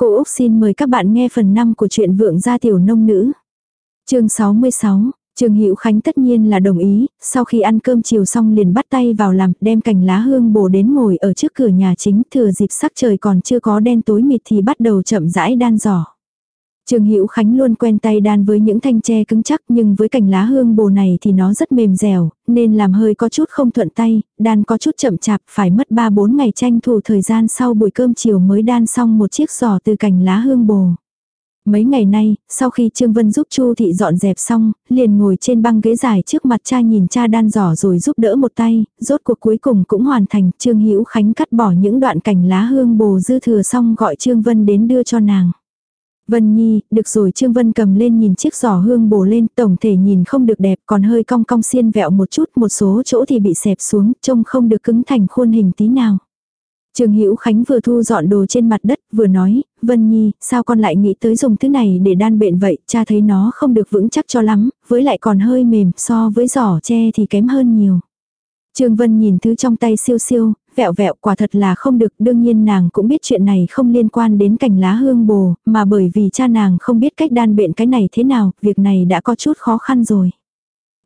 Cô Úc xin mời các bạn nghe phần 5 của truyện Vượng gia tiểu nông nữ. Chương 66, Trương Hữu Khánh tất nhiên là đồng ý, sau khi ăn cơm chiều xong liền bắt tay vào làm, đem cành lá hương bồ đến ngồi ở trước cửa nhà chính, thừa dịp sắc trời còn chưa có đen tối mịt thì bắt đầu chậm rãi đan giỏ. Trương Hữu Khánh luôn quen tay đan với những thanh tre cứng chắc nhưng với cành lá hương bồ này thì nó rất mềm dẻo, nên làm hơi có chút không thuận tay, đan có chút chậm chạp, phải mất 3-4 ngày tranh thủ thời gian sau buổi cơm chiều mới đan xong một chiếc giỏ từ cành lá hương bồ. Mấy ngày nay, sau khi Trương Vân giúp Chu Thị dọn dẹp xong, liền ngồi trên băng ghế dài trước mặt cha nhìn cha đan giỏ rồi giúp đỡ một tay, rốt cuộc cuối cùng cũng hoàn thành, Trương Hữu Khánh cắt bỏ những đoạn cành lá hương bồ dư thừa xong gọi Trương Vân đến đưa cho nàng. Vân Nhi, được rồi Trương Vân cầm lên nhìn chiếc giỏ hương bổ lên, tổng thể nhìn không được đẹp, còn hơi cong cong xiên vẹo một chút, một số chỗ thì bị xẹp xuống, trông không được cứng thành khuôn hình tí nào. Trương Hữu Khánh vừa thu dọn đồ trên mặt đất, vừa nói, Vân Nhi, sao con lại nghĩ tới dùng thứ này để đan bệnh vậy, cha thấy nó không được vững chắc cho lắm, với lại còn hơi mềm, so với giỏ tre thì kém hơn nhiều. Trương Vân nhìn thứ trong tay siêu siêu, vẹo vẹo quả thật là không được, đương nhiên nàng cũng biết chuyện này không liên quan đến cành lá hương bồ, mà bởi vì cha nàng không biết cách đan bệnh cái này thế nào, việc này đã có chút khó khăn rồi.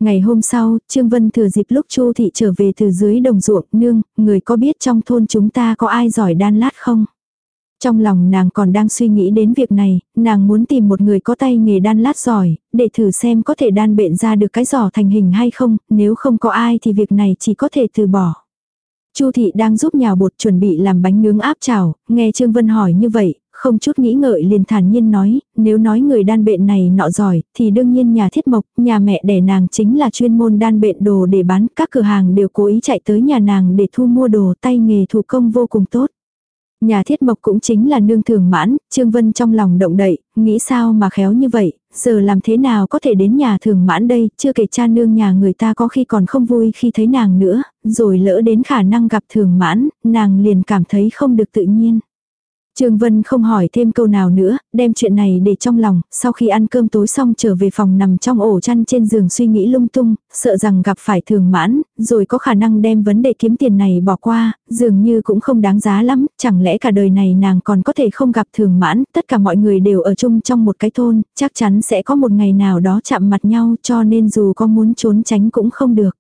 Ngày hôm sau, Trương Vân thừa dịp lúc Chu thị trở về từ dưới đồng ruộng, nương, người có biết trong thôn chúng ta có ai giỏi đan lát không? Trong lòng nàng còn đang suy nghĩ đến việc này, nàng muốn tìm một người có tay nghề đan lát giỏi, để thử xem có thể đan bệnh ra được cái giỏ thành hình hay không, nếu không có ai thì việc này chỉ có thể từ bỏ. Chu thị đang giúp nhào bột chuẩn bị làm bánh nướng áp chảo, nghe Trương Vân hỏi như vậy, không chút nghĩ ngợi liền thản nhiên nói, nếu nói người đan bệnh này nọ giỏi, thì đương nhiên nhà thiết mộc, nhà mẹ đẻ nàng chính là chuyên môn đan bệnh đồ để bán, các cửa hàng đều cố ý chạy tới nhà nàng để thu mua đồ tay nghề thủ công vô cùng tốt. Nhà thiết mộc cũng chính là nương thường mãn, Trương Vân trong lòng động đậy, nghĩ sao mà khéo như vậy, giờ làm thế nào có thể đến nhà thường mãn đây, chưa kể cha nương nhà người ta có khi còn không vui khi thấy nàng nữa, rồi lỡ đến khả năng gặp thường mãn, nàng liền cảm thấy không được tự nhiên. Trương Vân không hỏi thêm câu nào nữa, đem chuyện này để trong lòng, sau khi ăn cơm tối xong trở về phòng nằm trong ổ chăn trên giường suy nghĩ lung tung, sợ rằng gặp phải thường mãn, rồi có khả năng đem vấn đề kiếm tiền này bỏ qua, dường như cũng không đáng giá lắm, chẳng lẽ cả đời này nàng còn có thể không gặp thường mãn, tất cả mọi người đều ở chung trong một cái thôn, chắc chắn sẽ có một ngày nào đó chạm mặt nhau cho nên dù có muốn trốn tránh cũng không được.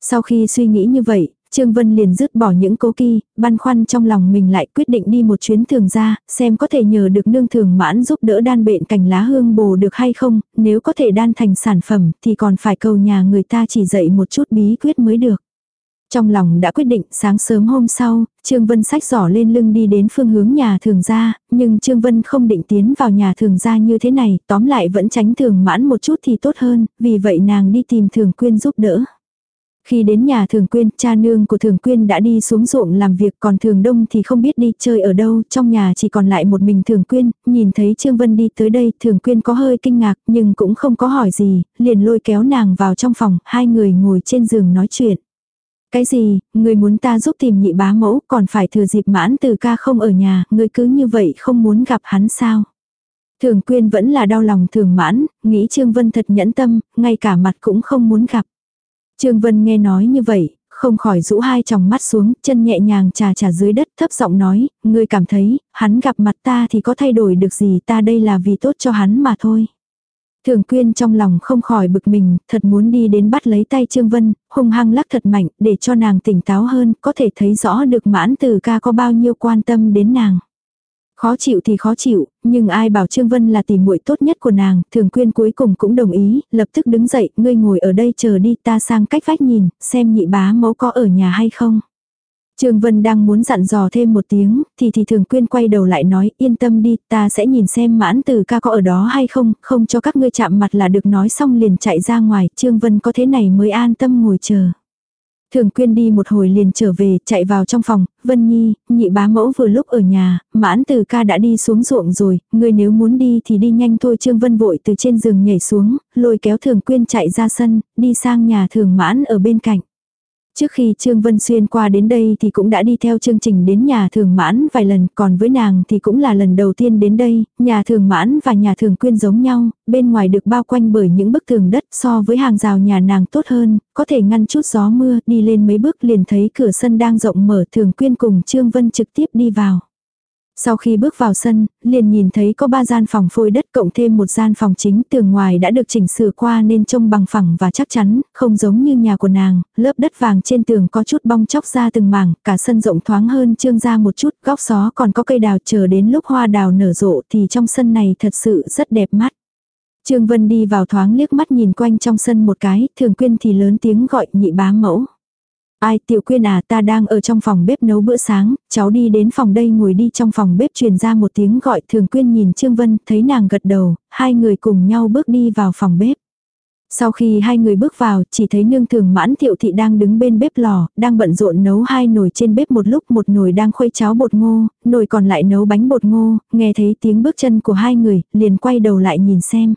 Sau khi suy nghĩ như vậy, Trương Vân liền dứt bỏ những cố kỳ, băn khoăn trong lòng mình lại quyết định đi một chuyến thường ra, xem có thể nhờ được nương thường mãn giúp đỡ đan bệnh cành lá hương bồ được hay không, nếu có thể đan thành sản phẩm thì còn phải cầu nhà người ta chỉ dạy một chút bí quyết mới được. Trong lòng đã quyết định sáng sớm hôm sau, Trương Vân sách giỏ lên lưng đi đến phương hướng nhà thường gia, nhưng Trương Vân không định tiến vào nhà thường gia như thế này, tóm lại vẫn tránh thường mãn một chút thì tốt hơn, vì vậy nàng đi tìm thường quyên giúp đỡ. Khi đến nhà thường quyên, cha nương của thường quyên đã đi xuống ruộng làm việc còn thường đông thì không biết đi chơi ở đâu, trong nhà chỉ còn lại một mình thường quyên, nhìn thấy Trương Vân đi tới đây, thường quyên có hơi kinh ngạc nhưng cũng không có hỏi gì, liền lôi kéo nàng vào trong phòng, hai người ngồi trên giường nói chuyện. Cái gì, người muốn ta giúp tìm nhị bá mẫu còn phải thừa dịp mãn từ ca không ở nhà, người cứ như vậy không muốn gặp hắn sao? Thường quyên vẫn là đau lòng thường mãn, nghĩ Trương Vân thật nhẫn tâm, ngay cả mặt cũng không muốn gặp. Trương Vân nghe nói như vậy, không khỏi rũ hai tròng mắt xuống, chân nhẹ nhàng trà trà dưới đất, thấp giọng nói, ngươi cảm thấy, hắn gặp mặt ta thì có thay đổi được gì ta đây là vì tốt cho hắn mà thôi. Thường quyên trong lòng không khỏi bực mình, thật muốn đi đến bắt lấy tay Trương Vân, hung hăng lắc thật mạnh, để cho nàng tỉnh táo hơn, có thể thấy rõ được mãn từ ca có bao nhiêu quan tâm đến nàng. Khó chịu thì khó chịu, nhưng ai bảo Trương Vân là tìm muội tốt nhất của nàng, thường quyên cuối cùng cũng đồng ý, lập tức đứng dậy, ngươi ngồi ở đây chờ đi ta sang cách vách nhìn, xem nhị bá mẫu có ở nhà hay không. Trương Vân đang muốn dặn dò thêm một tiếng, thì thì thường quyên quay đầu lại nói yên tâm đi, ta sẽ nhìn xem mãn từ ca có ở đó hay không, không cho các ngươi chạm mặt là được nói xong liền chạy ra ngoài, Trương Vân có thế này mới an tâm ngồi chờ. Thường quyên đi một hồi liền trở về, chạy vào trong phòng, Vân Nhi, nhị bá mẫu vừa lúc ở nhà, mãn từ ca đã đi xuống ruộng rồi, người nếu muốn đi thì đi nhanh thôi Trương Vân vội từ trên giường nhảy xuống, lôi kéo thường quyên chạy ra sân, đi sang nhà thường mãn ở bên cạnh. Trước khi Trương Vân Xuyên qua đến đây thì cũng đã đi theo chương trình đến nhà thường mãn vài lần, còn với nàng thì cũng là lần đầu tiên đến đây, nhà thường mãn và nhà thường quyên giống nhau, bên ngoài được bao quanh bởi những bức tường đất so với hàng rào nhà nàng tốt hơn, có thể ngăn chút gió mưa, đi lên mấy bước liền thấy cửa sân đang rộng mở thường quyên cùng Trương Vân trực tiếp đi vào. Sau khi bước vào sân, liền nhìn thấy có ba gian phòng phôi đất cộng thêm một gian phòng chính tường ngoài đã được chỉnh sửa qua nên trông bằng phẳng và chắc chắn, không giống như nhà của nàng, lớp đất vàng trên tường có chút bong chóc ra từng mảng, cả sân rộng thoáng hơn trương ra một chút, góc xó còn có cây đào chờ đến lúc hoa đào nở rộ thì trong sân này thật sự rất đẹp mắt. Trương Vân đi vào thoáng liếc mắt nhìn quanh trong sân một cái, thường quyên thì lớn tiếng gọi nhị bá mẫu. Ai tiểu quyên à ta đang ở trong phòng bếp nấu bữa sáng, cháu đi đến phòng đây ngồi đi trong phòng bếp truyền ra một tiếng gọi thường quyên nhìn Trương Vân thấy nàng gật đầu, hai người cùng nhau bước đi vào phòng bếp. Sau khi hai người bước vào, chỉ thấy nương thường mãn thiệu thị đang đứng bên bếp lò, đang bận rộn nấu hai nồi trên bếp một lúc một nồi đang khuấy cháo bột ngô, nồi còn lại nấu bánh bột ngô, nghe thấy tiếng bước chân của hai người, liền quay đầu lại nhìn xem.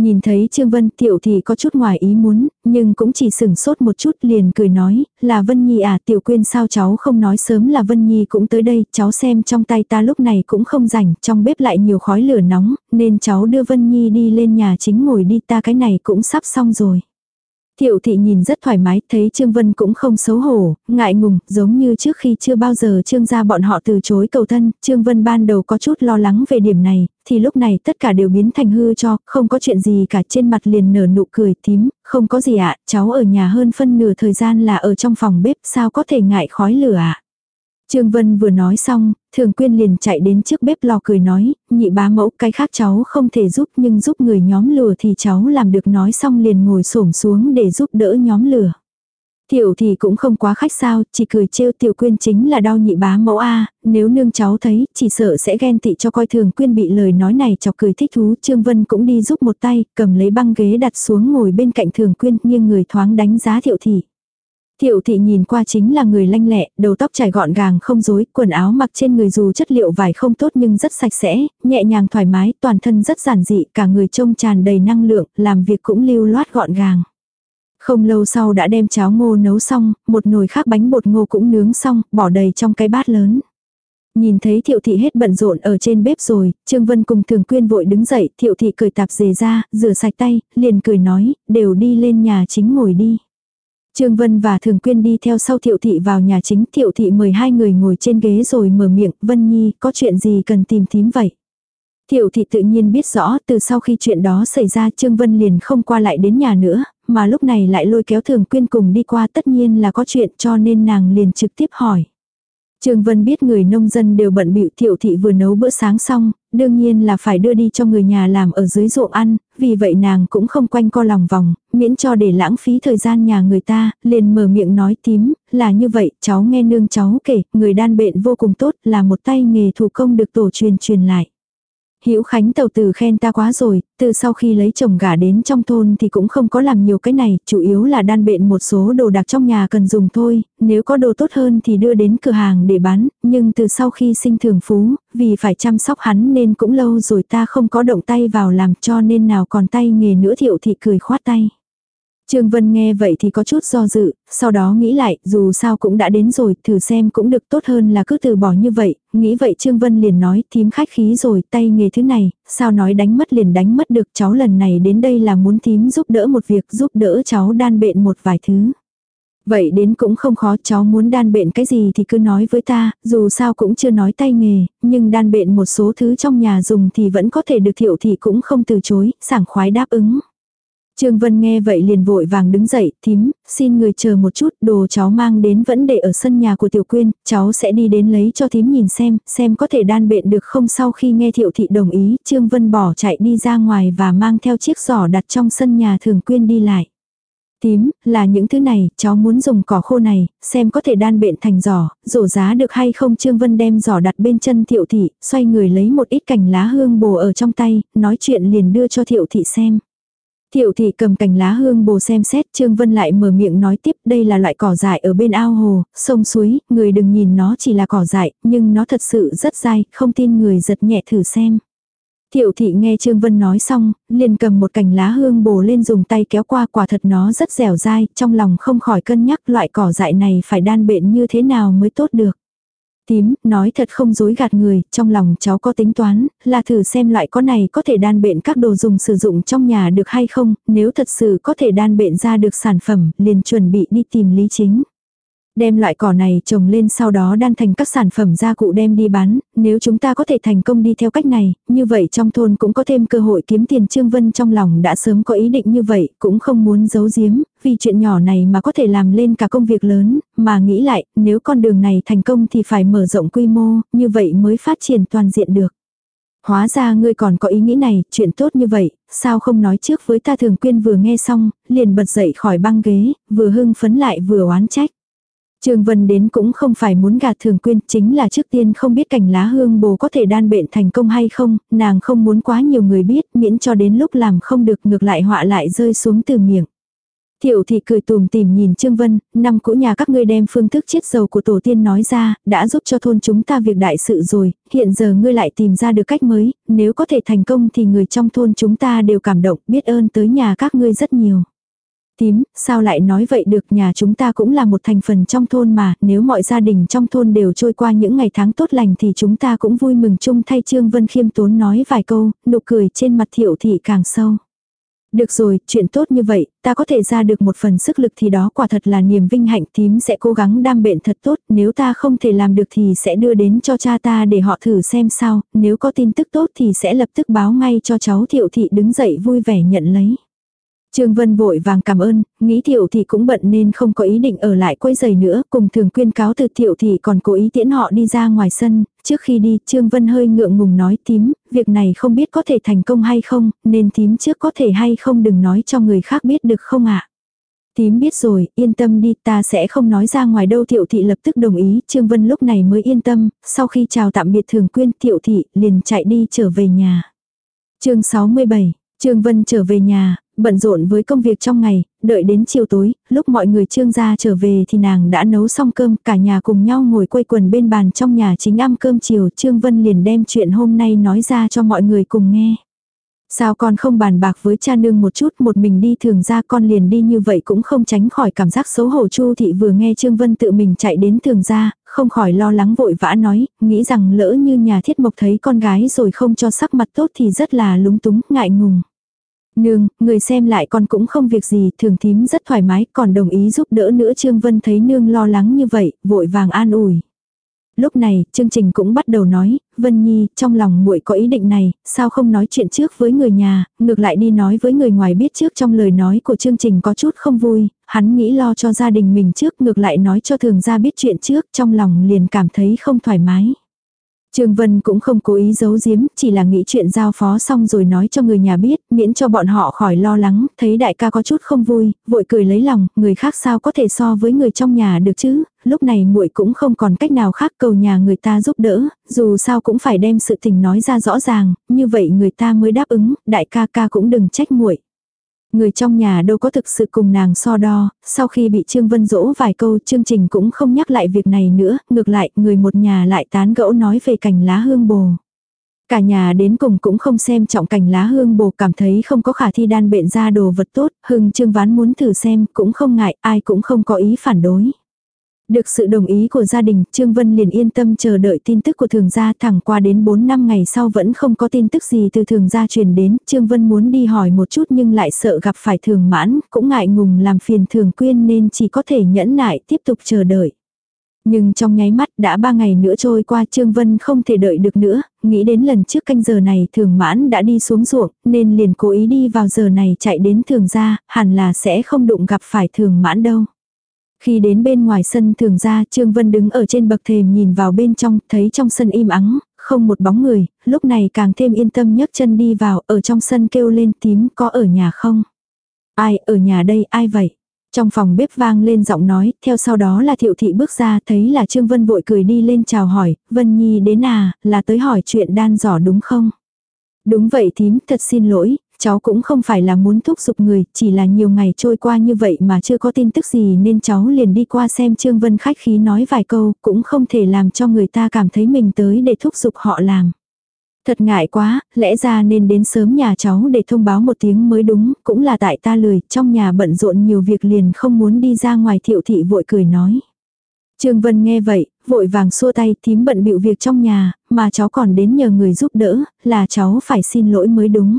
Nhìn thấy Trương Vân Tiểu thì có chút ngoài ý muốn, nhưng cũng chỉ sừng sốt một chút liền cười nói, là Vân Nhi à Tiểu Quyên sao cháu không nói sớm là Vân Nhi cũng tới đây, cháu xem trong tay ta lúc này cũng không rảnh, trong bếp lại nhiều khói lửa nóng, nên cháu đưa Vân Nhi đi lên nhà chính ngồi đi ta cái này cũng sắp xong rồi. Tiểu thị nhìn rất thoải mái, thấy Trương Vân cũng không xấu hổ, ngại ngùng, giống như trước khi chưa bao giờ Trương gia bọn họ từ chối cầu thân, Trương Vân ban đầu có chút lo lắng về điểm này, thì lúc này tất cả đều biến thành hư cho, không có chuyện gì cả trên mặt liền nở nụ cười tím, không có gì ạ, cháu ở nhà hơn phân nửa thời gian là ở trong phòng bếp, sao có thể ngại khói lửa ạ. Trương Vân vừa nói xong, Thường Quyên liền chạy đến trước bếp lò cười nói, nhị bá mẫu cái khác cháu không thể giúp nhưng giúp người nhóm lửa thì cháu làm được nói xong liền ngồi xổm xuống để giúp đỡ nhóm lửa. Tiểu thì cũng không quá khách sao, chỉ cười trêu tiểu quyên chính là đau nhị bá mẫu a nếu nương cháu thấy, chỉ sợ sẽ ghen tị cho coi thường quyên bị lời nói này chọc cười thích thú. Trương Vân cũng đi giúp một tay, cầm lấy băng ghế đặt xuống ngồi bên cạnh thường quyên, nghiêng người thoáng đánh giá thiệu thị. Tiểu thị nhìn qua chính là người lanh lẹ, đầu tóc trải gọn gàng không rối, quần áo mặc trên người dù chất liệu vải không tốt nhưng rất sạch sẽ, nhẹ nhàng thoải mái, toàn thân rất giản dị, cả người trông tràn đầy năng lượng, làm việc cũng lưu loát gọn gàng. Không lâu sau đã đem cháo ngô nấu xong, một nồi khác bánh bột ngô cũng nướng xong, bỏ đầy trong cái bát lớn. Nhìn thấy thiệu thị hết bận rộn ở trên bếp rồi, Trương Vân cùng thường quyên vội đứng dậy, thiệu thị cười tạp dề ra, rửa sạch tay, liền cười nói, đều đi lên nhà chính ngồi đi. Trương Vân và Thường Quyên đi theo sau Thiệu Thị vào nhà chính. Thiệu Thị mời hai người ngồi trên ghế rồi mở miệng. Vân Nhi, có chuyện gì cần tìm thím vậy? Thiệu Thị tự nhiên biết rõ từ sau khi chuyện đó xảy ra Trương Vân liền không qua lại đến nhà nữa, mà lúc này lại lôi kéo Thường Quyên cùng đi qua tất nhiên là có chuyện cho nên nàng liền trực tiếp hỏi. Trương Vân biết người nông dân đều bận bịu thiệu thị vừa nấu bữa sáng xong, đương nhiên là phải đưa đi cho người nhà làm ở dưới ruộng ăn, vì vậy nàng cũng không quanh co lòng vòng, miễn cho để lãng phí thời gian nhà người ta, liền mở miệng nói tím, là như vậy, cháu nghe nương cháu kể, người đan bệnh vô cùng tốt, là một tay nghề thủ công được tổ truyền truyền lại. Hữu Khánh tàu tử khen ta quá rồi, từ sau khi lấy chồng gả đến trong thôn thì cũng không có làm nhiều cái này, chủ yếu là đan bện một số đồ đặc trong nhà cần dùng thôi, nếu có đồ tốt hơn thì đưa đến cửa hàng để bán, nhưng từ sau khi sinh thường phú, vì phải chăm sóc hắn nên cũng lâu rồi ta không có động tay vào làm cho nên nào còn tay nghề nữa thiệu thị cười khoát tay. Trương Vân nghe vậy thì có chút do dự, sau đó nghĩ lại, dù sao cũng đã đến rồi, thử xem cũng được tốt hơn là cứ từ bỏ như vậy, nghĩ vậy Trương Vân liền nói, thím khách khí rồi, tay nghề thứ này, sao nói đánh mất liền đánh mất được, cháu lần này đến đây là muốn thím giúp đỡ một việc, giúp đỡ cháu đan bện một vài thứ. Vậy đến cũng không khó, cháu muốn đan bện cái gì thì cứ nói với ta, dù sao cũng chưa nói tay nghề, nhưng đan bện một số thứ trong nhà dùng thì vẫn có thể được thiệu thì cũng không từ chối, sảng khoái đáp ứng. Trương Vân nghe vậy liền vội vàng đứng dậy, thím, xin người chờ một chút, đồ cháu mang đến vẫn để ở sân nhà của Tiểu Quyên, cháu sẽ đi đến lấy cho thím nhìn xem, xem có thể đan bện được không sau khi nghe Thiệu Thị đồng ý, Trương Vân bỏ chạy đi ra ngoài và mang theo chiếc giỏ đặt trong sân nhà Thường Quyên đi lại. Tím, là những thứ này, cháu muốn dùng cỏ khô này, xem có thể đan bện thành giỏ, rổ giá được hay không Trương Vân đem giỏ đặt bên chân Thiệu Thị, xoay người lấy một ít cành lá hương bồ ở trong tay, nói chuyện liền đưa cho Thiệu Thị xem. Thiệu thị cầm cành lá hương bồ xem xét, Trương Vân lại mở miệng nói tiếp, đây là loại cỏ dại ở bên ao hồ, sông suối, người đừng nhìn nó chỉ là cỏ dại, nhưng nó thật sự rất dai, không tin người giật nhẹ thử xem. Thiệu thị nghe Trương Vân nói xong, liền cầm một cành lá hương bồ lên dùng tay kéo qua quả thật nó rất dẻo dai, trong lòng không khỏi cân nhắc loại cỏ dại này phải đan bện như thế nào mới tốt được. Tím, nói thật không dối gạt người, trong lòng cháu có tính toán, là thử xem loại có này có thể đan bện các đồ dùng sử dụng trong nhà được hay không, nếu thật sự có thể đan bện ra được sản phẩm, liền chuẩn bị đi tìm lý chính. Đem loại cỏ này trồng lên sau đó đan thành các sản phẩm gia cụ đem đi bán, nếu chúng ta có thể thành công đi theo cách này, như vậy trong thôn cũng có thêm cơ hội kiếm tiền Trương Vân trong lòng đã sớm có ý định như vậy, cũng không muốn giấu giếm, vì chuyện nhỏ này mà có thể làm lên cả công việc lớn, mà nghĩ lại, nếu con đường này thành công thì phải mở rộng quy mô, như vậy mới phát triển toàn diện được. Hóa ra ngươi còn có ý nghĩ này, chuyện tốt như vậy, sao không nói trước với ta thường quyên vừa nghe xong, liền bật dậy khỏi băng ghế, vừa hưng phấn lại vừa oán trách. Trương Vân đến cũng không phải muốn gạt thường quyên, chính là trước tiên không biết cành lá hương bồ có thể đan bệnh thành công hay không, nàng không muốn quá nhiều người biết, miễn cho đến lúc làm không được ngược lại họa lại rơi xuống từ miệng. Thiệu thị cười tùm tìm nhìn Trương Vân, năm cũ nhà các ngươi đem phương thức chiết dầu của tổ tiên nói ra, đã giúp cho thôn chúng ta việc đại sự rồi, hiện giờ ngươi lại tìm ra được cách mới, nếu có thể thành công thì người trong thôn chúng ta đều cảm động, biết ơn tới nhà các ngươi rất nhiều. Tím, sao lại nói vậy được nhà chúng ta cũng là một thành phần trong thôn mà, nếu mọi gia đình trong thôn đều trôi qua những ngày tháng tốt lành thì chúng ta cũng vui mừng chung thay Trương Vân khiêm tốn nói vài câu, nụ cười trên mặt thiệu thị càng sâu. Được rồi, chuyện tốt như vậy, ta có thể ra được một phần sức lực thì đó quả thật là niềm vinh hạnh tím sẽ cố gắng đam bệnh thật tốt, nếu ta không thể làm được thì sẽ đưa đến cho cha ta để họ thử xem sao, nếu có tin tức tốt thì sẽ lập tức báo ngay cho cháu thiệu thị đứng dậy vui vẻ nhận lấy. Trương Vân vội vàng cảm ơn, nghĩ Thiệu Thị cũng bận nên không có ý định ở lại quấy giày nữa, cùng thường quyên cáo từ Thiệu Thị còn cố ý tiễn họ đi ra ngoài sân, trước khi đi Trương Vân hơi ngượng ngùng nói tím, việc này không biết có thể thành công hay không, nên tím trước có thể hay không đừng nói cho người khác biết được không ạ. Tím biết rồi, yên tâm đi, ta sẽ không nói ra ngoài đâu Thiệu Thị lập tức đồng ý, Trương Vân lúc này mới yên tâm, sau khi chào tạm biệt thường quyên Thiệu Thị liền chạy đi trở về nhà. chương 67 Trương Vân trở về nhà, bận rộn với công việc trong ngày, đợi đến chiều tối, lúc mọi người trương gia trở về thì nàng đã nấu xong cơm, cả nhà cùng nhau ngồi quây quần bên bàn trong nhà chính ăn cơm chiều, Trương Vân liền đem chuyện hôm nay nói ra cho mọi người cùng nghe. Sao con không bàn bạc với cha nương một chút một mình đi thường ra con liền đi như vậy cũng không tránh khỏi cảm giác xấu hổ Chu thị vừa nghe Trương Vân tự mình chạy đến thường ra, không khỏi lo lắng vội vã nói, nghĩ rằng lỡ như nhà thiết mộc thấy con gái rồi không cho sắc mặt tốt thì rất là lúng túng, ngại ngùng. Nương, người xem lại con cũng không việc gì, thường thím rất thoải mái, còn đồng ý giúp đỡ nữa Trương Vân thấy nương lo lắng như vậy, vội vàng an ủi. Lúc này, chương trình cũng bắt đầu nói, Vân Nhi, trong lòng muội có ý định này, sao không nói chuyện trước với người nhà, ngược lại đi nói với người ngoài biết trước trong lời nói của chương trình có chút không vui, hắn nghĩ lo cho gia đình mình trước, ngược lại nói cho thường gia biết chuyện trước, trong lòng liền cảm thấy không thoải mái. Trương Vân cũng không cố ý giấu giếm, chỉ là nghĩ chuyện giao phó xong rồi nói cho người nhà biết, miễn cho bọn họ khỏi lo lắng, thấy đại ca có chút không vui, vội cười lấy lòng, người khác sao có thể so với người trong nhà được chứ, lúc này muội cũng không còn cách nào khác cầu nhà người ta giúp đỡ, dù sao cũng phải đem sự tình nói ra rõ ràng, như vậy người ta mới đáp ứng, đại ca ca cũng đừng trách muội. Người trong nhà đâu có thực sự cùng nàng so đo, sau khi bị Trương Vân dỗ vài câu chương trình cũng không nhắc lại việc này nữa, ngược lại người một nhà lại tán gẫu nói về cành lá hương bồ. Cả nhà đến cùng cũng không xem trọng cành lá hương bồ cảm thấy không có khả thi đan bệnh ra đồ vật tốt, hưng trương ván muốn thử xem cũng không ngại, ai cũng không có ý phản đối. Được sự đồng ý của gia đình, Trương Vân liền yên tâm chờ đợi tin tức của thường gia thẳng qua đến 4 năm ngày sau vẫn không có tin tức gì từ thường gia truyền đến. Trương Vân muốn đi hỏi một chút nhưng lại sợ gặp phải thường mãn, cũng ngại ngùng làm phiền thường quyên nên chỉ có thể nhẫn nại tiếp tục chờ đợi. Nhưng trong nháy mắt đã ba ngày nữa trôi qua Trương Vân không thể đợi được nữa, nghĩ đến lần trước canh giờ này thường mãn đã đi xuống ruộng, nên liền cố ý đi vào giờ này chạy đến thường gia, hẳn là sẽ không đụng gặp phải thường mãn đâu. Khi đến bên ngoài sân thường ra Trương Vân đứng ở trên bậc thềm nhìn vào bên trong, thấy trong sân im ắng, không một bóng người, lúc này càng thêm yên tâm nhấc chân đi vào, ở trong sân kêu lên tím có ở nhà không? Ai ở nhà đây, ai vậy? Trong phòng bếp vang lên giọng nói, theo sau đó là thiệu thị bước ra, thấy là Trương Vân vội cười đi lên chào hỏi, Vân Nhi đến à, là tới hỏi chuyện đan giỏ đúng không? Đúng vậy tím, thật xin lỗi, cháu cũng không phải là muốn thúc giục người, chỉ là nhiều ngày trôi qua như vậy mà chưa có tin tức gì nên cháu liền đi qua xem Trương Vân khách khí nói vài câu, cũng không thể làm cho người ta cảm thấy mình tới để thúc giục họ làm. Thật ngại quá, lẽ ra nên đến sớm nhà cháu để thông báo một tiếng mới đúng, cũng là tại ta lười, trong nhà bận rộn nhiều việc liền không muốn đi ra ngoài thiệu thị vội cười nói. Trương Vân nghe vậy, vội vàng xua tay tím bận bịu việc trong nhà, mà cháu còn đến nhờ người giúp đỡ, là cháu phải xin lỗi mới đúng.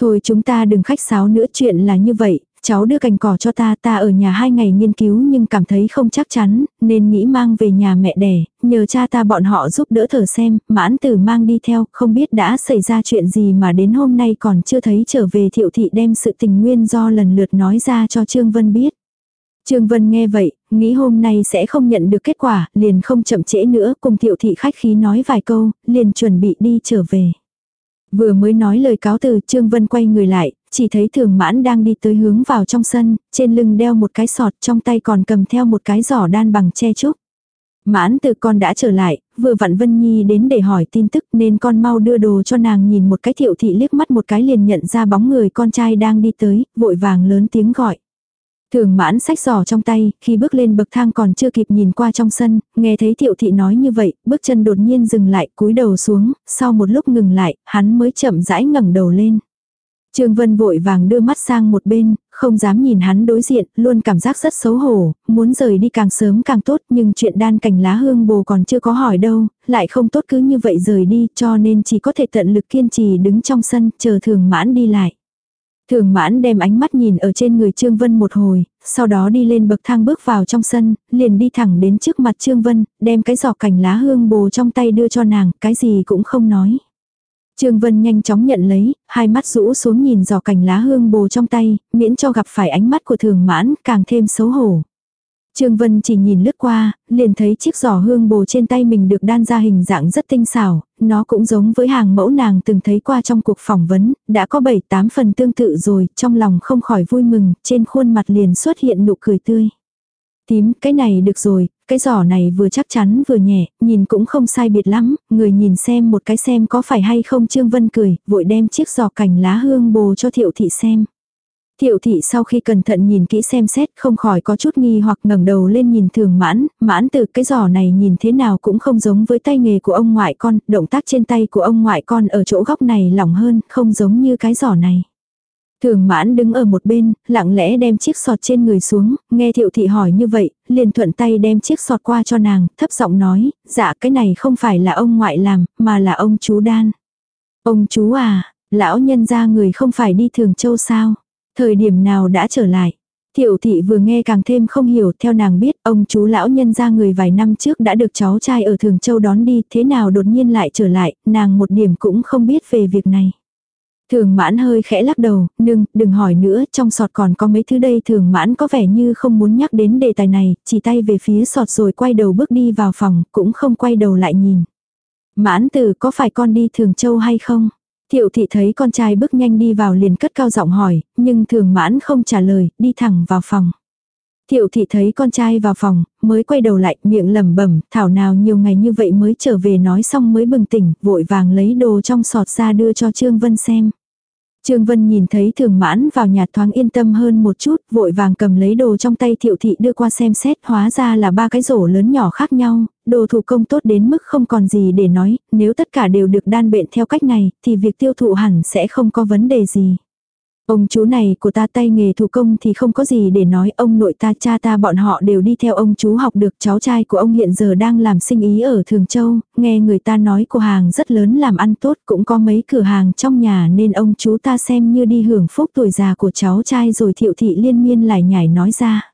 Thôi chúng ta đừng khách sáo nữa chuyện là như vậy, cháu đưa cành cỏ cho ta, ta ở nhà hai ngày nghiên cứu nhưng cảm thấy không chắc chắn, nên nghĩ mang về nhà mẹ đẻ, nhờ cha ta bọn họ giúp đỡ thở xem, mãn tử mang đi theo, không biết đã xảy ra chuyện gì mà đến hôm nay còn chưa thấy trở về thiệu thị đem sự tình nguyên do lần lượt nói ra cho Trương Vân biết. Trương Vân nghe vậy, nghĩ hôm nay sẽ không nhận được kết quả, liền không chậm trễ nữa, cùng thiệu thị khách khí nói vài câu, liền chuẩn bị đi trở về. Vừa mới nói lời cáo từ Trương Vân quay người lại, chỉ thấy thường mãn đang đi tới hướng vào trong sân, trên lưng đeo một cái sọt trong tay còn cầm theo một cái giỏ đan bằng che trúc. Mãn từ con đã trở lại, vừa vặn Vân Nhi đến để hỏi tin tức nên con mau đưa đồ cho nàng nhìn một cái thiệu thị liếc mắt một cái liền nhận ra bóng người con trai đang đi tới, vội vàng lớn tiếng gọi. Thường mãn sách giỏ trong tay, khi bước lên bậc thang còn chưa kịp nhìn qua trong sân, nghe thấy thiệu thị nói như vậy, bước chân đột nhiên dừng lại, cúi đầu xuống, sau một lúc ngừng lại, hắn mới chậm rãi ngẩng đầu lên. Trương Vân vội vàng đưa mắt sang một bên, không dám nhìn hắn đối diện, luôn cảm giác rất xấu hổ, muốn rời đi càng sớm càng tốt nhưng chuyện đan cành lá hương bồ còn chưa có hỏi đâu, lại không tốt cứ như vậy rời đi cho nên chỉ có thể tận lực kiên trì đứng trong sân chờ thường mãn đi lại. Thường mãn đem ánh mắt nhìn ở trên người Trương Vân một hồi, sau đó đi lên bậc thang bước vào trong sân, liền đi thẳng đến trước mặt Trương Vân, đem cái giỏ cành lá hương bồ trong tay đưa cho nàng, cái gì cũng không nói. Trương Vân nhanh chóng nhận lấy, hai mắt rũ xuống nhìn giỏ cành lá hương bồ trong tay, miễn cho gặp phải ánh mắt của thường mãn, càng thêm xấu hổ. Trương Vân chỉ nhìn lướt qua, liền thấy chiếc giỏ hương bồ trên tay mình được đan ra hình dạng rất tinh xảo, nó cũng giống với hàng mẫu nàng từng thấy qua trong cuộc phỏng vấn, đã có 7-8 phần tương tự rồi, trong lòng không khỏi vui mừng, trên khuôn mặt liền xuất hiện nụ cười tươi. Tím, cái này được rồi, cái giỏ này vừa chắc chắn vừa nhẹ, nhìn cũng không sai biệt lắm, người nhìn xem một cái xem có phải hay không Trương Vân cười, vội đem chiếc giỏ cành lá hương bồ cho thiệu thị xem. Thiệu thị sau khi cẩn thận nhìn kỹ xem xét không khỏi có chút nghi hoặc ngẩng đầu lên nhìn thường mãn, mãn từ cái giỏ này nhìn thế nào cũng không giống với tay nghề của ông ngoại con, động tác trên tay của ông ngoại con ở chỗ góc này lỏng hơn, không giống như cái giỏ này. Thường mãn đứng ở một bên, lặng lẽ đem chiếc sọt trên người xuống, nghe thiệu thị hỏi như vậy, liền thuận tay đem chiếc sọt qua cho nàng, thấp giọng nói, dạ cái này không phải là ông ngoại làm, mà là ông chú đan. Ông chú à, lão nhân gia người không phải đi thường châu sao? Thời điểm nào đã trở lại? Tiểu thị vừa nghe càng thêm không hiểu, theo nàng biết, ông chú lão nhân ra người vài năm trước đã được cháu trai ở Thường Châu đón đi, thế nào đột nhiên lại trở lại, nàng một điểm cũng không biết về việc này. Thường mãn hơi khẽ lắc đầu, nương, đừng hỏi nữa, trong sọt còn có mấy thứ đây thường mãn có vẻ như không muốn nhắc đến đề tài này, chỉ tay về phía sọt rồi quay đầu bước đi vào phòng, cũng không quay đầu lại nhìn. Mãn tử có phải con đi Thường Châu hay không? Thiệu thị thấy con trai bước nhanh đi vào liền cất cao giọng hỏi, nhưng thường mãn không trả lời, đi thẳng vào phòng. Thiệu thị thấy con trai vào phòng, mới quay đầu lại, miệng lẩm bẩm, thảo nào nhiều ngày như vậy mới trở về nói xong mới bừng tỉnh, vội vàng lấy đồ trong sọt ra đưa cho Trương Vân xem. Trương Vân nhìn thấy thường mãn vào nhà thoáng yên tâm hơn một chút, vội vàng cầm lấy đồ trong tay thiệu thị đưa qua xem xét, hóa ra là ba cái rổ lớn nhỏ khác nhau, đồ thủ công tốt đến mức không còn gì để nói, nếu tất cả đều được đan bện theo cách này, thì việc tiêu thụ hẳn sẽ không có vấn đề gì. Ông chú này của ta tay nghề thủ công thì không có gì để nói, ông nội ta cha ta bọn họ đều đi theo ông chú học được cháu trai của ông hiện giờ đang làm sinh ý ở Thường Châu, nghe người ta nói của hàng rất lớn làm ăn tốt cũng có mấy cửa hàng trong nhà nên ông chú ta xem như đi hưởng phúc tuổi già của cháu trai rồi thiệu thị liên miên lại nhảy nói ra.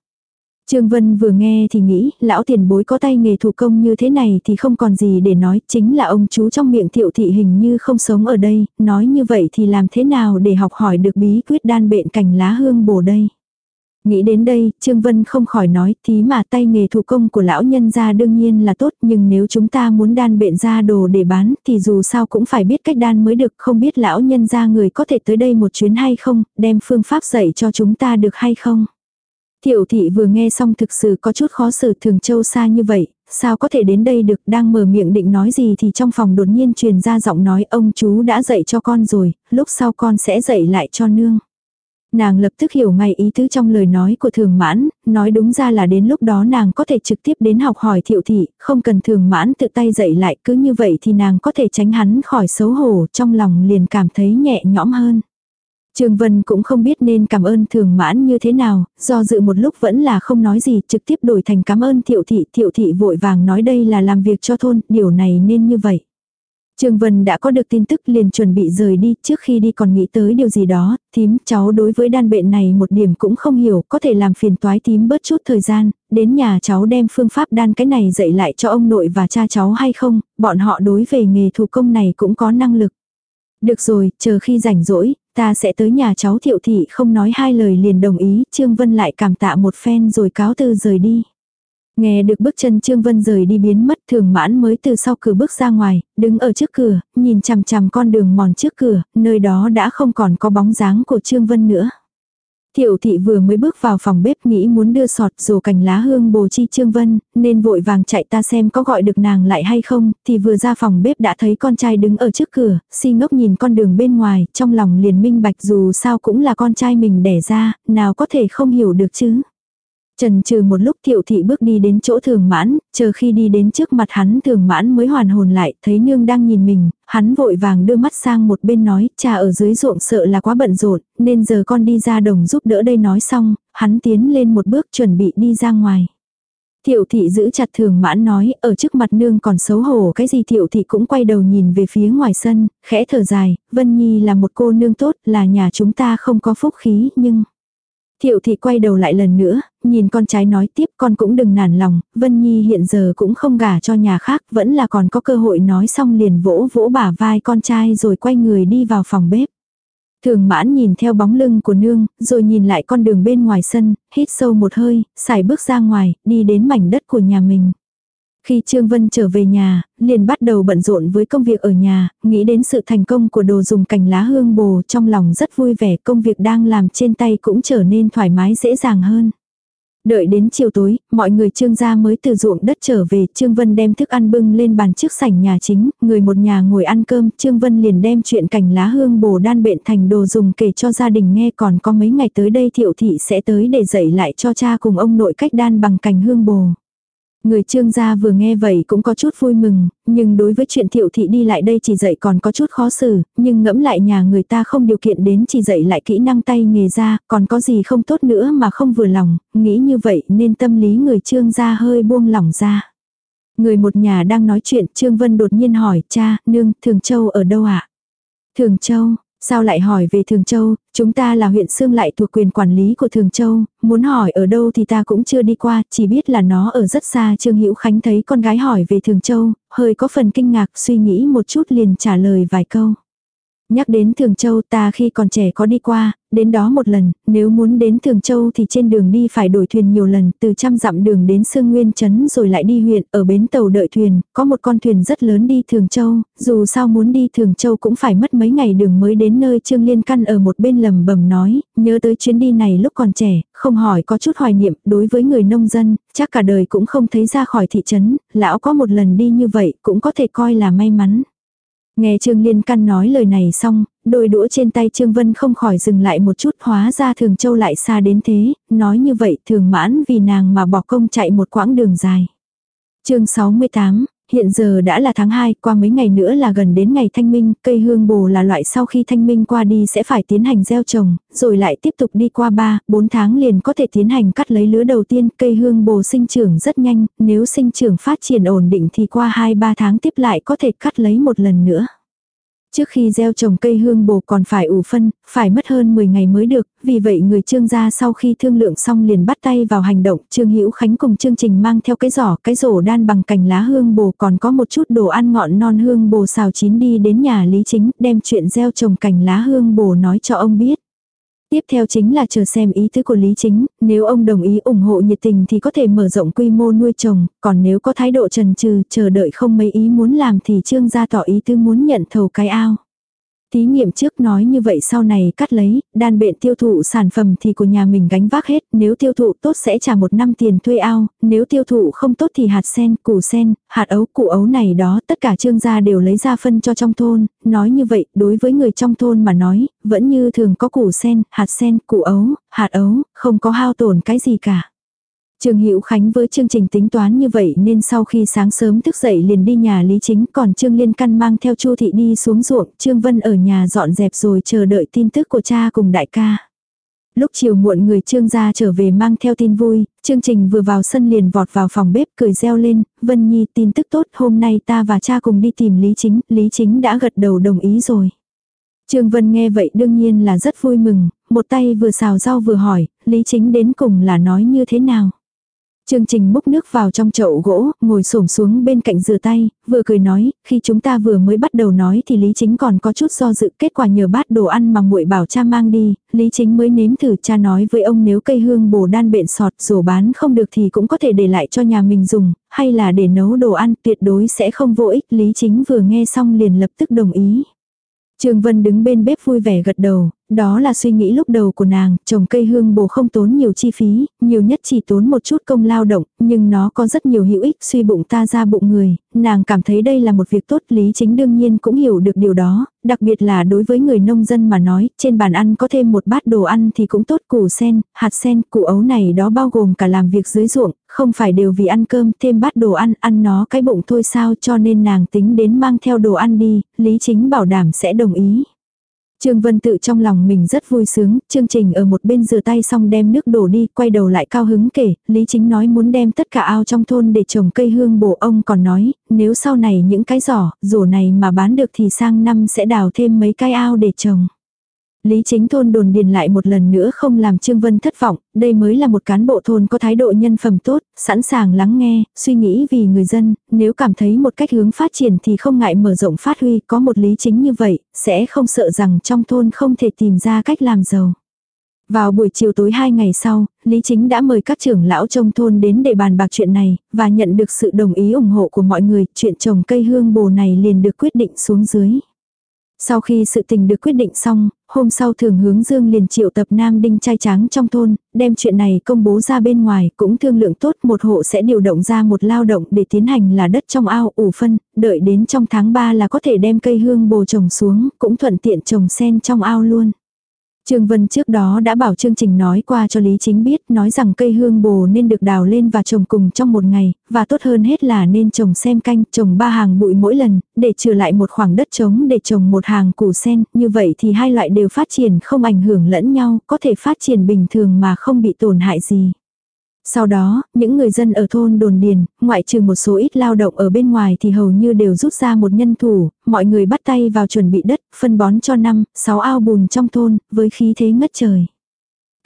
Trương Vân vừa nghe thì nghĩ, lão tiền bối có tay nghề thủ công như thế này thì không còn gì để nói, chính là ông chú trong miệng thiệu thị hình như không sống ở đây, nói như vậy thì làm thế nào để học hỏi được bí quyết đan bện cành lá hương bổ đây. Nghĩ đến đây, Trương Vân không khỏi nói, tí mà tay nghề thủ công của lão nhân ra đương nhiên là tốt, nhưng nếu chúng ta muốn đan bện ra đồ để bán, thì dù sao cũng phải biết cách đan mới được, không biết lão nhân ra người có thể tới đây một chuyến hay không, đem phương pháp dạy cho chúng ta được hay không. Tiểu thị vừa nghe xong thực sự có chút khó xử thường châu xa như vậy, sao có thể đến đây được đang mở miệng định nói gì thì trong phòng đột nhiên truyền ra giọng nói ông chú đã dạy cho con rồi, lúc sau con sẽ dạy lại cho nương. Nàng lập tức hiểu ngay ý tứ trong lời nói của thường mãn, nói đúng ra là đến lúc đó nàng có thể trực tiếp đến học hỏi thiệu thị, không cần thường mãn tự tay dạy lại cứ như vậy thì nàng có thể tránh hắn khỏi xấu hổ trong lòng liền cảm thấy nhẹ nhõm hơn. Trương Vân cũng không biết nên cảm ơn thường mãn như thế nào, do dự một lúc vẫn là không nói gì, trực tiếp đổi thành cảm ơn thiệu thị, thiệu thị vội vàng nói đây là làm việc cho thôn, điều này nên như vậy. Trương Vân đã có được tin tức liền chuẩn bị rời đi, trước khi đi còn nghĩ tới điều gì đó, thím, cháu đối với đan bệnh này một điểm cũng không hiểu, có thể làm phiền toái thím bớt chút thời gian, đến nhà cháu đem phương pháp đan cái này dạy lại cho ông nội và cha cháu hay không, bọn họ đối về nghề thủ công này cũng có năng lực. Được rồi, chờ khi rảnh rỗi, ta sẽ tới nhà cháu thiệu thị không nói hai lời liền đồng ý, Trương Vân lại cảm tạ một phen rồi cáo từ rời đi. Nghe được bước chân Trương Vân rời đi biến mất thường mãn mới từ sau cửa bước ra ngoài, đứng ở trước cửa, nhìn chằm chằm con đường mòn trước cửa, nơi đó đã không còn có bóng dáng của Trương Vân nữa. Tiểu thị vừa mới bước vào phòng bếp nghĩ muốn đưa sọt rổ cành lá hương bồ chi Trương Vân, nên vội vàng chạy ta xem có gọi được nàng lại hay không, thì vừa ra phòng bếp đã thấy con trai đứng ở trước cửa, si ngốc nhìn con đường bên ngoài, trong lòng liền minh bạch dù sao cũng là con trai mình đẻ ra, nào có thể không hiểu được chứ. Trần trừ một lúc thiệu thị bước đi đến chỗ thường mãn, chờ khi đi đến trước mặt hắn thường mãn mới hoàn hồn lại, thấy nương đang nhìn mình, hắn vội vàng đưa mắt sang một bên nói, cha ở dưới ruộng sợ là quá bận rộn, nên giờ con đi ra đồng giúp đỡ đây nói xong, hắn tiến lên một bước chuẩn bị đi ra ngoài. Thiệu thị giữ chặt thường mãn nói, ở trước mặt nương còn xấu hổ cái gì thiệu thị cũng quay đầu nhìn về phía ngoài sân, khẽ thở dài, Vân Nhi là một cô nương tốt, là nhà chúng ta không có phúc khí, nhưng... Thiệu thị quay đầu lại lần nữa, nhìn con trai nói tiếp con cũng đừng nản lòng, Vân Nhi hiện giờ cũng không gả cho nhà khác, vẫn là còn có cơ hội nói xong liền vỗ vỗ bả vai con trai rồi quay người đi vào phòng bếp. Thường mãn nhìn theo bóng lưng của nương, rồi nhìn lại con đường bên ngoài sân, hít sâu một hơi, xài bước ra ngoài, đi đến mảnh đất của nhà mình. Khi Trương Vân trở về nhà, liền bắt đầu bận rộn với công việc ở nhà, nghĩ đến sự thành công của đồ dùng cành lá hương bồ trong lòng rất vui vẻ công việc đang làm trên tay cũng trở nên thoải mái dễ dàng hơn. Đợi đến chiều tối, mọi người trương gia mới từ ruộng đất trở về, Trương Vân đem thức ăn bưng lên bàn trước sảnh nhà chính, người một nhà ngồi ăn cơm, Trương Vân liền đem chuyện cành lá hương bồ đan bệnh thành đồ dùng kể cho gia đình nghe còn có mấy ngày tới đây thiệu thị sẽ tới để dạy lại cho cha cùng ông nội cách đan bằng cành hương bồ. Người trương gia vừa nghe vậy cũng có chút vui mừng, nhưng đối với chuyện thiệu thị đi lại đây chỉ dạy còn có chút khó xử, nhưng ngẫm lại nhà người ta không điều kiện đến chỉ dạy lại kỹ năng tay nghề ra, còn có gì không tốt nữa mà không vừa lòng, nghĩ như vậy nên tâm lý người trương gia hơi buông lỏng ra. Người một nhà đang nói chuyện, Trương Vân đột nhiên hỏi, cha, nương, Thường Châu ở đâu ạ? À? Thường Châu, Sao lại hỏi về Thường Châu, chúng ta là huyện Sương lại thuộc quyền quản lý của Thường Châu, muốn hỏi ở đâu thì ta cũng chưa đi qua, chỉ biết là nó ở rất xa. Trương Hữu Khánh thấy con gái hỏi về Thường Châu, hơi có phần kinh ngạc, suy nghĩ một chút liền trả lời vài câu. Nhắc đến Thường Châu ta khi còn trẻ có đi qua, đến đó một lần, nếu muốn đến Thường Châu thì trên đường đi phải đổi thuyền nhiều lần, từ trăm dặm đường đến Sương Nguyên Trấn rồi lại đi huyện, ở bến tàu đợi thuyền, có một con thuyền rất lớn đi Thường Châu, dù sao muốn đi Thường Châu cũng phải mất mấy ngày đường mới đến nơi Trương Liên Căn ở một bên lầm bầm nói, nhớ tới chuyến đi này lúc còn trẻ, không hỏi có chút hoài niệm, đối với người nông dân, chắc cả đời cũng không thấy ra khỏi thị trấn, lão có một lần đi như vậy cũng có thể coi là may mắn. Nghe Trương Liên Căn nói lời này xong, đôi đũa trên tay Trương Vân không khỏi dừng lại một chút hóa ra Thường Châu lại xa đến thế, nói như vậy thường mãn vì nàng mà bỏ công chạy một quãng đường dài. chương 68, Hiện giờ đã là tháng 2, qua mấy ngày nữa là gần đến ngày thanh minh, cây hương bồ là loại sau khi thanh minh qua đi sẽ phải tiến hành gieo trồng, rồi lại tiếp tục đi qua 3, 4 tháng liền có thể tiến hành cắt lấy lứa đầu tiên, cây hương bồ sinh trưởng rất nhanh, nếu sinh trưởng phát triển ổn định thì qua 2-3 tháng tiếp lại có thể cắt lấy một lần nữa. Trước khi gieo trồng cây hương bồ còn phải ủ phân, phải mất hơn 10 ngày mới được, vì vậy người trương gia sau khi thương lượng xong liền bắt tay vào hành động, trương hữu khánh cùng chương trình mang theo cái giỏ, cái rổ đan bằng cành lá hương bồ còn có một chút đồ ăn ngọn non hương bồ xào chín đi đến nhà lý chính, đem chuyện gieo trồng cành lá hương bồ nói cho ông biết. Tiếp theo chính là chờ xem ý tứ của Lý Chính, nếu ông đồng ý ủng hộ nhiệt tình thì có thể mở rộng quy mô nuôi trồng, còn nếu có thái độ trần trừ, chờ đợi không mấy ý muốn làm thì trương gia tỏ ý tứ muốn nhận thầu cái ao. Thí nghiệm trước nói như vậy sau này cắt lấy, đan bệnh tiêu thụ sản phẩm thì của nhà mình gánh vác hết, nếu tiêu thụ tốt sẽ trả một năm tiền thuê ao, nếu tiêu thụ không tốt thì hạt sen, củ sen, hạt ấu, củ ấu này đó, tất cả trương gia đều lấy ra phân cho trong thôn, nói như vậy, đối với người trong thôn mà nói, vẫn như thường có củ sen, hạt sen, củ ấu, hạt ấu, không có hao tổn cái gì cả. Trương Hữu Khánh với chương trình tính toán như vậy nên sau khi sáng sớm thức dậy liền đi nhà Lý Chính, còn Trương Liên Căn mang theo Chu thị đi xuống ruộng, Trương Vân ở nhà dọn dẹp rồi chờ đợi tin tức của cha cùng đại ca. Lúc chiều muộn người trương gia trở về mang theo tin vui, chương trình vừa vào sân liền vọt vào phòng bếp cười reo lên, Vân Nhi tin tức tốt hôm nay ta và cha cùng đi tìm Lý Chính, Lý Chính đã gật đầu đồng ý rồi. Trương Vân nghe vậy đương nhiên là rất vui mừng, một tay vừa xào rau vừa hỏi, Lý Chính đến cùng là nói như thế nào. Chương trình múc nước vào trong chậu gỗ, ngồi xổm xuống bên cạnh rửa tay, vừa cười nói, khi chúng ta vừa mới bắt đầu nói thì Lý Chính còn có chút do dự kết quả nhờ bát đồ ăn mà muội bảo cha mang đi, Lý Chính mới nếm thử cha nói với ông nếu cây hương bồ đan bện sọt rổ bán không được thì cũng có thể để lại cho nhà mình dùng, hay là để nấu đồ ăn tuyệt đối sẽ không vô ích, Lý Chính vừa nghe xong liền lập tức đồng ý. Trương Vân đứng bên bếp vui vẻ gật đầu, đó là suy nghĩ lúc đầu của nàng, trồng cây hương bồ không tốn nhiều chi phí, nhiều nhất chỉ tốn một chút công lao động, nhưng nó có rất nhiều hữu ích suy bụng ta ra bụng người, nàng cảm thấy đây là một việc tốt lý chính đương nhiên cũng hiểu được điều đó, đặc biệt là đối với người nông dân mà nói, trên bàn ăn có thêm một bát đồ ăn thì cũng tốt củ sen, hạt sen, củ ấu này đó bao gồm cả làm việc dưới ruộng, không phải đều vì ăn cơm, thêm bát đồ ăn, ăn nó cái bụng thôi sao cho nên nàng tính đến mang theo đồ ăn đi, lý chính bảo đảm sẽ đồng ý. Trương Vân tự trong lòng mình rất vui sướng, chương trình ở một bên rửa tay xong đem nước đổ đi, quay đầu lại cao hứng kể, Lý Chính nói muốn đem tất cả ao trong thôn để trồng cây hương bổ ông còn nói, nếu sau này những cái giỏ, rổ này mà bán được thì sang năm sẽ đào thêm mấy cái ao để trồng. Lý chính thôn đồn điền lại một lần nữa không làm Trương Vân thất vọng, đây mới là một cán bộ thôn có thái độ nhân phẩm tốt, sẵn sàng lắng nghe, suy nghĩ vì người dân, nếu cảm thấy một cách hướng phát triển thì không ngại mở rộng phát huy, có một lý chính như vậy, sẽ không sợ rằng trong thôn không thể tìm ra cách làm giàu. Vào buổi chiều tối hai ngày sau, Lý Chính đã mời các trưởng lão trong thôn đến để bàn bạc chuyện này, và nhận được sự đồng ý ủng hộ của mọi người, chuyện trồng cây hương bồ này liền được quyết định xuống dưới. Sau khi sự tình được quyết định xong, hôm sau thường hướng dương liền triệu tập nam đinh trai tráng trong thôn, đem chuyện này công bố ra bên ngoài, cũng thương lượng tốt một hộ sẽ điều động ra một lao động để tiến hành là đất trong ao ủ phân, đợi đến trong tháng 3 là có thể đem cây hương bồ trồng xuống, cũng thuận tiện trồng sen trong ao luôn. Trương Vân trước đó đã bảo chương trình nói qua cho Lý Chính biết, nói rằng cây hương bồ nên được đào lên và trồng cùng trong một ngày, và tốt hơn hết là nên trồng xem canh, trồng ba hàng bụi mỗi lần, để trừ lại một khoảng đất trống để trồng một hàng củ sen, như vậy thì hai loại đều phát triển không ảnh hưởng lẫn nhau, có thể phát triển bình thường mà không bị tổn hại gì. Sau đó, những người dân ở thôn đồn điền, ngoại trừ một số ít lao động ở bên ngoài thì hầu như đều rút ra một nhân thủ, mọi người bắt tay vào chuẩn bị đất, phân bón cho năm, sáu ao bùn trong thôn, với khí thế ngất trời.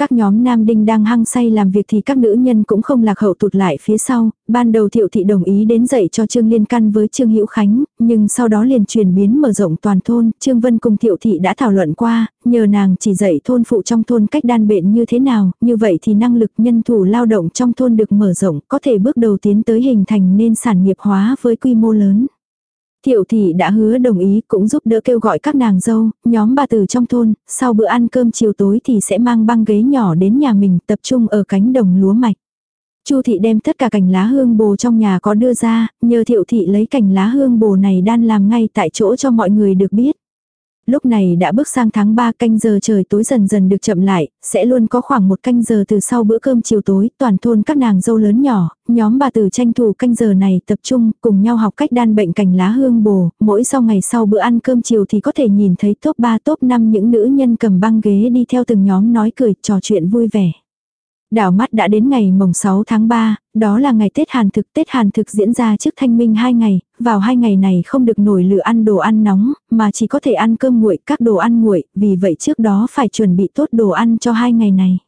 Các nhóm nam đinh đang hăng say làm việc thì các nữ nhân cũng không lạc hậu tụt lại phía sau, ban đầu thiệu thị đồng ý đến dạy cho Trương Liên Căn với Trương Hữu Khánh, nhưng sau đó liền chuyển biến mở rộng toàn thôn, Trương Vân cùng thiệu thị đã thảo luận qua, nhờ nàng chỉ dạy thôn phụ trong thôn cách đan bệnh như thế nào, như vậy thì năng lực nhân thủ lao động trong thôn được mở rộng, có thể bước đầu tiến tới hình thành nên sản nghiệp hóa với quy mô lớn. Thiệu thị đã hứa đồng ý cũng giúp đỡ kêu gọi các nàng dâu, nhóm bà tử trong thôn, sau bữa ăn cơm chiều tối thì sẽ mang băng ghế nhỏ đến nhà mình tập trung ở cánh đồng lúa mạch. Chu thị đem tất cả cành lá hương bồ trong nhà có đưa ra, nhờ thiệu thị lấy cành lá hương bồ này đan làm ngay tại chỗ cho mọi người được biết. Lúc này đã bước sang tháng 3 canh giờ trời tối dần dần được chậm lại, sẽ luôn có khoảng một canh giờ từ sau bữa cơm chiều tối, toàn thôn các nàng dâu lớn nhỏ, nhóm bà tử tranh thủ canh giờ này tập trung cùng nhau học cách đan bệnh cành lá hương bồ, mỗi sau ngày sau bữa ăn cơm chiều thì có thể nhìn thấy top 3 top 5 những nữ nhân cầm băng ghế đi theo từng nhóm nói cười trò chuyện vui vẻ. Đảo mắt đã đến ngày mồng 6 tháng 3, đó là ngày Tết Hàn thực. Tết Hàn thực diễn ra trước thanh minh 2 ngày, vào hai ngày này không được nổi lửa ăn đồ ăn nóng, mà chỉ có thể ăn cơm nguội, các đồ ăn nguội, vì vậy trước đó phải chuẩn bị tốt đồ ăn cho hai ngày này.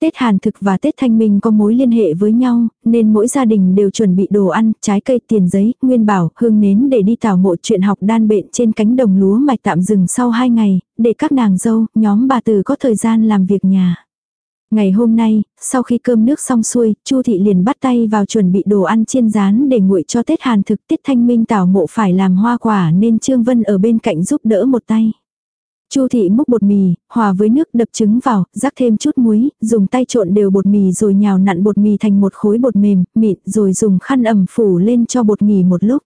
Tết Hàn thực và Tết Thanh Minh có mối liên hệ với nhau, nên mỗi gia đình đều chuẩn bị đồ ăn, trái cây, tiền giấy, nguyên bảo, hương nến để đi tảo mộ chuyện học đan bệnh trên cánh đồng lúa mạch tạm dừng sau hai ngày, để các nàng dâu, nhóm bà tử có thời gian làm việc nhà. Ngày hôm nay, sau khi cơm nước xong xuôi, Chu thị liền bắt tay vào chuẩn bị đồ ăn chiên rán để nguội cho Tết Hàn thực Tiết Thanh Minh tảo mộ phải làm hoa quả nên Trương Vân ở bên cạnh giúp đỡ một tay. Chu thị múc bột mì, hòa với nước đập trứng vào, rắc thêm chút muối, dùng tay trộn đều bột mì rồi nhào nặn bột mì thành một khối bột mềm, mịn rồi dùng khăn ẩm phủ lên cho bột nghỉ một lúc.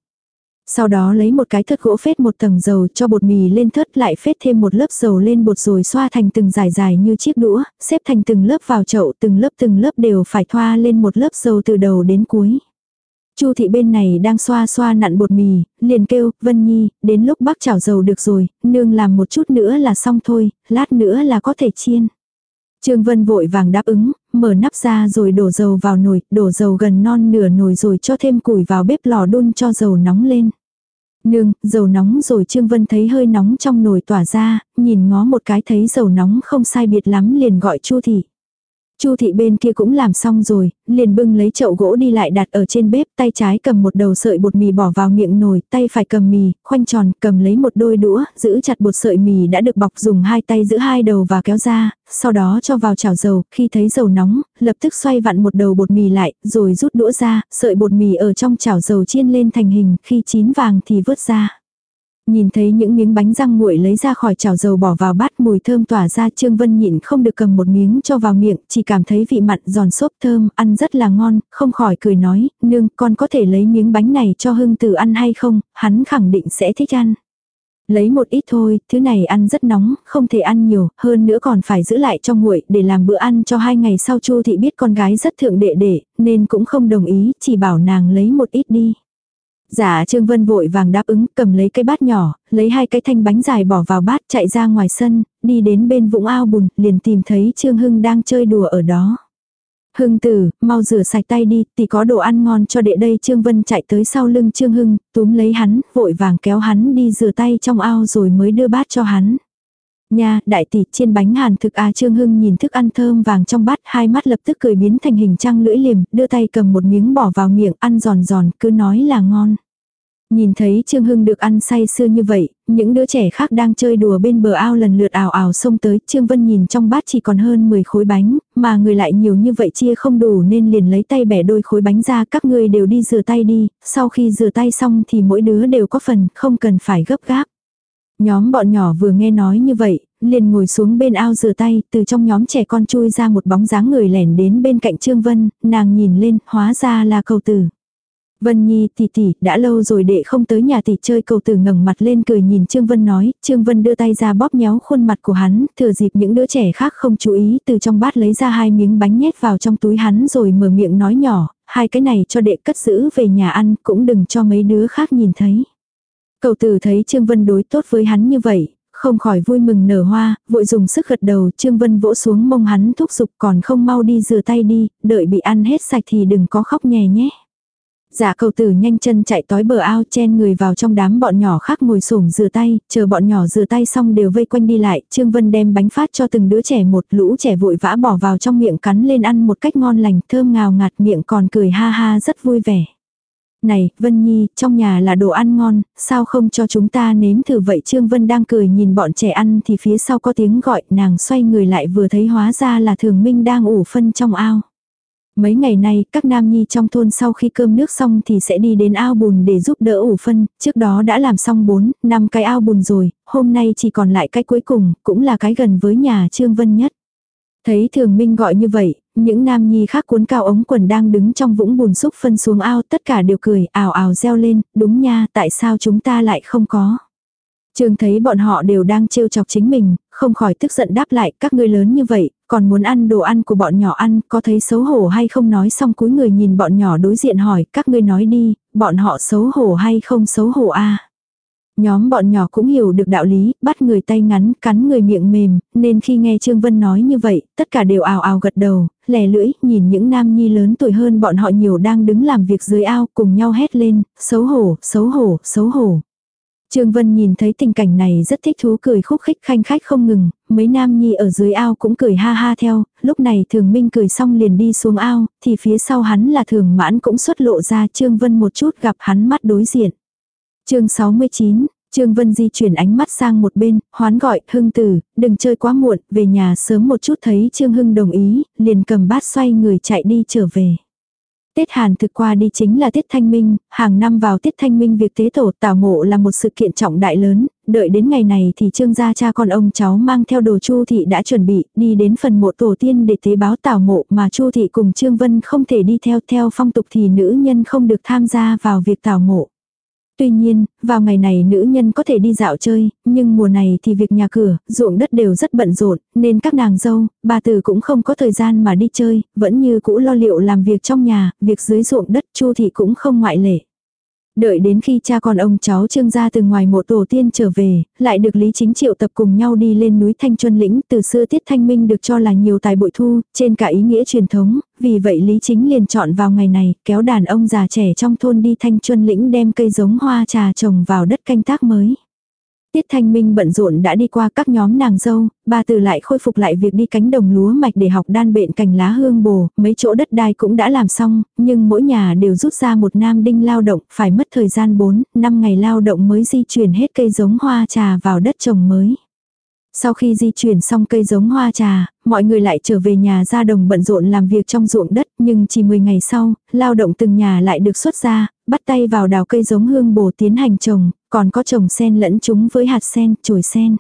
Sau đó lấy một cái thớt gỗ phết một tầng dầu cho bột mì lên thớt lại phết thêm một lớp dầu lên bột rồi xoa thành từng dài dài như chiếc đũa, xếp thành từng lớp vào chậu từng lớp từng lớp đều phải thoa lên một lớp dầu từ đầu đến cuối. Chu thị bên này đang xoa xoa nặn bột mì, liền kêu, Vân Nhi, đến lúc bác chảo dầu được rồi, nương làm một chút nữa là xong thôi, lát nữa là có thể chiên. Trương Vân vội vàng đáp ứng, mở nắp ra rồi đổ dầu vào nồi, đổ dầu gần non nửa nồi rồi cho thêm củi vào bếp lò đun cho dầu nóng lên. Nương, dầu nóng rồi Trương Vân thấy hơi nóng trong nồi tỏa ra, nhìn ngó một cái thấy dầu nóng không sai biệt lắm liền gọi Chu thị. Chu thị bên kia cũng làm xong rồi, liền bưng lấy chậu gỗ đi lại đặt ở trên bếp, tay trái cầm một đầu sợi bột mì bỏ vào miệng nồi, tay phải cầm mì, khoanh tròn, cầm lấy một đôi đũa, giữ chặt bột sợi mì đã được bọc dùng hai tay giữ hai đầu và kéo ra, sau đó cho vào chảo dầu, khi thấy dầu nóng, lập tức xoay vặn một đầu bột mì lại, rồi rút đũa ra, sợi bột mì ở trong chảo dầu chiên lên thành hình, khi chín vàng thì vớt ra. Nhìn thấy những miếng bánh răng nguội lấy ra khỏi chảo dầu bỏ vào bát mùi thơm tỏa ra Trương Vân nhịn không được cầm một miếng cho vào miệng, chỉ cảm thấy vị mặn giòn xốp thơm, ăn rất là ngon, không khỏi cười nói, nương con có thể lấy miếng bánh này cho hưng tử ăn hay không, hắn khẳng định sẽ thích ăn. Lấy một ít thôi, thứ này ăn rất nóng, không thể ăn nhiều, hơn nữa còn phải giữ lại cho nguội để làm bữa ăn cho hai ngày sau Chu thị biết con gái rất thượng đệ đệ, nên cũng không đồng ý, chỉ bảo nàng lấy một ít đi. Dạ Trương Vân vội vàng đáp ứng, cầm lấy cái bát nhỏ, lấy hai cái thanh bánh dài bỏ vào bát chạy ra ngoài sân, đi đến bên vũng ao bùn, liền tìm thấy Trương Hưng đang chơi đùa ở đó. Hưng tử, mau rửa sạch tay đi, thì có đồ ăn ngon cho đệ đây Trương Vân chạy tới sau lưng Trương Hưng, túm lấy hắn, vội vàng kéo hắn đi rửa tay trong ao rồi mới đưa bát cho hắn. Nha, đại tỷ chiên bánh hàn thực à Trương Hưng nhìn thức ăn thơm vàng trong bát, hai mắt lập tức cười biến thành hình trăng lưỡi liềm, đưa tay cầm một miếng bỏ vào miệng, ăn giòn giòn, cứ nói là ngon. Nhìn thấy Trương Hưng được ăn say sưa như vậy, những đứa trẻ khác đang chơi đùa bên bờ ao lần lượt ảo ảo xông tới, Trương Vân nhìn trong bát chỉ còn hơn 10 khối bánh, mà người lại nhiều như vậy chia không đủ nên liền lấy tay bẻ đôi khối bánh ra, các người đều đi rửa tay đi, sau khi rửa tay xong thì mỗi đứa đều có phần, không cần phải gấp gáp. Nhóm bọn nhỏ vừa nghe nói như vậy, liền ngồi xuống bên ao rửa tay, từ trong nhóm trẻ con chui ra một bóng dáng người lẻn đến bên cạnh Trương Vân, nàng nhìn lên, hóa ra là cầu tử. Vân Nhi tỷ tỷ, đã lâu rồi đệ không tới nhà tỷ chơi cầu tử ngẩng mặt lên cười nhìn Trương Vân nói, Trương Vân đưa tay ra bóp nhéo khuôn mặt của hắn, thừa dịp những đứa trẻ khác không chú ý, từ trong bát lấy ra hai miếng bánh nhét vào trong túi hắn rồi mở miệng nói nhỏ, hai cái này cho đệ cất giữ về nhà ăn, cũng đừng cho mấy đứa khác nhìn thấy. Cầu tử thấy Trương Vân đối tốt với hắn như vậy, không khỏi vui mừng nở hoa, vội dùng sức gật đầu, Trương Vân vỗ xuống mông hắn thúc giục còn không mau đi rửa tay đi, đợi bị ăn hết sạch thì đừng có khóc nhè nhé. Dạ, Giả cầu tử nhanh chân chạy tói bờ ao chen người vào trong đám bọn nhỏ khác ngồi sổm rửa tay, chờ bọn nhỏ rửa tay xong đều vây quanh đi lại, Trương Vân đem bánh phát cho từng đứa trẻ một lũ trẻ vội vã bỏ vào trong miệng cắn lên ăn một cách ngon lành, thơm ngào ngạt miệng còn cười ha ha rất vui vẻ. Này, Vân Nhi, trong nhà là đồ ăn ngon, sao không cho chúng ta nếm thử vậy Trương Vân đang cười nhìn bọn trẻ ăn thì phía sau có tiếng gọi nàng xoay người lại vừa thấy hóa ra là thường minh đang ủ phân trong ao. Mấy ngày nay, các nam nhi trong thôn sau khi cơm nước xong thì sẽ đi đến ao bùn để giúp đỡ ủ phân, trước đó đã làm xong 4, 5 cái ao bùn rồi, hôm nay chỉ còn lại cái cuối cùng, cũng là cái gần với nhà Trương Vân nhất. Thấy thường minh gọi như vậy, những nam nhi khác cuốn cao ống quần đang đứng trong vũng bùn xúc phân xuống ao tất cả đều cười ào ào reo lên, đúng nha, tại sao chúng ta lại không có. Trương thấy bọn họ đều đang trêu chọc chính mình, không khỏi tức giận đáp lại các ngươi lớn như vậy, còn muốn ăn đồ ăn của bọn nhỏ ăn, có thấy xấu hổ hay không nói xong cúi người nhìn bọn nhỏ đối diện hỏi các ngươi nói đi, bọn họ xấu hổ hay không xấu hổ a Nhóm bọn nhỏ cũng hiểu được đạo lý, bắt người tay ngắn, cắn người miệng mềm, nên khi nghe Trương Vân nói như vậy, tất cả đều ào ào gật đầu, lè lưỡi, nhìn những nam nhi lớn tuổi hơn bọn họ nhiều đang đứng làm việc dưới ao, cùng nhau hét lên, xấu hổ, xấu hổ, xấu hổ. Trương Vân nhìn thấy tình cảnh này rất thích thú cười khúc khích khanh khách không ngừng, mấy nam nhi ở dưới ao cũng cười ha ha theo, lúc này thường minh cười xong liền đi xuống ao, thì phía sau hắn là thường mãn cũng xuất lộ ra Trương Vân một chút gặp hắn mắt đối diện chương 69, Trương Vân di chuyển ánh mắt sang một bên, hoán gọi, hưng tử, đừng chơi quá muộn, về nhà sớm một chút thấy Trương Hưng đồng ý, liền cầm bát xoay người chạy đi trở về. Tết Hàn thực qua đi chính là tết Thanh Minh, hàng năm vào tết Thanh Minh việc tế tổ tảo mộ là một sự kiện trọng đại lớn, đợi đến ngày này thì trương gia cha con ông cháu mang theo đồ chu thị đã chuẩn bị đi đến phần mộ tổ tiên để tế báo tảo mộ mà chu thị cùng trương vân không thể đi theo theo phong tục thì nữ nhân không được tham gia vào việc tảo mộ. Tuy nhiên, vào ngày này nữ nhân có thể đi dạo chơi, nhưng mùa này thì việc nhà cửa, ruộng đất đều rất bận rộn, nên các nàng dâu, bà tử cũng không có thời gian mà đi chơi, vẫn như cũ lo liệu làm việc trong nhà, việc dưới ruộng đất chu thị cũng không ngoại lệ. Đợi đến khi cha con ông cháu trương gia từ ngoài mộ tổ tiên trở về, lại được Lý Chính triệu tập cùng nhau đi lên núi Thanh Chuân Lĩnh, từ xưa Tiết Thanh Minh được cho là nhiều tài bội thu, trên cả ý nghĩa truyền thống, vì vậy Lý Chính liền chọn vào ngày này, kéo đàn ông già trẻ trong thôn đi Thanh Chuân Lĩnh đem cây giống hoa trà trồng vào đất canh tác mới. Tiết Thanh Minh bận rộn đã đi qua các nhóm nàng dâu, bà từ lại khôi phục lại việc đi cánh đồng lúa mạch để học đan bện cành lá hương bồ, mấy chỗ đất đai cũng đã làm xong, nhưng mỗi nhà đều rút ra một nam đinh lao động, phải mất thời gian 4, 5 ngày lao động mới di chuyển hết cây giống hoa trà vào đất trồng mới. Sau khi di chuyển xong cây giống hoa trà, mọi người lại trở về nhà ra đồng bận rộn làm việc trong ruộng đất, nhưng chỉ 10 ngày sau, lao động từng nhà lại được xuất ra, bắt tay vào đào cây giống hương bổ tiến hành trồng, còn có trồng sen lẫn chúng với hạt sen, chồi sen.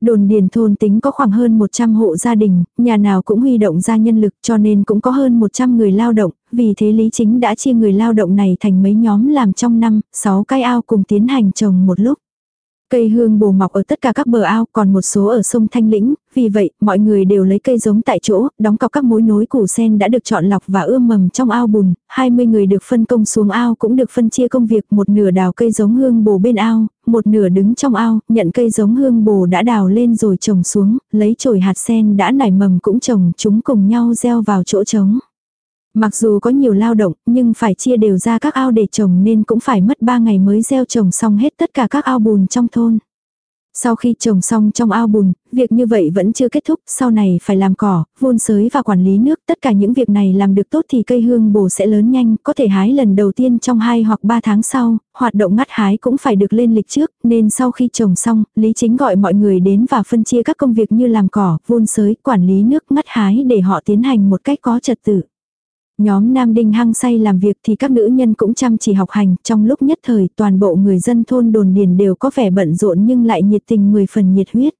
Đồn điền thôn tính có khoảng hơn 100 hộ gia đình, nhà nào cũng huy động ra nhân lực cho nên cũng có hơn 100 người lao động, vì thế Lý Chính đã chia người lao động này thành mấy nhóm làm trong năm, 6 cái ao cùng tiến hành trồng một lúc. Cây hương bồ mọc ở tất cả các bờ ao, còn một số ở sông Thanh Lĩnh, vì vậy, mọi người đều lấy cây giống tại chỗ, đóng cọc các mối nối củ sen đã được chọn lọc và ươm mầm trong ao bùn, 20 người được phân công xuống ao cũng được phân chia công việc, một nửa đào cây giống hương bồ bên ao, một nửa đứng trong ao, nhận cây giống hương bồ đã đào lên rồi trồng xuống, lấy chồi hạt sen đã nảy mầm cũng trồng, chúng cùng nhau gieo vào chỗ trống. Mặc dù có nhiều lao động, nhưng phải chia đều ra các ao để trồng nên cũng phải mất 3 ngày mới gieo trồng xong hết tất cả các ao bùn trong thôn. Sau khi trồng xong trong ao bùn, việc như vậy vẫn chưa kết thúc, sau này phải làm cỏ, vun sới và quản lý nước, tất cả những việc này làm được tốt thì cây hương bồ sẽ lớn nhanh, có thể hái lần đầu tiên trong 2 hoặc 3 tháng sau, hoạt động ngắt hái cũng phải được lên lịch trước, nên sau khi trồng xong, Lý Chính gọi mọi người đến và phân chia các công việc như làm cỏ, vun sới, quản lý nước, ngắt hái để họ tiến hành một cách có trật tự. Nhóm nam đinh hăng say làm việc thì các nữ nhân cũng chăm chỉ học hành, trong lúc nhất thời toàn bộ người dân thôn đồn điền đều có vẻ bận rộn nhưng lại nhiệt tình 10 phần nhiệt huyết.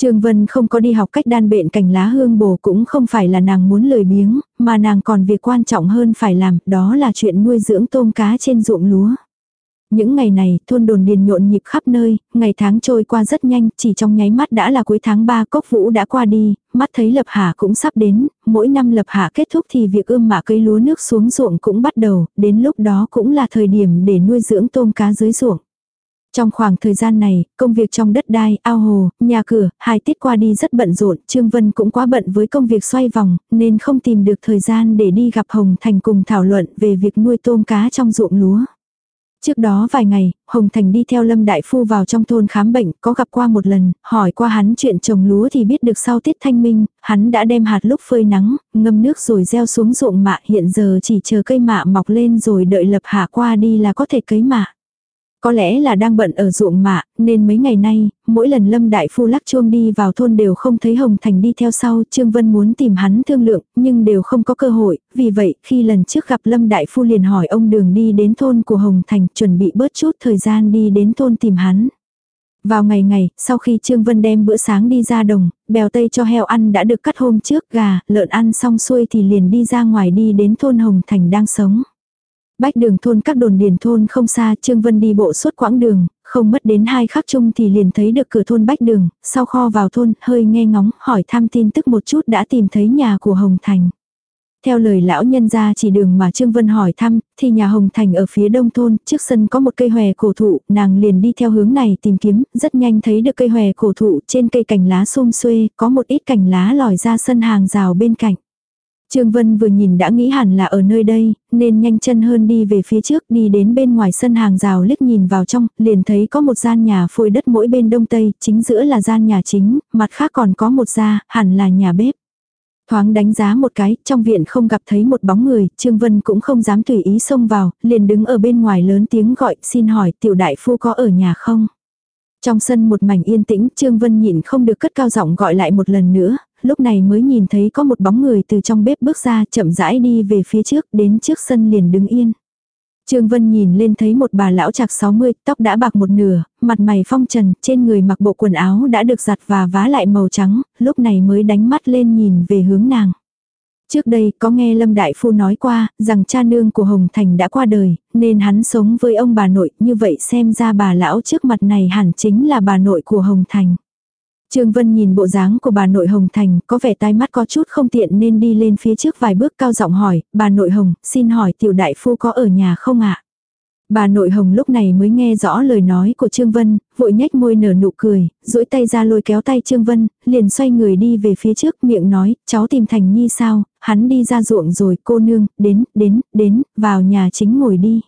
Trương Vân không có đi học cách đan bện cành lá hương bồ cũng không phải là nàng muốn lười biếng, mà nàng còn việc quan trọng hơn phải làm, đó là chuyện nuôi dưỡng tôm cá trên ruộng lúa. Những ngày này, thôn đồn điền nhộn nhịp khắp nơi, ngày tháng trôi qua rất nhanh, chỉ trong nháy mắt đã là cuối tháng 3 cốc vũ đã qua đi, mắt thấy lập hạ cũng sắp đến, mỗi năm lập hạ kết thúc thì việc ươm mạ cây lúa nước xuống ruộng cũng bắt đầu, đến lúc đó cũng là thời điểm để nuôi dưỡng tôm cá dưới ruộng. Trong khoảng thời gian này, công việc trong đất đai, ao hồ, nhà cửa, hai tiết qua đi rất bận rộn, Trương Vân cũng quá bận với công việc xoay vòng, nên không tìm được thời gian để đi gặp Hồng Thành cùng thảo luận về việc nuôi tôm cá trong ruộng lúa. Trước đó vài ngày, Hồng Thành đi theo Lâm Đại Phu vào trong thôn khám bệnh, có gặp qua một lần, hỏi qua hắn chuyện trồng lúa thì biết được sau tiết thanh minh, hắn đã đem hạt lúc phơi nắng, ngâm nước rồi gieo xuống ruộng mạ hiện giờ chỉ chờ cây mạ mọc lên rồi đợi lập hạ qua đi là có thể cấy mạ. Có lẽ là đang bận ở ruộng mạ, nên mấy ngày nay, mỗi lần Lâm Đại Phu lắc chuông đi vào thôn đều không thấy Hồng Thành đi theo sau, Trương Vân muốn tìm hắn thương lượng, nhưng đều không có cơ hội, vì vậy khi lần trước gặp Lâm Đại Phu liền hỏi ông đường đi đến thôn của Hồng Thành, chuẩn bị bớt chút thời gian đi đến thôn tìm hắn. Vào ngày ngày, sau khi Trương Vân đem bữa sáng đi ra đồng, bèo tây cho heo ăn đã được cắt hôm trước gà, lợn ăn xong xuôi thì liền đi ra ngoài đi đến thôn Hồng Thành đang sống. Bách đường thôn các đồn điền thôn không xa, Trương Vân đi bộ suốt quãng đường, không mất đến hai khắc chung thì liền thấy được cửa thôn Bách đường, sau kho vào thôn, hơi nghe ngóng, hỏi thăm tin tức một chút đã tìm thấy nhà của Hồng Thành. Theo lời lão nhân ra chỉ đường mà Trương Vân hỏi thăm, thì nhà Hồng Thành ở phía đông thôn, trước sân có một cây hòe cổ thụ, nàng liền đi theo hướng này tìm kiếm, rất nhanh thấy được cây hòe cổ thụ, trên cây cành lá xum xuê, có một ít cành lá lòi ra sân hàng rào bên cạnh. Trương Vân vừa nhìn đã nghĩ hẳn là ở nơi đây, nên nhanh chân hơn đi về phía trước đi đến bên ngoài sân hàng rào liếc nhìn vào trong, liền thấy có một gian nhà phôi đất mỗi bên đông tây, chính giữa là gian nhà chính, mặt khác còn có một gia, hẳn là nhà bếp. Thoáng đánh giá một cái, trong viện không gặp thấy một bóng người, Trương Vân cũng không dám tùy ý xông vào, liền đứng ở bên ngoài lớn tiếng gọi, xin hỏi tiểu đại phu có ở nhà không? Trong sân một mảnh yên tĩnh, Trương Vân nhịn không được cất cao giọng gọi lại một lần nữa, lúc này mới nhìn thấy có một bóng người từ trong bếp bước ra chậm rãi đi về phía trước đến trước sân liền đứng yên. Trương Vân nhìn lên thấy một bà lão chạc 60, tóc đã bạc một nửa, mặt mày phong trần, trên người mặc bộ quần áo đã được giặt và vá lại màu trắng, lúc này mới đánh mắt lên nhìn về hướng nàng. Trước đây có nghe Lâm Đại Phu nói qua, rằng cha nương của Hồng Thành đã qua đời, nên hắn sống với ông bà nội, như vậy xem ra bà lão trước mặt này hẳn chính là bà nội của Hồng Thành. Trương Vân nhìn bộ dáng của bà nội Hồng Thành, có vẻ tai mắt có chút không tiện nên đi lên phía trước vài bước cao giọng hỏi, bà nội Hồng, xin hỏi tiểu đại phu có ở nhà không ạ? Bà nội hồng lúc này mới nghe rõ lời nói của Trương Vân, vội nhếch môi nở nụ cười, duỗi tay ra lôi kéo tay Trương Vân, liền xoay người đi về phía trước miệng nói, cháu tìm Thành Nhi sao, hắn đi ra ruộng rồi, cô nương, đến, đến, đến, vào nhà chính ngồi đi.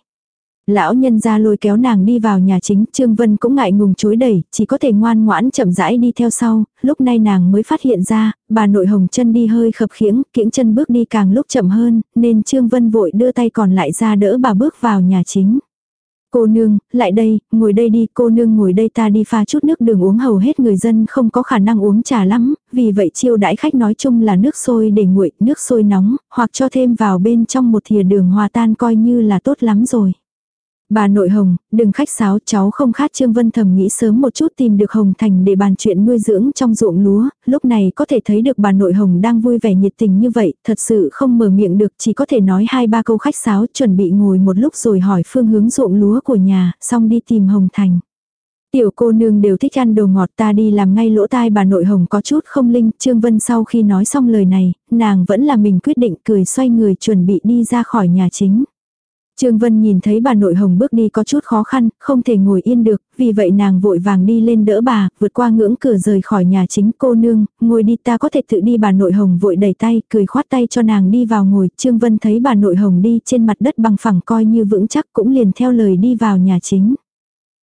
Lão nhân ra lôi kéo nàng đi vào nhà chính, Trương Vân cũng ngại ngùng chối đẩy, chỉ có thể ngoan ngoãn chậm rãi đi theo sau, lúc này nàng mới phát hiện ra, bà nội hồng chân đi hơi khập khiễng, kiễng chân bước đi càng lúc chậm hơn, nên Trương Vân vội đưa tay còn lại ra đỡ bà bước vào nhà chính. Cô nương, lại đây, ngồi đây đi, cô nương ngồi đây ta đi pha chút nước đường uống hầu hết người dân không có khả năng uống trà lắm, vì vậy chiêu đãi khách nói chung là nước sôi để nguội, nước sôi nóng, hoặc cho thêm vào bên trong một thìa đường hòa tan coi như là tốt lắm rồi. Bà nội Hồng, đừng khách sáo cháu không khát Trương Vân thầm nghĩ sớm một chút tìm được Hồng Thành để bàn chuyện nuôi dưỡng trong ruộng lúa, lúc này có thể thấy được bà nội Hồng đang vui vẻ nhiệt tình như vậy, thật sự không mở miệng được chỉ có thể nói hai ba câu khách sáo chuẩn bị ngồi một lúc rồi hỏi phương hướng ruộng lúa của nhà, xong đi tìm Hồng Thành. Tiểu cô nương đều thích ăn đồ ngọt ta đi làm ngay lỗ tai bà nội hồng có chút không linh, Trương Vân sau khi nói xong lời này, nàng vẫn là mình quyết định cười xoay người chuẩn bị đi ra khỏi nhà chính. Trương Vân nhìn thấy bà nội hồng bước đi có chút khó khăn, không thể ngồi yên được, vì vậy nàng vội vàng đi lên đỡ bà, vượt qua ngưỡng cửa rời khỏi nhà chính cô nương, ngồi đi ta có thể tự đi bà nội hồng vội đẩy tay, cười khoát tay cho nàng đi vào ngồi. Trương Vân thấy bà nội hồng đi trên mặt đất bằng phẳng coi như vững chắc cũng liền theo lời đi vào nhà chính.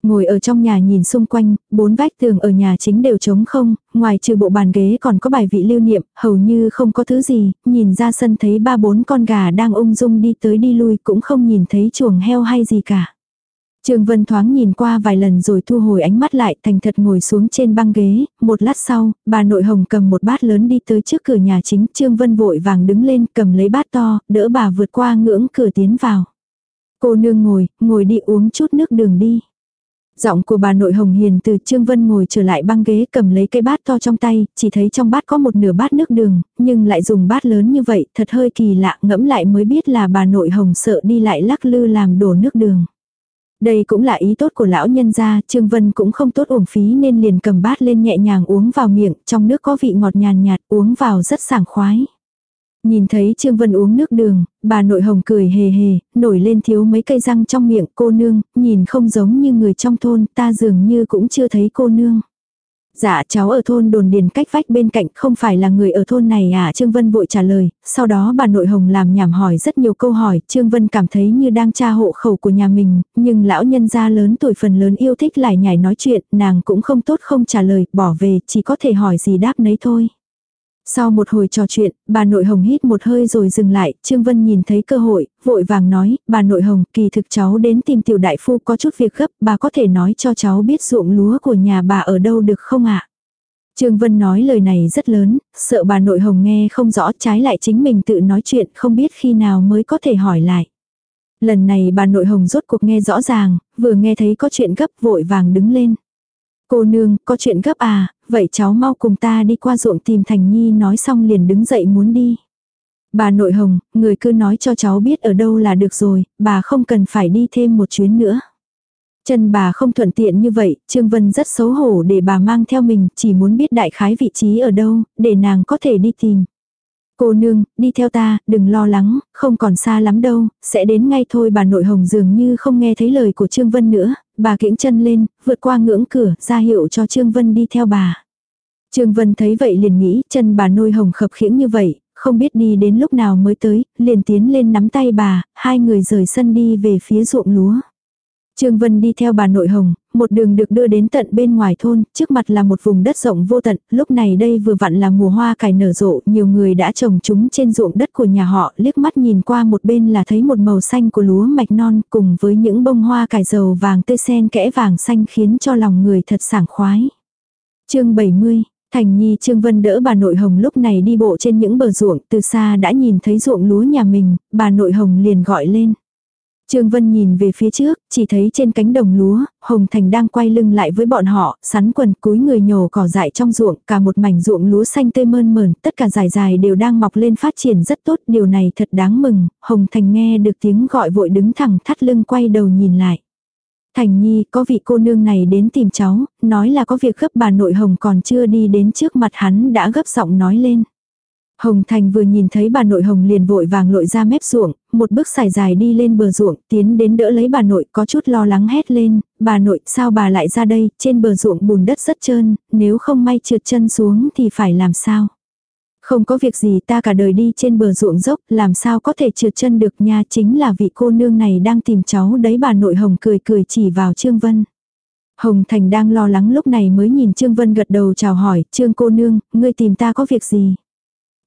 Ngồi ở trong nhà nhìn xung quanh, bốn vách tường ở nhà chính đều trống không, ngoài trừ bộ bàn ghế còn có bài vị lưu niệm, hầu như không có thứ gì, nhìn ra sân thấy ba bốn con gà đang ung dung đi tới đi lui cũng không nhìn thấy chuồng heo hay gì cả. Trương Vân thoáng nhìn qua vài lần rồi thu hồi ánh mắt lại thành thật ngồi xuống trên băng ghế, một lát sau, bà nội hồng cầm một bát lớn đi tới trước cửa nhà chính, Trương Vân vội vàng đứng lên cầm lấy bát to, đỡ bà vượt qua ngưỡng cửa tiến vào. Cô nương ngồi, ngồi đi uống chút nước đường đi. Giọng của bà nội Hồng Hiền từ Trương Vân ngồi trở lại băng ghế cầm lấy cái bát to trong tay, chỉ thấy trong bát có một nửa bát nước đường, nhưng lại dùng bát lớn như vậy, thật hơi kỳ lạ, ngẫm lại mới biết là bà nội Hồng sợ đi lại lắc lư làm đổ nước đường. Đây cũng là ý tốt của lão nhân gia, Trương Vân cũng không tốt uổng phí nên liền cầm bát lên nhẹ nhàng uống vào miệng, trong nước có vị ngọt nhàn nhạt, uống vào rất sảng khoái. Nhìn thấy Trương Vân uống nước đường, bà nội hồng cười hề hề, nổi lên thiếu mấy cây răng trong miệng cô nương, nhìn không giống như người trong thôn, ta dường như cũng chưa thấy cô nương. Dạ cháu ở thôn đồn điền cách vách bên cạnh không phải là người ở thôn này à Trương Vân vội trả lời, sau đó bà nội hồng làm nhảm hỏi rất nhiều câu hỏi, Trương Vân cảm thấy như đang tra hộ khẩu của nhà mình, nhưng lão nhân gia lớn tuổi phần lớn yêu thích lại nhảy nói chuyện, nàng cũng không tốt không trả lời, bỏ về, chỉ có thể hỏi gì đáp nấy thôi. Sau một hồi trò chuyện, bà nội hồng hít một hơi rồi dừng lại, Trương Vân nhìn thấy cơ hội, vội vàng nói, bà nội hồng, kỳ thực cháu đến tìm tiểu đại phu có chút việc gấp, bà có thể nói cho cháu biết ruộng lúa của nhà bà ở đâu được không ạ? Trương Vân nói lời này rất lớn, sợ bà nội hồng nghe không rõ trái lại chính mình tự nói chuyện không biết khi nào mới có thể hỏi lại. Lần này bà nội hồng rốt cuộc nghe rõ ràng, vừa nghe thấy có chuyện gấp vội vàng đứng lên. Cô nương, có chuyện gấp à, vậy cháu mau cùng ta đi qua ruộng tìm Thành Nhi nói xong liền đứng dậy muốn đi. Bà nội hồng, người cứ nói cho cháu biết ở đâu là được rồi, bà không cần phải đi thêm một chuyến nữa. Chân bà không thuận tiện như vậy, Trương Vân rất xấu hổ để bà mang theo mình, chỉ muốn biết đại khái vị trí ở đâu, để nàng có thể đi tìm. Cô nương, đi theo ta, đừng lo lắng, không còn xa lắm đâu, sẽ đến ngay thôi bà nội hồng dường như không nghe thấy lời của Trương Vân nữa, bà kiễng chân lên, vượt qua ngưỡng cửa, ra hiệu cho Trương Vân đi theo bà. Trương Vân thấy vậy liền nghĩ, chân bà nôi hồng khập khiễng như vậy, không biết đi đến lúc nào mới tới, liền tiến lên nắm tay bà, hai người rời sân đi về phía ruộng lúa. Trương Vân đi theo bà nội hồng, một đường được đưa đến tận bên ngoài thôn, trước mặt là một vùng đất rộng vô tận, lúc này đây vừa vặn là mùa hoa cải nở rộ, nhiều người đã trồng chúng trên ruộng đất của nhà họ, liếc mắt nhìn qua một bên là thấy một màu xanh của lúa mạch non cùng với những bông hoa cải dầu vàng tê sen kẽ vàng xanh khiến cho lòng người thật sảng khoái. chương 70 Thành Nhi Trương Vân đỡ bà nội hồng lúc này đi bộ trên những bờ ruộng, từ xa đã nhìn thấy ruộng lúa nhà mình, bà nội hồng liền gọi lên. Trương Vân nhìn về phía trước, chỉ thấy trên cánh đồng lúa, Hồng Thành đang quay lưng lại với bọn họ, sắn quần cúi người nhổ cỏ dại trong ruộng, cả một mảnh ruộng lúa xanh tươi mơn mởn, tất cả dài dài đều đang mọc lên phát triển rất tốt, điều này thật đáng mừng, Hồng Thành nghe được tiếng gọi vội đứng thẳng thắt lưng quay đầu nhìn lại. Thành Nhi, có vị cô nương này đến tìm cháu, nói là có việc gấp bà nội Hồng còn chưa đi đến trước mặt hắn đã gấp giọng nói lên. Hồng Thành vừa nhìn thấy bà nội Hồng liền vội vàng lội ra mép ruộng, một bước xài dài đi lên bờ ruộng, tiến đến đỡ lấy bà nội có chút lo lắng hét lên, bà nội sao bà lại ra đây, trên bờ ruộng bùn đất rất trơn, nếu không may trượt chân xuống thì phải làm sao. Không có việc gì ta cả đời đi trên bờ ruộng dốc, làm sao có thể trượt chân được nha chính là vị cô nương này đang tìm cháu đấy bà nội Hồng cười cười chỉ vào Trương Vân. Hồng Thành đang lo lắng lúc này mới nhìn Trương Vân gật đầu chào hỏi, Trương cô nương, ngươi tìm ta có việc gì?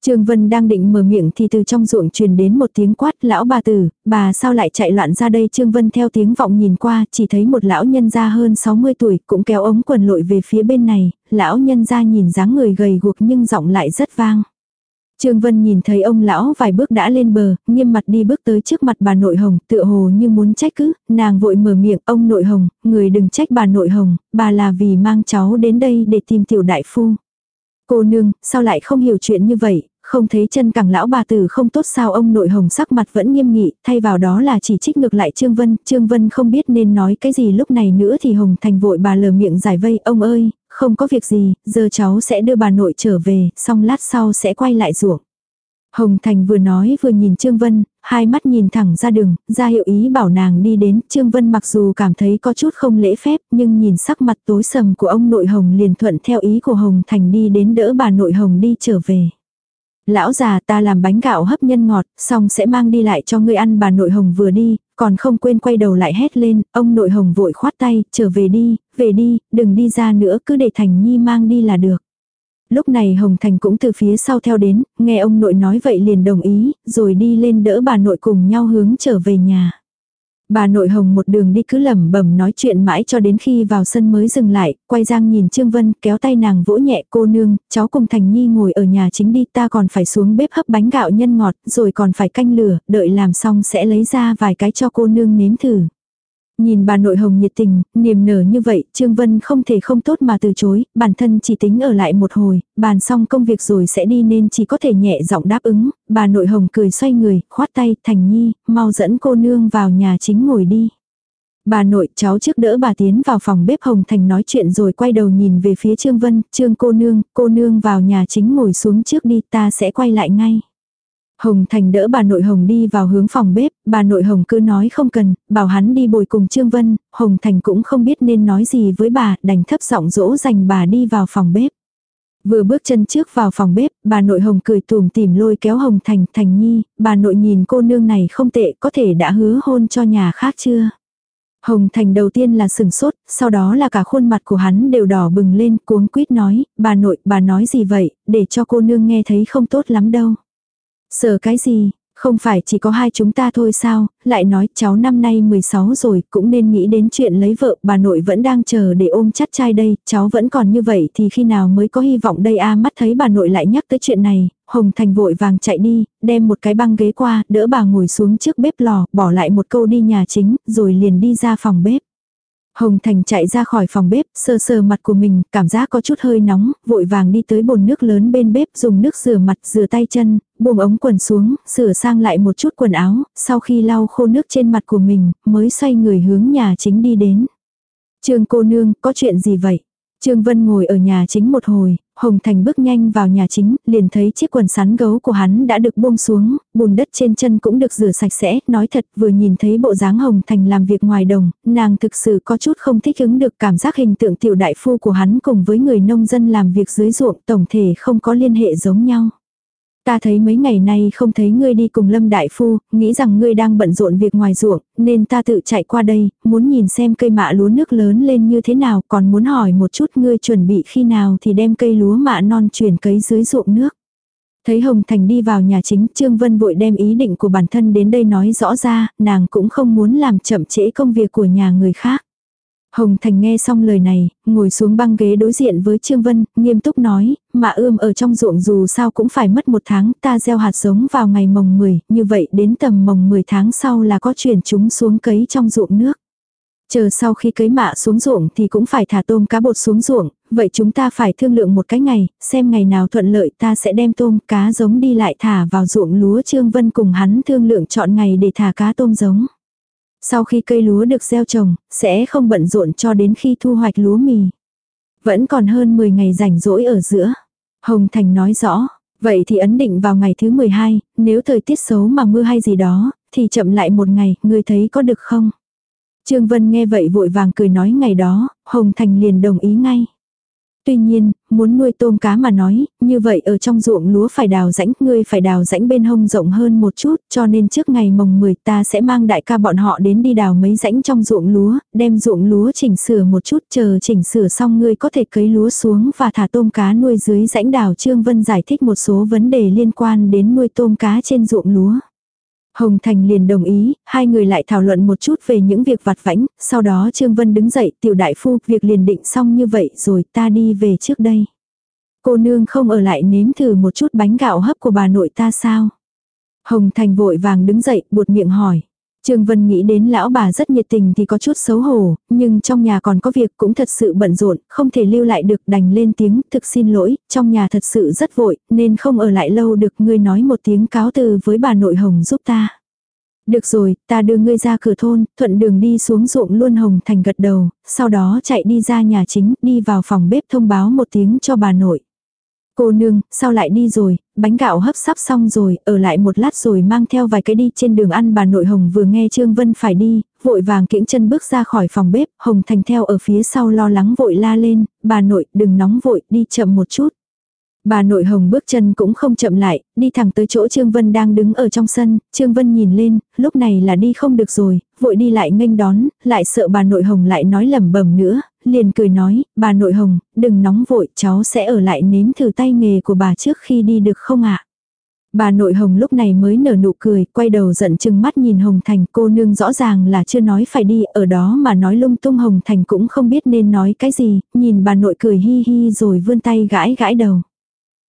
Trương Vân đang định mở miệng thì từ trong ruộng truyền đến một tiếng quát lão bà tử, bà sao lại chạy loạn ra đây Trương Vân theo tiếng vọng nhìn qua chỉ thấy một lão nhân gia hơn 60 tuổi cũng kéo ống quần lội về phía bên này, lão nhân gia nhìn dáng người gầy guộc nhưng giọng lại rất vang. Trương Vân nhìn thấy ông lão vài bước đã lên bờ, nghiêm mặt đi bước tới trước mặt bà nội hồng, tựa hồ như muốn trách cứ, nàng vội mở miệng, ông nội hồng, người đừng trách bà nội hồng, bà là vì mang cháu đến đây để tìm tiểu đại phu. Cô nương, sao lại không hiểu chuyện như vậy, không thấy chân cẳng lão bà tử không tốt sao ông nội hồng sắc mặt vẫn nghiêm nghị, thay vào đó là chỉ trích ngược lại Trương Vân, Trương Vân không biết nên nói cái gì lúc này nữa thì Hồng Thành vội bà lờ miệng giải vây, ông ơi, không có việc gì, giờ cháu sẽ đưa bà nội trở về, xong lát sau sẽ quay lại ruộng. Hồng Thành vừa nói vừa nhìn Trương Vân, hai mắt nhìn thẳng ra đường, ra hiệu ý bảo nàng đi đến, Trương Vân mặc dù cảm thấy có chút không lễ phép, nhưng nhìn sắc mặt tối sầm của ông nội Hồng liền thuận theo ý của Hồng Thành đi đến đỡ bà nội Hồng đi trở về. Lão già ta làm bánh gạo hấp nhân ngọt, xong sẽ mang đi lại cho ngươi ăn bà nội hồng vừa đi, còn không quên quay đầu lại hét lên, ông nội hồng vội khoát tay, trở về đi, về đi, đừng đi ra nữa cứ để Thành Nhi mang đi là được. Lúc này Hồng Thành cũng từ phía sau theo đến, nghe ông nội nói vậy liền đồng ý, rồi đi lên đỡ bà nội cùng nhau hướng trở về nhà. Bà nội hồng một đường đi cứ lẩm bẩm nói chuyện mãi cho đến khi vào sân mới dừng lại, quay giang nhìn Trương Vân kéo tay nàng vỗ nhẹ cô nương, cháu cùng Thành Nhi ngồi ở nhà chính đi ta còn phải xuống bếp hấp bánh gạo nhân ngọt rồi còn phải canh lửa, đợi làm xong sẽ lấy ra vài cái cho cô nương nếm thử. Nhìn bà nội hồng nhiệt tình, niềm nở như vậy, Trương Vân không thể không tốt mà từ chối, bản thân chỉ tính ở lại một hồi, bàn xong công việc rồi sẽ đi nên chỉ có thể nhẹ giọng đáp ứng, bà nội hồng cười xoay người, khoát tay, Thành Nhi, mau dẫn cô nương vào nhà chính ngồi đi. Bà nội cháu trước đỡ bà tiến vào phòng bếp Hồng Thành nói chuyện rồi quay đầu nhìn về phía Trương Vân, Trương cô nương, cô nương vào nhà chính ngồi xuống trước đi ta sẽ quay lại ngay. Hồng Thành đỡ bà nội Hồng đi vào hướng phòng bếp, bà nội Hồng cứ nói không cần, bảo hắn đi bồi cùng Trương Vân, Hồng Thành cũng không biết nên nói gì với bà, đành thấp giọng dỗ dành bà đi vào phòng bếp. Vừa bước chân trước vào phòng bếp, bà nội Hồng cười tùm tìm lôi kéo Hồng Thành, Thành Nhi, bà nội nhìn cô nương này không tệ, có thể đã hứa hôn cho nhà khác chưa? Hồng Thành đầu tiên là sừng sốt, sau đó là cả khuôn mặt của hắn đều đỏ bừng lên, cuống quýt nói, bà nội, bà nói gì vậy, để cho cô nương nghe thấy không tốt lắm đâu. Sợ cái gì, không phải chỉ có hai chúng ta thôi sao, lại nói cháu năm nay 16 rồi, cũng nên nghĩ đến chuyện lấy vợ, bà nội vẫn đang chờ để ôm chắt trai đây, cháu vẫn còn như vậy thì khi nào mới có hy vọng đây a? Mắt thấy bà nội lại nhắc tới chuyện này, Hồng Thành vội vàng chạy đi, đem một cái băng ghế qua, đỡ bà ngồi xuống trước bếp lò, bỏ lại một câu đi nhà chính, rồi liền đi ra phòng bếp. Hồng Thành chạy ra khỏi phòng bếp, sờ sờ mặt của mình, cảm giác có chút hơi nóng, vội vàng đi tới bồn nước lớn bên bếp dùng nước rửa mặt, rửa tay chân, buông ống quần xuống, sửa sang lại một chút quần áo, sau khi lau khô nước trên mặt của mình, mới xoay người hướng nhà chính đi đến. Trương cô nương, có chuyện gì vậy? Trương Vân ngồi ở nhà chính một hồi, Hồng Thành bước nhanh vào nhà chính, liền thấy chiếc quần sắn gấu của hắn đã được buông xuống, bùn đất trên chân cũng được rửa sạch sẽ, nói thật vừa nhìn thấy bộ dáng Hồng Thành làm việc ngoài đồng, nàng thực sự có chút không thích ứng được cảm giác hình tượng tiểu đại phu của hắn cùng với người nông dân làm việc dưới ruộng tổng thể không có liên hệ giống nhau. Ta thấy mấy ngày nay không thấy ngươi đi cùng Lâm Đại Phu, nghĩ rằng ngươi đang bận rộn việc ngoài ruộng, nên ta tự chạy qua đây, muốn nhìn xem cây mạ lúa nước lớn lên như thế nào, còn muốn hỏi một chút ngươi chuẩn bị khi nào thì đem cây lúa mạ non chuyển cấy dưới ruộng nước. Thấy Hồng Thành đi vào nhà chính, Trương Vân vội đem ý định của bản thân đến đây nói rõ ra, nàng cũng không muốn làm chậm trễ công việc của nhà người khác. Hồng Thành nghe xong lời này, ngồi xuống băng ghế đối diện với Trương Vân, nghiêm túc nói, mà ươm ở trong ruộng dù sao cũng phải mất một tháng, ta gieo hạt giống vào ngày mồng 10, như vậy đến tầm mồng 10 tháng sau là có chuyển chúng xuống cấy trong ruộng nước. Chờ sau khi cấy mạ xuống ruộng thì cũng phải thả tôm cá bột xuống ruộng, vậy chúng ta phải thương lượng một cái ngày, xem ngày nào thuận lợi ta sẽ đem tôm cá giống đi lại thả vào ruộng lúa Trương Vân cùng hắn thương lượng chọn ngày để thả cá tôm giống. Sau khi cây lúa được gieo trồng, sẽ không bận rộn cho đến khi thu hoạch lúa mì. Vẫn còn hơn 10 ngày rảnh rỗi ở giữa. Hồng Thành nói rõ, Vậy thì ấn định vào ngày thứ 12, nếu thời tiết xấu mà mưa hay gì đó, thì chậm lại một ngày, ngươi thấy có được không? Trương Vân nghe vậy vội vàng cười nói ngày đó, Hồng Thành liền đồng ý ngay. Tuy nhiên, muốn nuôi tôm cá mà nói, như vậy ở trong ruộng lúa phải đào rãnh, ngươi phải đào rãnh bên hông rộng hơn một chút, cho nên trước ngày mồng 10 ta sẽ mang đại ca bọn họ đến đi đào mấy rãnh trong ruộng lúa, đem ruộng lúa chỉnh sửa một chút, chờ chỉnh sửa xong ngươi có thể cấy lúa xuống và thả tôm cá nuôi dưới rãnh đào. Trương Vân giải thích một số vấn đề liên quan đến nuôi tôm cá trên ruộng lúa. Hồng Thành liền đồng ý, hai người lại thảo luận một chút về những việc vặt vãnh, sau đó Trương Vân đứng dậy, tiểu đại phu, việc liền định xong như vậy rồi ta đi về trước đây. Cô nương không ở lại nếm thử một chút bánh gạo hấp của bà nội ta sao? Hồng Thành vội vàng đứng dậy, buột miệng hỏi. Trương Vân nghĩ đến lão bà rất nhiệt tình thì có chút xấu hổ, nhưng trong nhà còn có việc cũng thật sự bận rộn, không thể lưu lại được đành lên tiếng thực xin lỗi, trong nhà thật sự rất vội, nên không ở lại lâu được ngươi nói một tiếng cáo từ với bà nội Hồng giúp ta. Được rồi, ta đưa ngươi ra cửa thôn, thuận đường đi xuống ruộng luôn Hồng Thành gật đầu, sau đó chạy đi ra nhà chính, đi vào phòng bếp thông báo một tiếng cho bà nội. Cô nương, sao lại đi rồi, bánh gạo hấp sắp xong rồi, ở lại một lát rồi mang theo vài cái đi trên đường ăn bà nội Hồng vừa nghe Trương Vân phải đi, vội vàng kiễng chân bước ra khỏi phòng bếp, Hồng Thành theo ở phía sau lo lắng vội la lên, bà nội đừng nóng vội, đi chậm một chút. Bà nội hồng bước chân cũng không chậm lại, đi thẳng tới chỗ Trương Vân đang đứng ở trong sân, Trương Vân nhìn lên, lúc này là đi không được rồi, vội đi lại nghênh đón, lại sợ bà nội hồng lại nói lẩm bẩm nữa, liền cười nói, bà nội hồng, đừng nóng vội, cháu sẽ ở lại nếm thử tay nghề của bà trước khi đi được không ạ? Bà nội hồng lúc này mới nở nụ cười, quay đầu giận chừng mắt nhìn Hồng Thành cô nương rõ ràng là chưa nói phải đi, ở đó mà nói lung tung Hồng Thành cũng không biết nên nói cái gì, nhìn bà nội cười hi hi rồi vươn tay gãi gãi đầu.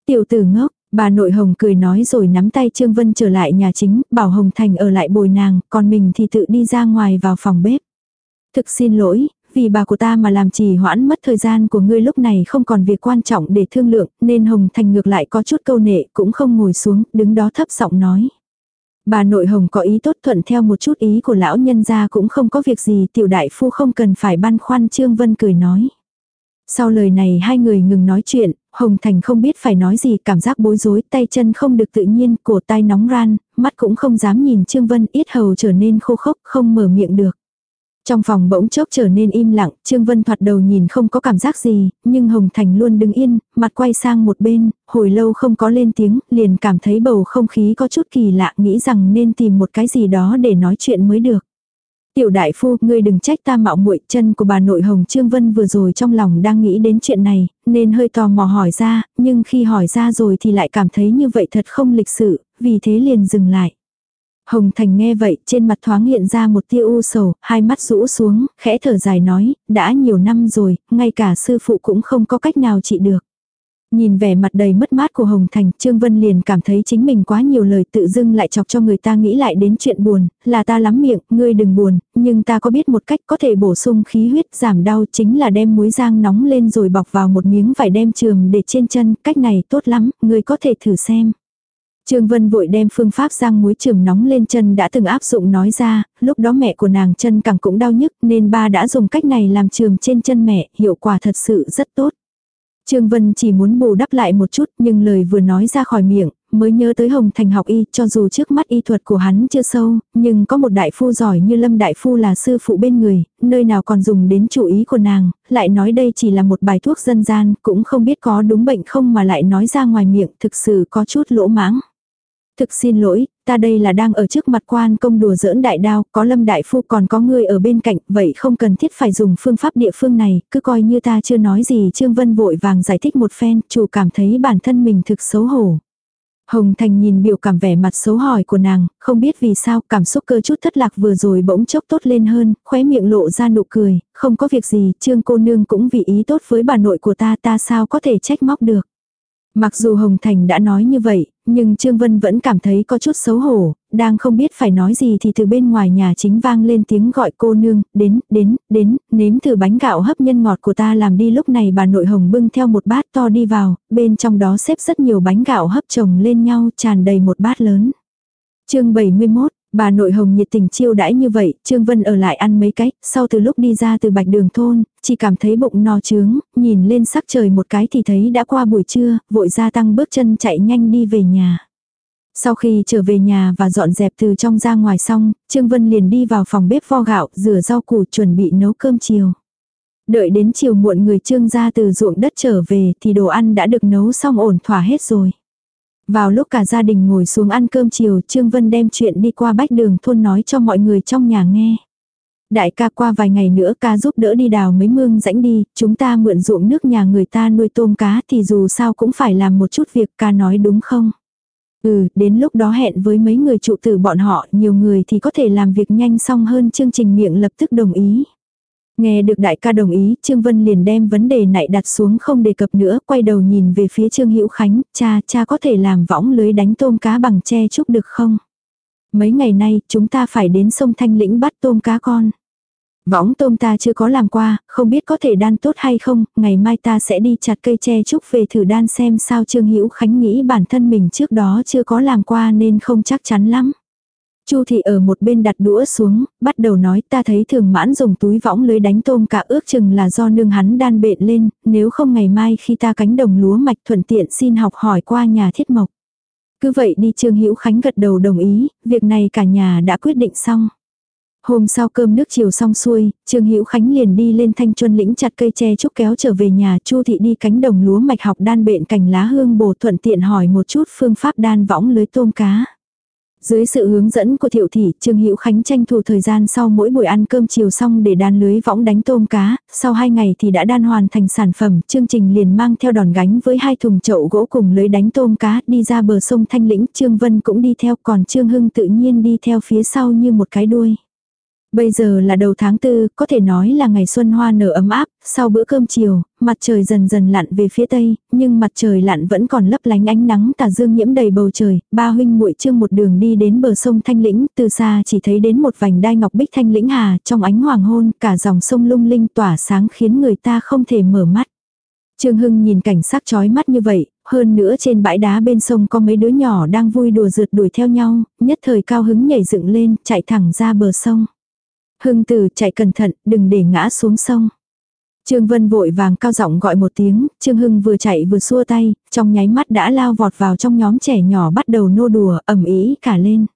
Tiểu tử ngốc, bà nội Hồng cười nói rồi nắm tay Trương Vân trở lại nhà chính, bảo Hồng Thành ở lại bồi nàng, còn mình thì tự đi ra ngoài vào phòng bếp. Thực xin lỗi, vì bà của ta mà làm trì hoãn mất thời gian của ngươi lúc này không còn việc quan trọng để thương lượng, nên Hồng Thành ngược lại có chút câu nệ, cũng không ngồi xuống, đứng đó thấp giọng nói. Bà nội Hồng có ý tốt thuận theo một chút ý của lão nhân gia cũng không có việc gì, tiểu đại phu không cần phải băn khoăn Trương Vân cười nói. Sau lời này hai người ngừng nói chuyện, Hồng Thành không biết phải nói gì, cảm giác bối rối, tay chân không được tự nhiên, cổ tay nóng ran, mắt cũng không dám nhìn Trương Vân, ít hầu trở nên khô khốc, không mở miệng được. Trong phòng bỗng chốc trở nên im lặng, Trương Vân thoạt đầu nhìn không có cảm giác gì, nhưng Hồng Thành luôn đứng yên, mặt quay sang một bên, hồi lâu không có lên tiếng, liền cảm thấy bầu không khí có chút kỳ lạ, nghĩ rằng nên tìm một cái gì đó để nói chuyện mới được. Tiểu đại phu, ngươi đừng trách ta mạo muội chân của bà nội Hồng Trương Vân vừa rồi trong lòng đang nghĩ đến chuyện này, nên hơi tò mò hỏi ra, nhưng khi hỏi ra rồi thì lại cảm thấy như vậy thật không lịch sự, vì thế liền dừng lại. Hồng Thành nghe vậy, trên mặt thoáng hiện ra một tia u sầu, hai mắt rũ xuống, khẽ thở dài nói, đã nhiều năm rồi, ngay cả sư phụ cũng không có cách nào trị được. Nhìn vẻ mặt đầy mất mát của Hồng Thành, Trương Vân liền cảm thấy chính mình quá nhiều lời tự dưng lại chọc cho người ta nghĩ lại đến chuyện buồn, là ta lắm miệng, ngươi đừng buồn, nhưng ta có biết một cách có thể bổ sung khí huyết giảm đau chính là đem muối rang nóng lên rồi bọc vào một miếng vải đem trường để trên chân, cách này tốt lắm, ngươi có thể thử xem. Trương Vân vội đem phương pháp rang muối trường nóng lên chân đã từng áp dụng nói ra, lúc đó mẹ của nàng chân càng cũng đau nhức nên ba đã dùng cách này làm trường trên chân mẹ, hiệu quả thật sự rất tốt. Trương Vân chỉ muốn bù đắp lại một chút nhưng lời vừa nói ra khỏi miệng, mới nhớ tới Hồng Thành học y cho dù trước mắt y thuật của hắn chưa sâu, nhưng có một đại phu giỏi như Lâm Đại Phu là sư phụ bên người, nơi nào còn dùng đến chủ ý của nàng, lại nói đây chỉ là một bài thuốc dân gian, cũng không biết có đúng bệnh không mà lại nói ra ngoài miệng, thực sự có chút lỗ mãng. Thực xin lỗi, ta đây là đang ở trước mặt quan công đùa giỡn đại đao, có lâm đại phu còn có người ở bên cạnh, vậy không cần thiết phải dùng phương pháp địa phương này, cứ coi như ta chưa nói gì Trương Vân vội vàng giải thích một phen, chủ cảm thấy bản thân mình thực xấu hổ. Hồng Thành nhìn biểu cảm vẻ mặt xấu hỏi của nàng, không biết vì sao cảm xúc cơ chút thất lạc vừa rồi bỗng chốc tốt lên hơn, khóe miệng lộ ra nụ cười, không có việc gì, trương cô nương cũng vì ý tốt với bà nội của ta ta sao có thể trách móc được. Mặc dù Hồng Thành đã nói như vậy, nhưng Trương Vân vẫn cảm thấy có chút xấu hổ, đang không biết phải nói gì thì từ bên ngoài nhà chính vang lên tiếng gọi cô nương, đến, đến, đến, nếm thử bánh gạo hấp nhân ngọt của ta làm đi lúc này bà nội Hồng bưng theo một bát to đi vào, bên trong đó xếp rất nhiều bánh gạo hấp chồng lên nhau tràn đầy một bát lớn. chương 71 Bà nội hồng nhiệt tình chiêu đãi như vậy, Trương Vân ở lại ăn mấy cái, sau từ lúc đi ra từ bạch đường thôn, chỉ cảm thấy bụng no trướng, nhìn lên sắc trời một cái thì thấy đã qua buổi trưa, vội gia tăng bước chân chạy nhanh đi về nhà. Sau khi trở về nhà và dọn dẹp từ trong ra ngoài xong, Trương Vân liền đi vào phòng bếp vo gạo, rửa rau củ chuẩn bị nấu cơm chiều. Đợi đến chiều muộn người Trương ra từ ruộng đất trở về thì đồ ăn đã được nấu xong ổn thỏa hết rồi. Vào lúc cả gia đình ngồi xuống ăn cơm chiều, Trương Vân đem chuyện đi qua bách đường thôn nói cho mọi người trong nhà nghe. Đại ca qua vài ngày nữa ca giúp đỡ đi đào mấy mương rãnh đi, chúng ta mượn ruộng nước nhà người ta nuôi tôm cá thì dù sao cũng phải làm một chút việc ca nói đúng không? Ừ, đến lúc đó hẹn với mấy người trụ tử bọn họ, nhiều người thì có thể làm việc nhanh xong hơn chương trình miệng lập tức đồng ý. Nghe được đại ca đồng ý, Trương Vân liền đem vấn đề này đặt xuống không đề cập nữa, quay đầu nhìn về phía Trương Hữu Khánh, cha, cha có thể làm võng lưới đánh tôm cá bằng tre trúc được không? Mấy ngày nay, chúng ta phải đến sông Thanh Lĩnh bắt tôm cá con. Võng tôm ta chưa có làm qua, không biết có thể đan tốt hay không, ngày mai ta sẽ đi chặt cây tre trúc về thử đan xem sao Trương Hữu Khánh nghĩ bản thân mình trước đó chưa có làm qua nên không chắc chắn lắm. Chu thị ở một bên đặt đũa xuống, bắt đầu nói ta thấy thường mãn dùng túi võng lưới đánh tôm cả ước chừng là do nương hắn đan bện lên, nếu không ngày mai khi ta cánh đồng lúa mạch thuận tiện xin học hỏi qua nhà thiết mộc. Cứ vậy đi Trương Hữu Khánh gật đầu đồng ý, việc này cả nhà đã quyết định xong. Hôm sau cơm nước chiều xong xuôi, Trương Hữu Khánh liền đi lên thanh chuân lĩnh chặt cây tre trúc kéo trở về nhà, Chu thị đi cánh đồng lúa mạch học đan bện cành lá hương bổ thuận tiện hỏi một chút phương pháp đan võng lưới tôm cá. Dưới sự hướng dẫn của Thiệu Thị, Trương Hữu Khánh tranh thủ thời gian sau mỗi buổi ăn cơm chiều xong để đan lưới võng đánh tôm cá, sau hai ngày thì đã đan hoàn thành sản phẩm, chương trình liền mang theo đòn gánh với hai thùng chậu gỗ cùng lưới đánh tôm cá, đi ra bờ sông Thanh Lĩnh, Trương Vân cũng đi theo, còn Trương Hưng tự nhiên đi theo phía sau như một cái đuôi. Bây giờ là đầu tháng tư, có thể nói là ngày xuân hoa nở ấm áp, sau bữa cơm chiều, mặt trời dần dần lặn về phía tây, nhưng mặt trời lặn vẫn còn lấp lánh ánh nắng tà dương nhiễm đầy bầu trời, ba huynh muội trương một đường đi đến bờ sông Thanh Lĩnh, từ xa chỉ thấy đến một vành đai ngọc bích Thanh Lĩnh hà, trong ánh hoàng hôn, cả dòng sông lung linh tỏa sáng khiến người ta không thể mở mắt. Trương Hưng nhìn cảnh sắc chói mắt như vậy, hơn nữa trên bãi đá bên sông có mấy đứa nhỏ đang vui đùa rượt đuổi theo nhau, nhất thời cao hứng nhảy dựng lên, chạy thẳng ra bờ sông. Hưng tử chạy cẩn thận, đừng để ngã xuống sông. Trương Vân vội vàng cao giọng gọi một tiếng, Trương Hưng vừa chạy vừa xua tay, trong nháy mắt đã lao vọt vào trong nhóm trẻ nhỏ bắt đầu nô đùa, ẩm ý cả lên.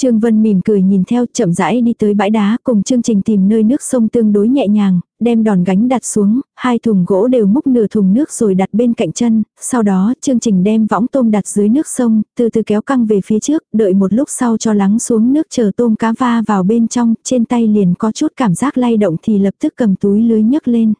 Trương Vân mỉm cười nhìn theo chậm rãi đi tới bãi đá cùng chương trình tìm nơi nước sông tương đối nhẹ nhàng, đem đòn gánh đặt xuống, hai thùng gỗ đều múc nửa thùng nước rồi đặt bên cạnh chân, sau đó chương trình đem võng tôm đặt dưới nước sông, từ từ kéo căng về phía trước, đợi một lúc sau cho lắng xuống nước chờ tôm cá va vào bên trong, trên tay liền có chút cảm giác lay động thì lập tức cầm túi lưới nhấc lên.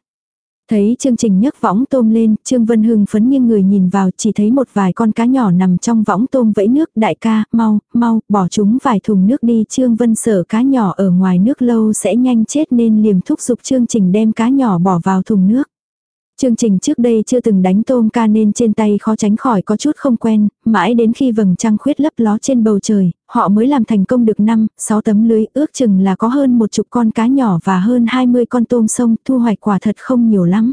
Thấy chương trình nhấc võng tôm lên, Trương Vân Hưng phấn nghiêng người nhìn vào chỉ thấy một vài con cá nhỏ nằm trong võng tôm vẫy nước. Đại ca, mau, mau, bỏ chúng vài thùng nước đi. Trương Vân sợ cá nhỏ ở ngoài nước lâu sẽ nhanh chết nên liềm thúc giục chương trình đem cá nhỏ bỏ vào thùng nước. Chương trình trước đây chưa từng đánh tôm ca nên trên tay khó tránh khỏi có chút không quen, mãi đến khi vầng trăng khuyết lấp ló trên bầu trời, họ mới làm thành công được 5, 6 tấm lưới ước chừng là có hơn một chục con cá nhỏ và hơn 20 con tôm sông thu hoạch quả thật không nhiều lắm.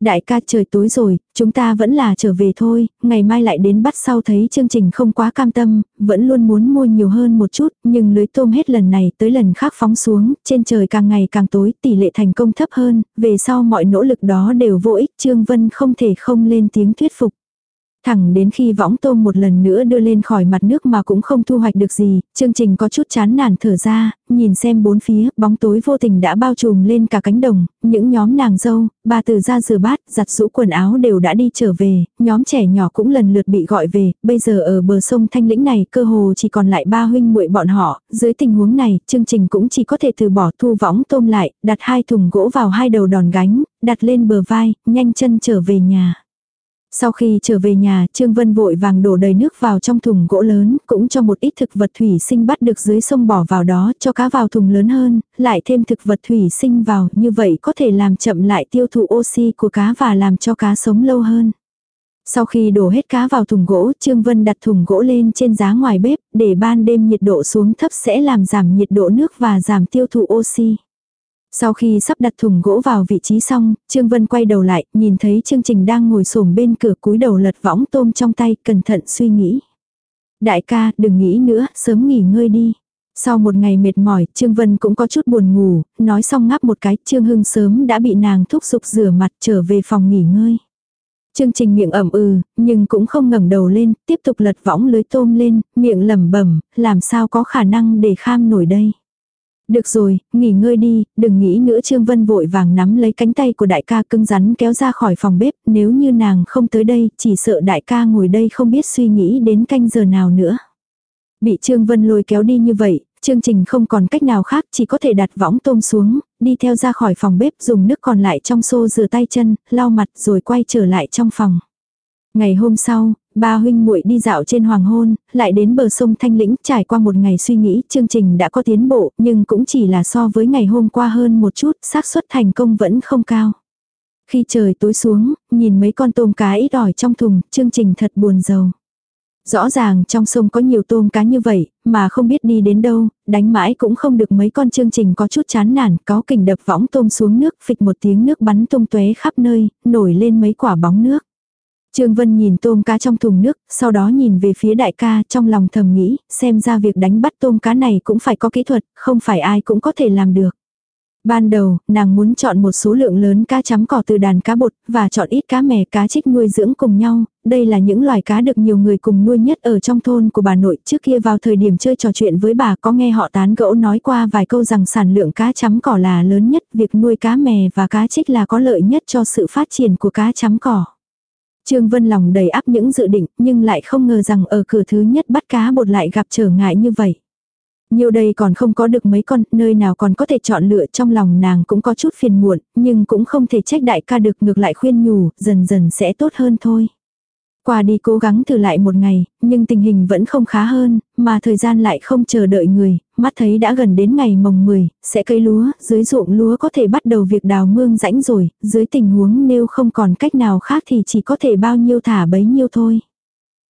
Đại ca trời tối rồi, chúng ta vẫn là trở về thôi, ngày mai lại đến bắt sau thấy chương trình không quá cam tâm, vẫn luôn muốn mua nhiều hơn một chút, nhưng lưới tôm hết lần này tới lần khác phóng xuống, trên trời càng ngày càng tối, tỷ lệ thành công thấp hơn, về sau mọi nỗ lực đó đều vô ích, Trương Vân không thể không lên tiếng thuyết phục. Thẳng đến khi võng tôm một lần nữa đưa lên khỏi mặt nước mà cũng không thu hoạch được gì, chương trình có chút chán nản thở ra, nhìn xem bốn phía, bóng tối vô tình đã bao trùm lên cả cánh đồng, những nhóm nàng dâu, bà từ ra rửa bát, giặt rũ quần áo đều đã đi trở về, nhóm trẻ nhỏ cũng lần lượt bị gọi về, bây giờ ở bờ sông Thanh Lĩnh này cơ hồ chỉ còn lại ba huynh muội bọn họ, dưới tình huống này, chương trình cũng chỉ có thể từ bỏ thu võng tôm lại, đặt hai thùng gỗ vào hai đầu đòn gánh, đặt lên bờ vai, nhanh chân trở về nhà. Sau khi trở về nhà, Trương Vân vội vàng đổ đầy nước vào trong thùng gỗ lớn, cũng cho một ít thực vật thủy sinh bắt được dưới sông bỏ vào đó, cho cá vào thùng lớn hơn, lại thêm thực vật thủy sinh vào, như vậy có thể làm chậm lại tiêu thụ oxy của cá và làm cho cá sống lâu hơn. Sau khi đổ hết cá vào thùng gỗ, Trương Vân đặt thùng gỗ lên trên giá ngoài bếp, để ban đêm nhiệt độ xuống thấp sẽ làm giảm nhiệt độ nước và giảm tiêu thụ oxy. Sau khi sắp đặt thùng gỗ vào vị trí xong, Trương Vân quay đầu lại, nhìn thấy trương trình đang ngồi xổm bên cửa cúi đầu lật võng tôm trong tay, cẩn thận suy nghĩ. Đại ca, đừng nghĩ nữa, sớm nghỉ ngơi đi. Sau một ngày mệt mỏi, Trương Vân cũng có chút buồn ngủ, nói xong ngáp một cái, Trương Hưng sớm đã bị nàng thúc giục rửa mặt trở về phòng nghỉ ngơi. trương trình miệng ẩm ừ, nhưng cũng không ngẩng đầu lên, tiếp tục lật võng lưới tôm lên, miệng lẩm bẩm, làm sao có khả năng để kham nổi đây. Được rồi, nghỉ ngơi đi, đừng nghĩ nữa Trương Vân vội vàng nắm lấy cánh tay của đại ca cưng rắn kéo ra khỏi phòng bếp, nếu như nàng không tới đây, chỉ sợ đại ca ngồi đây không biết suy nghĩ đến canh giờ nào nữa. Bị Trương Vân lôi kéo đi như vậy, chương trình không còn cách nào khác chỉ có thể đặt võng tôm xuống, đi theo ra khỏi phòng bếp dùng nước còn lại trong xô rửa tay chân, lau mặt rồi quay trở lại trong phòng. Ngày hôm sau, ba huynh muội đi dạo trên hoàng hôn, lại đến bờ sông Thanh Lĩnh trải qua một ngày suy nghĩ chương trình đã có tiến bộ nhưng cũng chỉ là so với ngày hôm qua hơn một chút, xác suất thành công vẫn không cao. Khi trời tối xuống, nhìn mấy con tôm cá ít ỏi trong thùng, chương trình thật buồn giàu. Rõ ràng trong sông có nhiều tôm cá như vậy, mà không biết đi đến đâu, đánh mãi cũng không được mấy con chương trình có chút chán nản, có kình đập võng tôm xuống nước, phịch một tiếng nước bắn tung tóe khắp nơi, nổi lên mấy quả bóng nước. Trương Vân nhìn tôm cá trong thùng nước, sau đó nhìn về phía đại ca trong lòng thầm nghĩ, xem ra việc đánh bắt tôm cá này cũng phải có kỹ thuật, không phải ai cũng có thể làm được. Ban đầu, nàng muốn chọn một số lượng lớn cá chấm cỏ từ đàn cá bột, và chọn ít cá mè cá trích nuôi dưỡng cùng nhau. Đây là những loài cá được nhiều người cùng nuôi nhất ở trong thôn của bà nội. Trước kia vào thời điểm chơi trò chuyện với bà có nghe họ tán gẫu nói qua vài câu rằng sản lượng cá chấm cỏ là lớn nhất. Việc nuôi cá mè và cá trích là có lợi nhất cho sự phát triển của cá chấm cỏ. Trương Vân lòng đầy áp những dự định, nhưng lại không ngờ rằng ở cửa thứ nhất bắt cá bột lại gặp trở ngại như vậy. Nhiều đây còn không có được mấy con, nơi nào còn có thể chọn lựa trong lòng nàng cũng có chút phiền muộn, nhưng cũng không thể trách đại ca được ngược lại khuyên nhủ, dần dần sẽ tốt hơn thôi. Qua đi cố gắng thử lại một ngày, nhưng tình hình vẫn không khá hơn, mà thời gian lại không chờ đợi người, mắt thấy đã gần đến ngày mồng 10, sẽ cây lúa, dưới ruộng lúa có thể bắt đầu việc đào mương rãnh rồi, dưới tình huống nếu không còn cách nào khác thì chỉ có thể bao nhiêu thả bấy nhiêu thôi.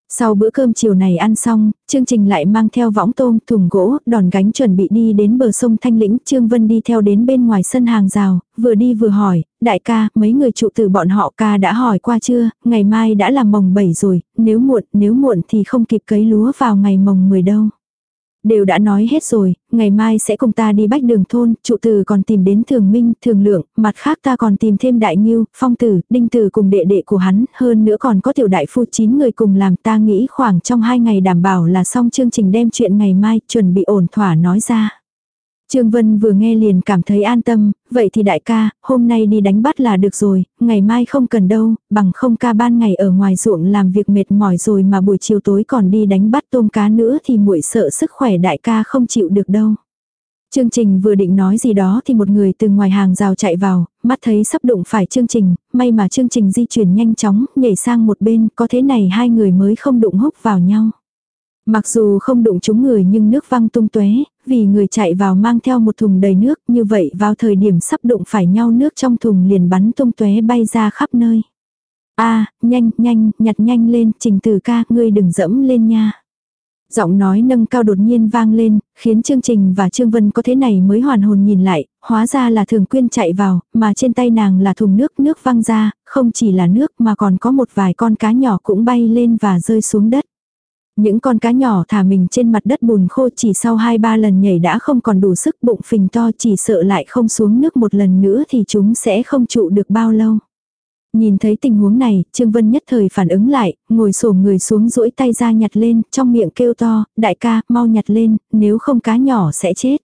Sau bữa cơm chiều này ăn xong, chương trình lại mang theo võng tôm, thùng gỗ, đòn gánh chuẩn bị đi đến bờ sông Thanh Lĩnh. Trương Vân đi theo đến bên ngoài sân hàng rào, vừa đi vừa hỏi, đại ca, mấy người trụ từ bọn họ ca đã hỏi qua chưa, ngày mai đã là mồng 7 rồi, nếu muộn, nếu muộn thì không kịp cấy lúa vào ngày mồng 10 đâu. Đều đã nói hết rồi, ngày mai sẽ cùng ta đi bách đường thôn, trụ tử còn tìm đến thường minh, thường lượng, mặt khác ta còn tìm thêm đại nghiêu, phong tử, đinh tử cùng đệ đệ của hắn, hơn nữa còn có tiểu đại phu 9 người cùng làm ta nghĩ khoảng trong 2 ngày đảm bảo là xong chương trình đem chuyện ngày mai, chuẩn bị ổn thỏa nói ra. Trương Vân vừa nghe liền cảm thấy an tâm, vậy thì đại ca, hôm nay đi đánh bắt là được rồi, ngày mai không cần đâu, bằng không ca ban ngày ở ngoài ruộng làm việc mệt mỏi rồi mà buổi chiều tối còn đi đánh bắt tôm cá nữa thì muội sợ sức khỏe đại ca không chịu được đâu. Chương trình vừa định nói gì đó thì một người từ ngoài hàng rào chạy vào, mắt thấy sắp đụng phải chương trình, may mà chương trình di chuyển nhanh chóng, nhảy sang một bên, có thế này hai người mới không đụng húc vào nhau. Mặc dù không đụng trúng người nhưng nước văng tung tóe, vì người chạy vào mang theo một thùng đầy nước, như vậy vào thời điểm sắp đụng phải nhau nước trong thùng liền bắn tung tóe bay ra khắp nơi. A, nhanh, nhanh, nhặt nhanh lên, trình từ ca, ngươi đừng dẫm lên nha. Giọng nói nâng cao đột nhiên vang lên, khiến chương trình và Trương Vân có thế này mới hoàn hồn nhìn lại, hóa ra là thường quyên chạy vào, mà trên tay nàng là thùng nước, nước văng ra, không chỉ là nước mà còn có một vài con cá nhỏ cũng bay lên và rơi xuống đất. Những con cá nhỏ thả mình trên mặt đất bùn khô chỉ sau 2-3 lần nhảy đã không còn đủ sức bụng phình to chỉ sợ lại không xuống nước một lần nữa thì chúng sẽ không trụ được bao lâu. Nhìn thấy tình huống này, Trương Vân nhất thời phản ứng lại, ngồi xổm người xuống duỗi tay ra nhặt lên, trong miệng kêu to, đại ca, mau nhặt lên, nếu không cá nhỏ sẽ chết.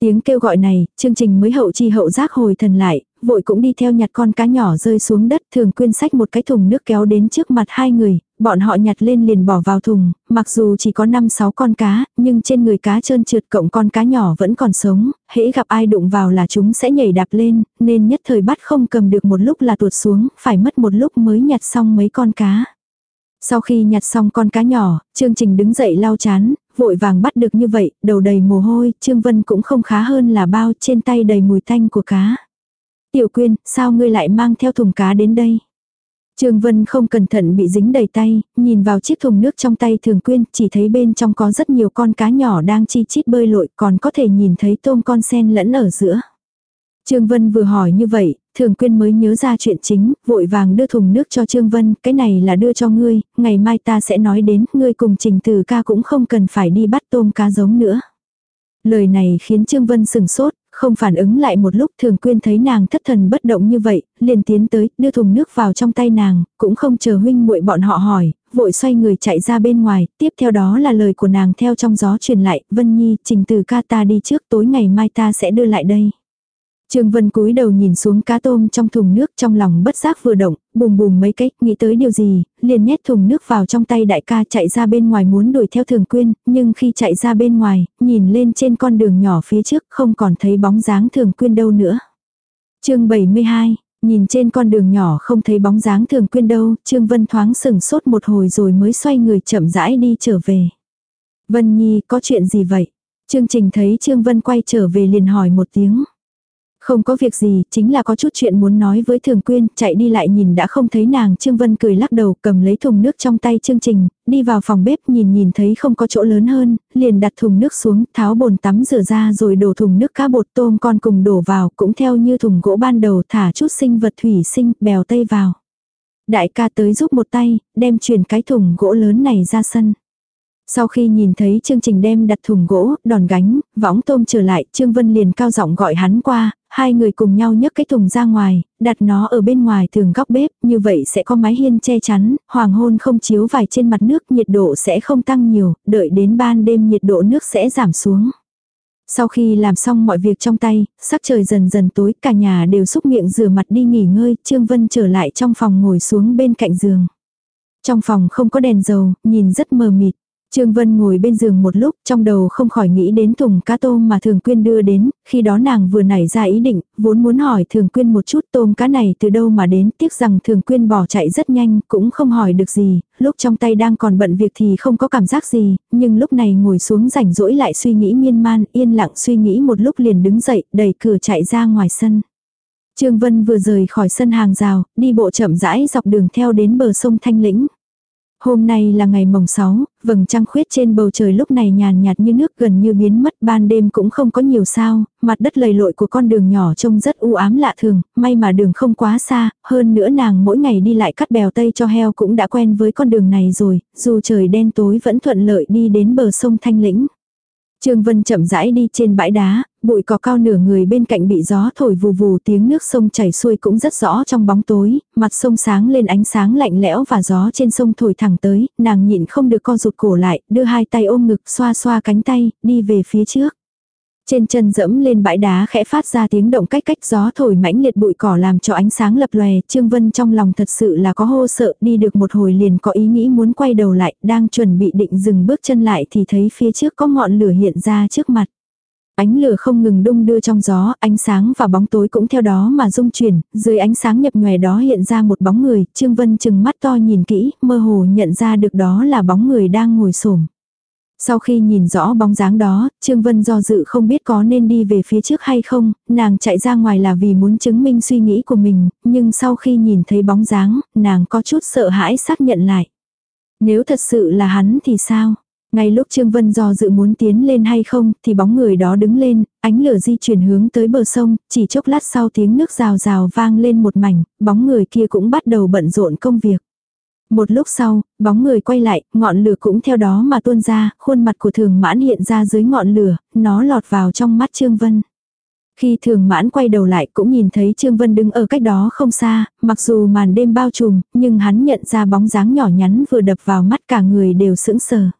Tiếng kêu gọi này, chương trình mới hậu chi hậu giác hồi thần lại, vội cũng đi theo nhặt con cá nhỏ rơi xuống đất thường quyên sách một cái thùng nước kéo đến trước mặt hai người, bọn họ nhặt lên liền bỏ vào thùng, mặc dù chỉ có 5-6 con cá, nhưng trên người cá trơn trượt cộng con cá nhỏ vẫn còn sống, hễ gặp ai đụng vào là chúng sẽ nhảy đạp lên, nên nhất thời bắt không cầm được một lúc là tuột xuống, phải mất một lúc mới nhặt xong mấy con cá. Sau khi nhặt xong con cá nhỏ, Trương Trình đứng dậy lau chán, vội vàng bắt được như vậy, đầu đầy mồ hôi, Trương Vân cũng không khá hơn là bao trên tay đầy mùi tanh của cá. Tiểu Quyên, sao ngươi lại mang theo thùng cá đến đây? Trương Vân không cẩn thận bị dính đầy tay, nhìn vào chiếc thùng nước trong tay Thường Quyên, chỉ thấy bên trong có rất nhiều con cá nhỏ đang chi chít bơi lội, còn có thể nhìn thấy tôm con sen lẫn ở giữa. Trương Vân vừa hỏi như vậy, Thường Quyên mới nhớ ra chuyện chính, vội vàng đưa thùng nước cho Trương Vân, cái này là đưa cho ngươi, ngày mai ta sẽ nói đến, ngươi cùng Trình Từ ca cũng không cần phải đi bắt tôm cá giống nữa. Lời này khiến Trương Vân sừng sốt, không phản ứng lại một lúc thường quyên thấy nàng thất thần bất động như vậy, liền tiến tới, đưa thùng nước vào trong tay nàng, cũng không chờ huynh muội bọn họ hỏi, vội xoay người chạy ra bên ngoài, tiếp theo đó là lời của nàng theo trong gió truyền lại, Vân Nhi, trình từ ca ta đi trước tối ngày mai ta sẽ đưa lại đây. Trương Vân cúi đầu nhìn xuống cá tôm trong thùng nước trong lòng bất giác vừa động, bùm bùm mấy cách, nghĩ tới điều gì, liền nhét thùng nước vào trong tay đại ca chạy ra bên ngoài muốn đuổi theo thường quyên, nhưng khi chạy ra bên ngoài, nhìn lên trên con đường nhỏ phía trước không còn thấy bóng dáng thường quyên đâu nữa. chương 72, nhìn trên con đường nhỏ không thấy bóng dáng thường quyên đâu, Trương Vân thoáng sừng sốt một hồi rồi mới xoay người chậm rãi đi trở về. Vân Nhi có chuyện gì vậy? Trương trình thấy Trương Vân quay trở về liền hỏi một tiếng. Không có việc gì, chính là có chút chuyện muốn nói với Thường Quyên, chạy đi lại nhìn đã không thấy nàng, Trương Vân cười lắc đầu, cầm lấy thùng nước trong tay chương trình, đi vào phòng bếp nhìn nhìn thấy không có chỗ lớn hơn, liền đặt thùng nước xuống, tháo bồn tắm rửa ra rồi đổ thùng nước cá bột tôm con cùng đổ vào, cũng theo như thùng gỗ ban đầu thả chút sinh vật thủy sinh, bèo tây vào. Đại ca tới giúp một tay, đem chuyển cái thùng gỗ lớn này ra sân. Sau khi nhìn thấy chương trình đem đặt thùng gỗ, đòn gánh, võng tôm trở lại, Trương Vân liền cao giọng gọi hắn qua, hai người cùng nhau nhấc cái thùng ra ngoài, đặt nó ở bên ngoài thường góc bếp, như vậy sẽ có mái hiên che chắn, hoàng hôn không chiếu vài trên mặt nước, nhiệt độ sẽ không tăng nhiều, đợi đến ban đêm nhiệt độ nước sẽ giảm xuống. Sau khi làm xong mọi việc trong tay, sắc trời dần dần tối, cả nhà đều xúc miệng rửa mặt đi nghỉ ngơi, Trương Vân trở lại trong phòng ngồi xuống bên cạnh giường. Trong phòng không có đèn dầu, nhìn rất mờ mịt. Trương Vân ngồi bên giường một lúc, trong đầu không khỏi nghĩ đến thùng cá tôm mà Thường Quyên đưa đến, khi đó nàng vừa nảy ra ý định, vốn muốn hỏi Thường Quyên một chút tôm cá này từ đâu mà đến, tiếc rằng Thường Quyên bỏ chạy rất nhanh, cũng không hỏi được gì, lúc trong tay đang còn bận việc thì không có cảm giác gì, nhưng lúc này ngồi xuống rảnh rỗi lại suy nghĩ miên man, yên lặng suy nghĩ một lúc liền đứng dậy, đẩy cửa chạy ra ngoài sân. Trương Vân vừa rời khỏi sân hàng rào, đi bộ chậm rãi dọc đường theo đến bờ sông Thanh Lĩnh. Hôm nay là ngày mồng 6, vầng trăng khuyết trên bầu trời lúc này nhàn nhạt như nước gần như biến mất ban đêm cũng không có nhiều sao, mặt đất lầy lội của con đường nhỏ trông rất u ám lạ thường, may mà đường không quá xa, hơn nữa nàng mỗi ngày đi lại cắt bèo tây cho heo cũng đã quen với con đường này rồi, dù trời đen tối vẫn thuận lợi đi đến bờ sông Thanh Lĩnh. Trương Vân chậm rãi đi trên bãi đá, bụi cỏ cao nửa người bên cạnh bị gió thổi vù vù tiếng nước sông chảy xuôi cũng rất rõ trong bóng tối, mặt sông sáng lên ánh sáng lạnh lẽo và gió trên sông thổi thẳng tới, nàng nhịn không được co rụt cổ lại, đưa hai tay ôm ngực xoa xoa cánh tay, đi về phía trước. Trên chân dẫm lên bãi đá khẽ phát ra tiếng động cách cách gió thổi mãnh liệt bụi cỏ làm cho ánh sáng lập lòe, Trương Vân trong lòng thật sự là có hô sợ, đi được một hồi liền có ý nghĩ muốn quay đầu lại, đang chuẩn bị định dừng bước chân lại thì thấy phía trước có ngọn lửa hiện ra trước mặt. Ánh lửa không ngừng đung đưa trong gió, ánh sáng và bóng tối cũng theo đó mà rung chuyển, dưới ánh sáng nhập nhòe đó hiện ra một bóng người, Trương Vân chừng mắt to nhìn kỹ, mơ hồ nhận ra được đó là bóng người đang ngồi xổm. Sau khi nhìn rõ bóng dáng đó, Trương Vân do dự không biết có nên đi về phía trước hay không, nàng chạy ra ngoài là vì muốn chứng minh suy nghĩ của mình, nhưng sau khi nhìn thấy bóng dáng, nàng có chút sợ hãi xác nhận lại. Nếu thật sự là hắn thì sao? Ngay lúc Trương Vân do dự muốn tiến lên hay không, thì bóng người đó đứng lên, ánh lửa di chuyển hướng tới bờ sông, chỉ chốc lát sau tiếng nước rào rào vang lên một mảnh, bóng người kia cũng bắt đầu bận rộn công việc. Một lúc sau, bóng người quay lại, ngọn lửa cũng theo đó mà tuôn ra, khuôn mặt của thường mãn hiện ra dưới ngọn lửa, nó lọt vào trong mắt Trương Vân. Khi thường mãn quay đầu lại cũng nhìn thấy Trương Vân đứng ở cách đó không xa, mặc dù màn đêm bao trùm, nhưng hắn nhận ra bóng dáng nhỏ nhắn vừa đập vào mắt cả người đều sững sờ.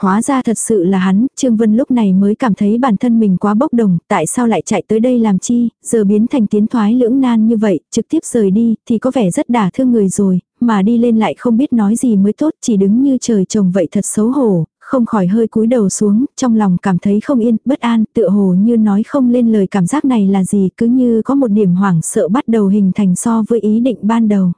Hóa ra thật sự là hắn, Trương Vân lúc này mới cảm thấy bản thân mình quá bốc đồng, tại sao lại chạy tới đây làm chi, giờ biến thành tiến thoái lưỡng nan như vậy, trực tiếp rời đi, thì có vẻ rất đả thương người rồi, mà đi lên lại không biết nói gì mới tốt, chỉ đứng như trời trồng vậy thật xấu hổ, không khỏi hơi cúi đầu xuống, trong lòng cảm thấy không yên, bất an, tựa hồ như nói không lên lời cảm giác này là gì, cứ như có một điểm hoảng sợ bắt đầu hình thành so với ý định ban đầu.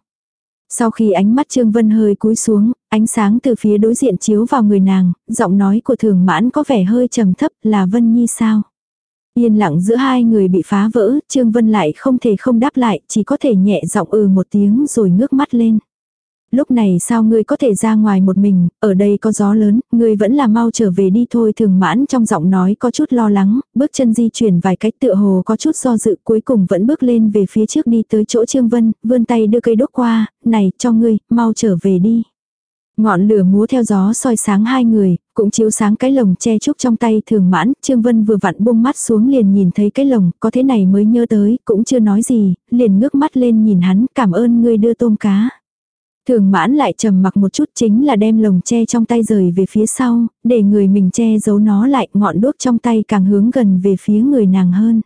Sau khi ánh mắt Trương Vân hơi cúi xuống, ánh sáng từ phía đối diện chiếu vào người nàng, giọng nói của thường mãn có vẻ hơi trầm thấp là Vân Nhi sao. Yên lặng giữa hai người bị phá vỡ, Trương Vân lại không thể không đáp lại, chỉ có thể nhẹ giọng ừ một tiếng rồi ngước mắt lên. Lúc này sao ngươi có thể ra ngoài một mình, ở đây có gió lớn, ngươi vẫn là mau trở về đi thôi thường mãn trong giọng nói có chút lo lắng, bước chân di chuyển vài cách tựa hồ có chút do dự cuối cùng vẫn bước lên về phía trước đi tới chỗ Trương Vân, vươn tay đưa cây đốt qua, này cho ngươi, mau trở về đi. Ngọn lửa múa theo gió soi sáng hai người, Cũng chiếu sáng cái lồng che trúc trong tay thường mãn, Trương Vân vừa vặn buông mắt xuống liền nhìn thấy cái lồng, có thế này mới nhớ tới, cũng chưa nói gì, liền ngước mắt lên nhìn hắn, cảm ơn ngươi đưa tôm cá. Thường mãn lại trầm mặc một chút chính là đem lồng che trong tay rời về phía sau, để người mình che giấu nó lại ngọn đuốc trong tay càng hướng gần về phía người nàng hơn.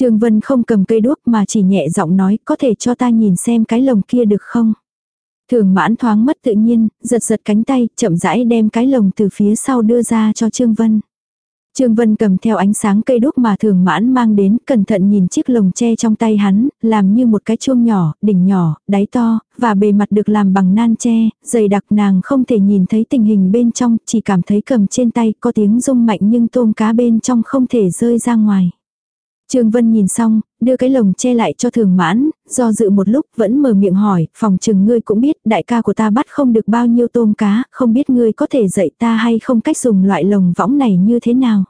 Trương Vân không cầm cây đuốc mà chỉ nhẹ giọng nói có thể cho ta nhìn xem cái lồng kia được không. Thường mãn thoáng mất tự nhiên, giật giật cánh tay, chậm rãi đem cái lồng từ phía sau đưa ra cho Trương Vân. Trương Vân cầm theo ánh sáng cây đúc mà thường mãn mang đến, cẩn thận nhìn chiếc lồng tre trong tay hắn, làm như một cái chuông nhỏ, đỉnh nhỏ, đáy to, và bề mặt được làm bằng nan tre, dày đặc nàng không thể nhìn thấy tình hình bên trong, chỉ cảm thấy cầm trên tay có tiếng rung mạnh nhưng tôm cá bên trong không thể rơi ra ngoài. Trương Vân nhìn xong, đưa cái lồng che lại cho thường mãn, do dự một lúc vẫn mở miệng hỏi, phòng chừng ngươi cũng biết đại ca của ta bắt không được bao nhiêu tôm cá, không biết ngươi có thể dạy ta hay không cách dùng loại lồng võng này như thế nào.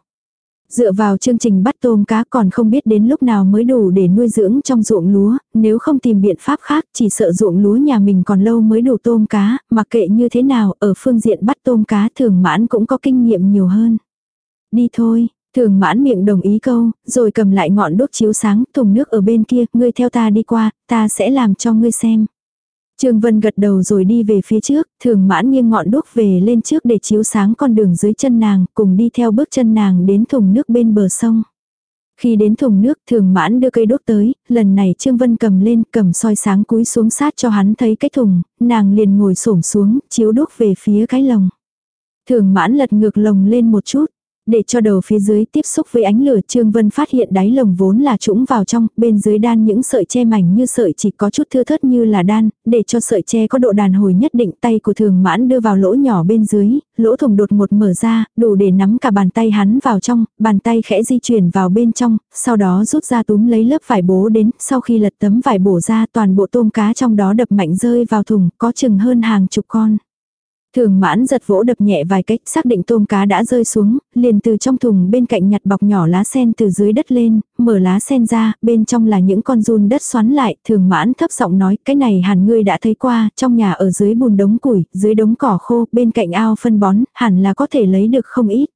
Dựa vào chương trình bắt tôm cá còn không biết đến lúc nào mới đủ để nuôi dưỡng trong ruộng lúa, nếu không tìm biện pháp khác chỉ sợ ruộng lúa nhà mình còn lâu mới đủ tôm cá, mặc kệ như thế nào ở phương diện bắt tôm cá thường mãn cũng có kinh nghiệm nhiều hơn. Đi thôi, Thường mãn miệng đồng ý câu, rồi cầm lại ngọn đốt chiếu sáng, thùng nước ở bên kia, ngươi theo ta đi qua, ta sẽ làm cho ngươi xem. Trương Vân gật đầu rồi đi về phía trước, thường mãn nghiêng ngọn đuốc về lên trước để chiếu sáng con đường dưới chân nàng, cùng đi theo bước chân nàng đến thùng nước bên bờ sông. Khi đến thùng nước thường mãn đưa cây đốt tới, lần này Trương Vân cầm lên cầm soi sáng cúi xuống sát cho hắn thấy cái thùng, nàng liền ngồi xổm xuống, chiếu đốt về phía cái lồng. Thường mãn lật ngược lồng lên một chút, để cho đầu phía dưới tiếp xúc với ánh lửa Trương Vân phát hiện đáy lồng vốn là trũng vào trong, bên dưới đan những sợi che mảnh như sợi chỉ có chút thưa thớt như là đan, để cho sợi che có độ đàn hồi nhất định tay của thường mãn đưa vào lỗ nhỏ bên dưới, lỗ thùng đột một mở ra, đủ để nắm cả bàn tay hắn vào trong, bàn tay khẽ di chuyển vào bên trong, sau đó rút ra túm lấy lớp vải bố đến, sau khi lật tấm vải bổ ra toàn bộ tôm cá trong đó đập mạnh rơi vào thùng, có chừng hơn hàng chục con. Thường mãn giật vỗ đập nhẹ vài cách, xác định tôm cá đã rơi xuống, liền từ trong thùng bên cạnh nhặt bọc nhỏ lá sen từ dưới đất lên, mở lá sen ra, bên trong là những con run đất xoắn lại, thường mãn thấp giọng nói, cái này hẳn ngươi đã thấy qua, trong nhà ở dưới bùn đống củi, dưới đống cỏ khô, bên cạnh ao phân bón, hẳn là có thể lấy được không ít.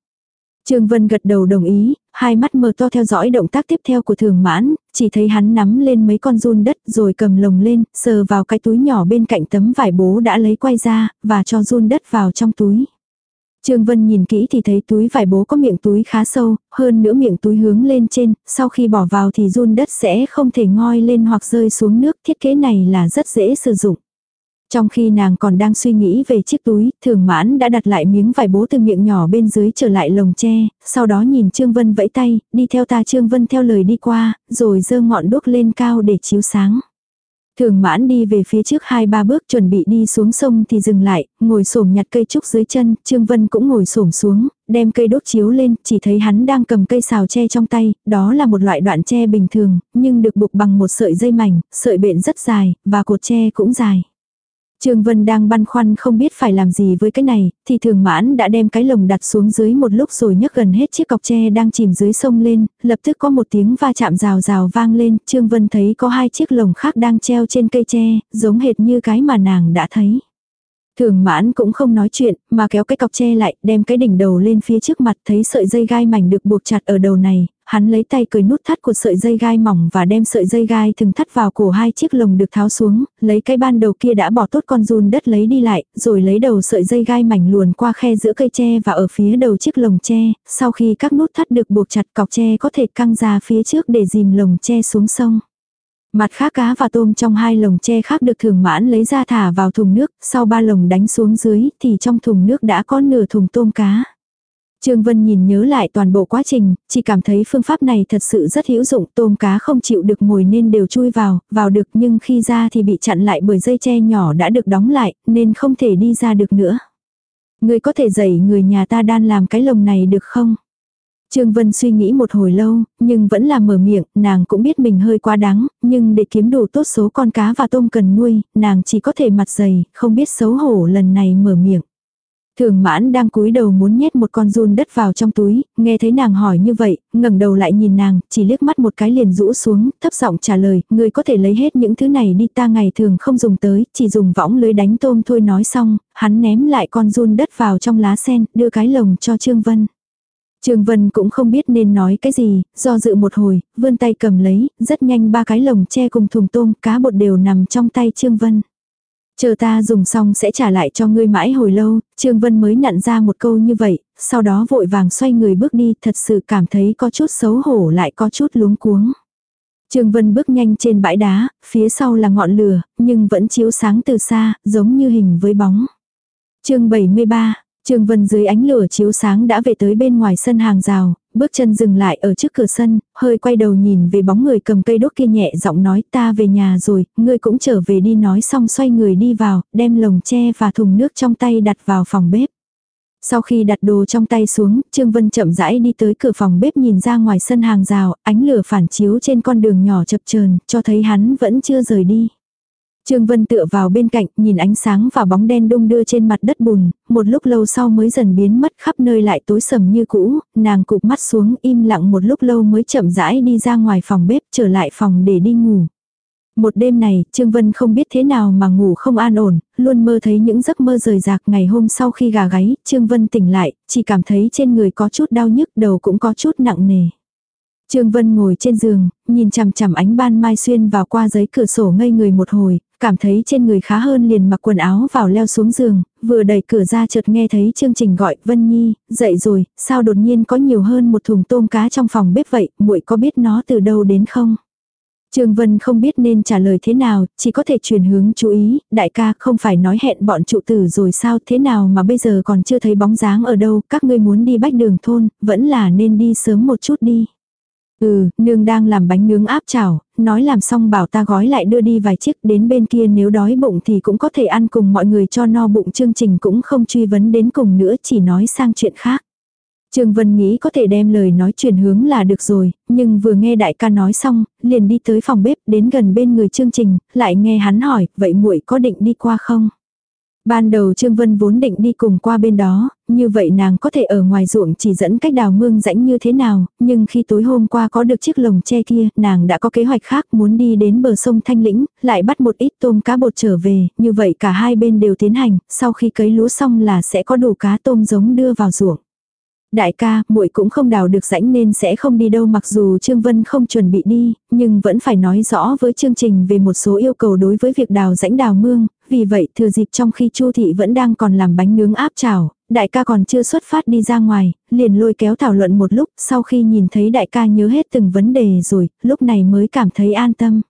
Trương Vân gật đầu đồng ý, hai mắt mờ to theo dõi động tác tiếp theo của thường mãn, chỉ thấy hắn nắm lên mấy con run đất rồi cầm lồng lên, sờ vào cái túi nhỏ bên cạnh tấm vải bố đã lấy quay ra, và cho run đất vào trong túi. Trương Vân nhìn kỹ thì thấy túi vải bố có miệng túi khá sâu, hơn nữa miệng túi hướng lên trên, sau khi bỏ vào thì run đất sẽ không thể ngoi lên hoặc rơi xuống nước, thiết kế này là rất dễ sử dụng. Trong khi nàng còn đang suy nghĩ về chiếc túi, thường mãn đã đặt lại miếng vải bố từ miệng nhỏ bên dưới trở lại lồng tre, sau đó nhìn Trương Vân vẫy tay, đi theo ta Trương Vân theo lời đi qua, rồi dơ ngọn đuốc lên cao để chiếu sáng. Thường mãn đi về phía trước hai ba bước chuẩn bị đi xuống sông thì dừng lại, ngồi xổm nhặt cây trúc dưới chân, Trương Vân cũng ngồi xổm xuống, đem cây đốt chiếu lên, chỉ thấy hắn đang cầm cây xào tre trong tay, đó là một loại đoạn tre bình thường, nhưng được buộc bằng một sợi dây mảnh, sợi bện rất dài, và cột tre cũng dài. Trương Vân đang băn khoăn không biết phải làm gì với cái này, thì thường mãn đã đem cái lồng đặt xuống dưới một lúc rồi nhấc gần hết chiếc cọc tre đang chìm dưới sông lên, lập tức có một tiếng va chạm rào rào vang lên, Trương Vân thấy có hai chiếc lồng khác đang treo trên cây tre, giống hệt như cái mà nàng đã thấy. Thường mãn cũng không nói chuyện, mà kéo cái cọc tre lại, đem cái đỉnh đầu lên phía trước mặt thấy sợi dây gai mảnh được buộc chặt ở đầu này, hắn lấy tay cởi nút thắt của sợi dây gai mỏng và đem sợi dây gai thường thắt vào cổ hai chiếc lồng được tháo xuống, lấy cái ban đầu kia đã bỏ tốt con run đất lấy đi lại, rồi lấy đầu sợi dây gai mảnh luồn qua khe giữa cây tre và ở phía đầu chiếc lồng tre, sau khi các nút thắt được buộc chặt cọc tre có thể căng ra phía trước để dìm lồng tre xuống sông. Mặt khác cá và tôm trong hai lồng tre khác được thường mãn lấy ra thả vào thùng nước, sau ba lồng đánh xuống dưới thì trong thùng nước đã có nửa thùng tôm cá. Trương Vân nhìn nhớ lại toàn bộ quá trình, chỉ cảm thấy phương pháp này thật sự rất hữu dụng, tôm cá không chịu được ngồi nên đều chui vào, vào được nhưng khi ra thì bị chặn lại bởi dây tre nhỏ đã được đóng lại, nên không thể đi ra được nữa. Người có thể dạy người nhà ta đan làm cái lồng này được không? Trương Vân suy nghĩ một hồi lâu, nhưng vẫn là mở miệng, nàng cũng biết mình hơi quá đáng, nhưng để kiếm đủ tốt số con cá và tôm cần nuôi, nàng chỉ có thể mặt dày, không biết xấu hổ lần này mở miệng. Thường mãn đang cúi đầu muốn nhét một con run đất vào trong túi, nghe thấy nàng hỏi như vậy, ngẩng đầu lại nhìn nàng, chỉ liếc mắt một cái liền rũ xuống, thấp giọng trả lời, người có thể lấy hết những thứ này đi ta ngày thường không dùng tới, chỉ dùng võng lưới đánh tôm thôi nói xong, hắn ném lại con run đất vào trong lá sen, đưa cái lồng cho Trương Vân. Trương Vân cũng không biết nên nói cái gì, do dự một hồi, vươn tay cầm lấy, rất nhanh ba cái lồng che cùng thùng tôm, cá bột đều nằm trong tay Trương Vân. Chờ ta dùng xong sẽ trả lại cho ngươi mãi hồi lâu, Trương Vân mới nặn ra một câu như vậy, sau đó vội vàng xoay người bước đi thật sự cảm thấy có chút xấu hổ lại có chút luống cuống. Trương Vân bước nhanh trên bãi đá, phía sau là ngọn lửa, nhưng vẫn chiếu sáng từ xa, giống như hình với bóng. chương 73, Trương Vân dưới ánh lửa chiếu sáng đã về tới bên ngoài sân hàng rào, bước chân dừng lại ở trước cửa sân, hơi quay đầu nhìn về bóng người cầm cây đốt kia nhẹ giọng nói ta về nhà rồi, ngươi cũng trở về đi nói xong xoay người đi vào, đem lồng tre và thùng nước trong tay đặt vào phòng bếp. Sau khi đặt đồ trong tay xuống, Trương Vân chậm rãi đi tới cửa phòng bếp nhìn ra ngoài sân hàng rào, ánh lửa phản chiếu trên con đường nhỏ chập chờn cho thấy hắn vẫn chưa rời đi. Trương Vân tựa vào bên cạnh, nhìn ánh sáng và bóng đen đung đưa trên mặt đất bùn, một lúc lâu sau mới dần biến mất khắp nơi lại tối sầm như cũ, nàng cụp mắt xuống im lặng một lúc lâu mới chậm rãi đi ra ngoài phòng bếp trở lại phòng để đi ngủ. Một đêm này, Trương Vân không biết thế nào mà ngủ không an ổn, luôn mơ thấy những giấc mơ rời rạc ngày hôm sau khi gà gáy, Trương Vân tỉnh lại, chỉ cảm thấy trên người có chút đau nhức, đầu cũng có chút nặng nề. Trương Vân ngồi trên giường, nhìn chằm chằm ánh ban mai xuyên vào qua giấy cửa sổ ngây người một hồi, cảm thấy trên người khá hơn liền mặc quần áo vào leo xuống giường, vừa đẩy cửa ra chợt nghe thấy chương trình gọi Vân Nhi, dậy rồi, sao đột nhiên có nhiều hơn một thùng tôm cá trong phòng bếp vậy, muội có biết nó từ đâu đến không? Trương Vân không biết nên trả lời thế nào, chỉ có thể chuyển hướng chú ý, đại ca không phải nói hẹn bọn trụ tử rồi sao thế nào mà bây giờ còn chưa thấy bóng dáng ở đâu, các ngươi muốn đi bách đường thôn, vẫn là nên đi sớm một chút đi. Ừ, nương đang làm bánh nướng áp chảo, nói làm xong bảo ta gói lại đưa đi vài chiếc đến bên kia nếu đói bụng thì cũng có thể ăn cùng mọi người cho no bụng chương trình cũng không truy vấn đến cùng nữa chỉ nói sang chuyện khác. Trương Vân nghĩ có thể đem lời nói chuyển hướng là được rồi, nhưng vừa nghe đại ca nói xong, liền đi tới phòng bếp đến gần bên người chương trình, lại nghe hắn hỏi, vậy muội có định đi qua không? Ban đầu Trương Vân vốn định đi cùng qua bên đó, như vậy nàng có thể ở ngoài ruộng chỉ dẫn cách đào mương rãnh như thế nào, nhưng khi tối hôm qua có được chiếc lồng che kia, nàng đã có kế hoạch khác muốn đi đến bờ sông Thanh Lĩnh, lại bắt một ít tôm cá bột trở về, như vậy cả hai bên đều tiến hành, sau khi cấy lúa xong là sẽ có đủ cá tôm giống đưa vào ruộng. Đại ca, muội cũng không đào được rãnh nên sẽ không đi đâu mặc dù Trương Vân không chuẩn bị đi, nhưng vẫn phải nói rõ với chương trình về một số yêu cầu đối với việc đào rãnh đào mương, vì vậy thừa dịp trong khi Chu thị vẫn đang còn làm bánh nướng áp chảo, đại ca còn chưa xuất phát đi ra ngoài, liền lôi kéo thảo luận một lúc, sau khi nhìn thấy đại ca nhớ hết từng vấn đề rồi, lúc này mới cảm thấy an tâm.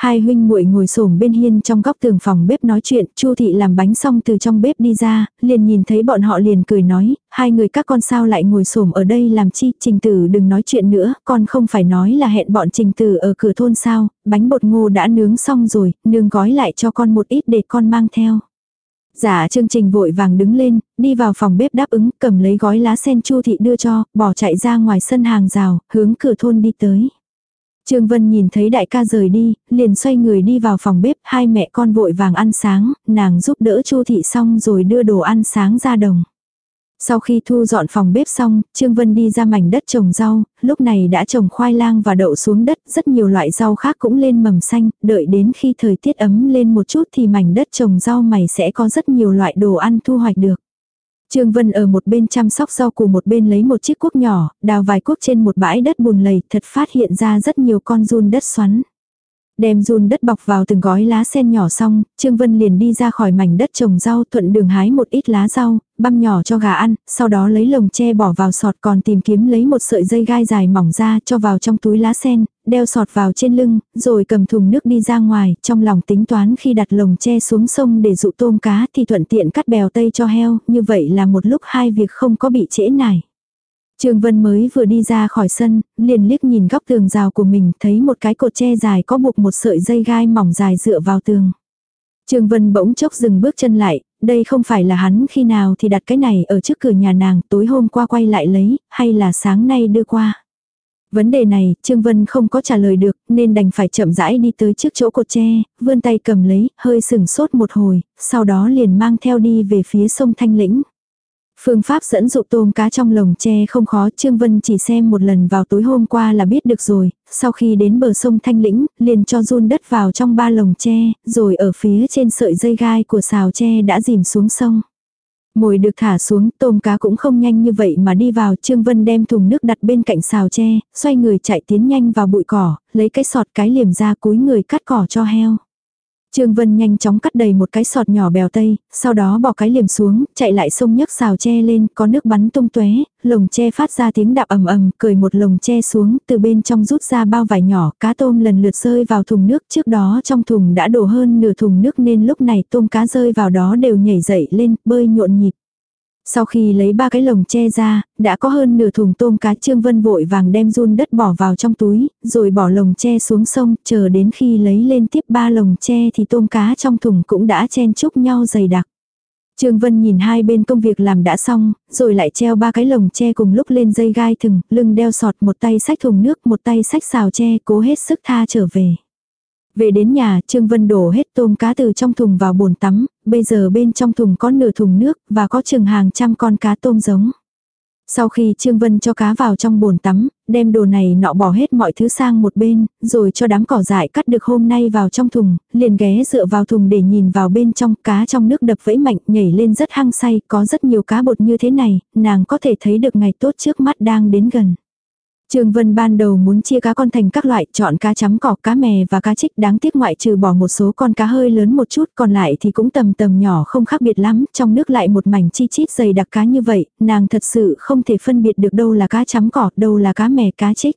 Hai huynh muội ngồi xổm bên hiên trong góc tường phòng bếp nói chuyện, Chu thị làm bánh xong từ trong bếp đi ra, liền nhìn thấy bọn họ liền cười nói, hai người các con sao lại ngồi xổm ở đây làm chi, Trình Tử đừng nói chuyện nữa, con không phải nói là hẹn bọn Trình Tử ở cửa thôn sao, bánh bột ngô đã nướng xong rồi, nương gói lại cho con một ít để con mang theo. Giả dạ, chương trình vội vàng đứng lên, đi vào phòng bếp đáp ứng, cầm lấy gói lá sen Chu thị đưa cho, bỏ chạy ra ngoài sân hàng rào, hướng cửa thôn đi tới. Trương Vân nhìn thấy đại ca rời đi, liền xoay người đi vào phòng bếp, hai mẹ con vội vàng ăn sáng, nàng giúp đỡ Chu thị xong rồi đưa đồ ăn sáng ra đồng. Sau khi thu dọn phòng bếp xong, Trương Vân đi ra mảnh đất trồng rau, lúc này đã trồng khoai lang và đậu xuống đất, rất nhiều loại rau khác cũng lên mầm xanh, đợi đến khi thời tiết ấm lên một chút thì mảnh đất trồng rau mày sẽ có rất nhiều loại đồ ăn thu hoạch được. Trương Vân ở một bên chăm sóc rau củ một bên lấy một chiếc cuốc nhỏ, đào vài cuốc trên một bãi đất bùn lầy, thật phát hiện ra rất nhiều con run đất xoắn. Đem run đất bọc vào từng gói lá sen nhỏ xong, Trương Vân liền đi ra khỏi mảnh đất trồng rau thuận đường hái một ít lá rau, băm nhỏ cho gà ăn, sau đó lấy lồng tre bỏ vào sọt còn tìm kiếm lấy một sợi dây gai dài mỏng ra cho vào trong túi lá sen, đeo sọt vào trên lưng, rồi cầm thùng nước đi ra ngoài, trong lòng tính toán khi đặt lồng tre xuống sông để dụ tôm cá thì thuận tiện cắt bèo tây cho heo, như vậy là một lúc hai việc không có bị trễ nải. Trương Vân mới vừa đi ra khỏi sân, liền liếc nhìn góc tường rào của mình, thấy một cái cột tre dài có buộc một sợi dây gai mỏng dài dựa vào tường. Trương Vân bỗng chốc dừng bước chân lại, đây không phải là hắn khi nào thì đặt cái này ở trước cửa nhà nàng, tối hôm qua quay lại lấy, hay là sáng nay đưa qua. Vấn đề này, Trương Vân không có trả lời được, nên đành phải chậm rãi đi tới trước chỗ cột tre, vươn tay cầm lấy, hơi sừng sốt một hồi, sau đó liền mang theo đi về phía sông Thanh Lĩnh. Phương pháp dẫn dụ tôm cá trong lồng tre không khó, Trương Vân chỉ xem một lần vào tối hôm qua là biết được rồi, sau khi đến bờ sông Thanh Lĩnh, liền cho run đất vào trong ba lồng tre, rồi ở phía trên sợi dây gai của xào tre đã dìm xuống sông. Mồi được thả xuống, tôm cá cũng không nhanh như vậy mà đi vào, Trương Vân đem thùng nước đặt bên cạnh xào tre, xoay người chạy tiến nhanh vào bụi cỏ, lấy cái sọt cái liềm ra cúi người cắt cỏ cho heo. Trương Vân nhanh chóng cắt đầy một cái sọt nhỏ bèo tây, sau đó bỏ cái liềm xuống, chạy lại sông nhấc xào tre lên, có nước bắn tung tóe, lồng tre phát ra tiếng đạp ầm ầm, cười một lồng tre xuống, từ bên trong rút ra bao vải nhỏ, cá tôm lần lượt rơi vào thùng nước, trước đó trong thùng đã đổ hơn nửa thùng nước nên lúc này tôm cá rơi vào đó đều nhảy dậy lên, bơi nhộn nhịp. Sau khi lấy ba cái lồng che ra, đã có hơn nửa thùng tôm cá Trương Vân vội vàng đem run đất bỏ vào trong túi, rồi bỏ lồng che xuống sông, chờ đến khi lấy lên tiếp ba lồng che thì tôm cá trong thùng cũng đã chen chúc nhau dày đặc. Trương Vân nhìn hai bên công việc làm đã xong, rồi lại treo ba cái lồng che cùng lúc lên dây gai thừng, lưng đeo sọt một tay sách thùng nước một tay sách xào tre, cố hết sức tha trở về. Về đến nhà, Trương Vân đổ hết tôm cá từ trong thùng vào bồn tắm, bây giờ bên trong thùng có nửa thùng nước và có chừng hàng trăm con cá tôm giống. Sau khi Trương Vân cho cá vào trong bồn tắm, đem đồ này nọ bỏ hết mọi thứ sang một bên, rồi cho đám cỏ dại cắt được hôm nay vào trong thùng, liền ghé dựa vào thùng để nhìn vào bên trong cá trong nước đập vẫy mạnh nhảy lên rất hăng say, có rất nhiều cá bột như thế này, nàng có thể thấy được ngày tốt trước mắt đang đến gần. Trương Vân ban đầu muốn chia cá con thành các loại, chọn cá chấm cỏ, cá mè và cá trích đáng tiếc ngoại trừ bỏ một số con cá hơi lớn một chút, còn lại thì cũng tầm tầm nhỏ không khác biệt lắm, trong nước lại một mảnh chi chít dày đặc cá như vậy, nàng thật sự không thể phân biệt được đâu là cá chấm cỏ, đâu là cá mè cá trích.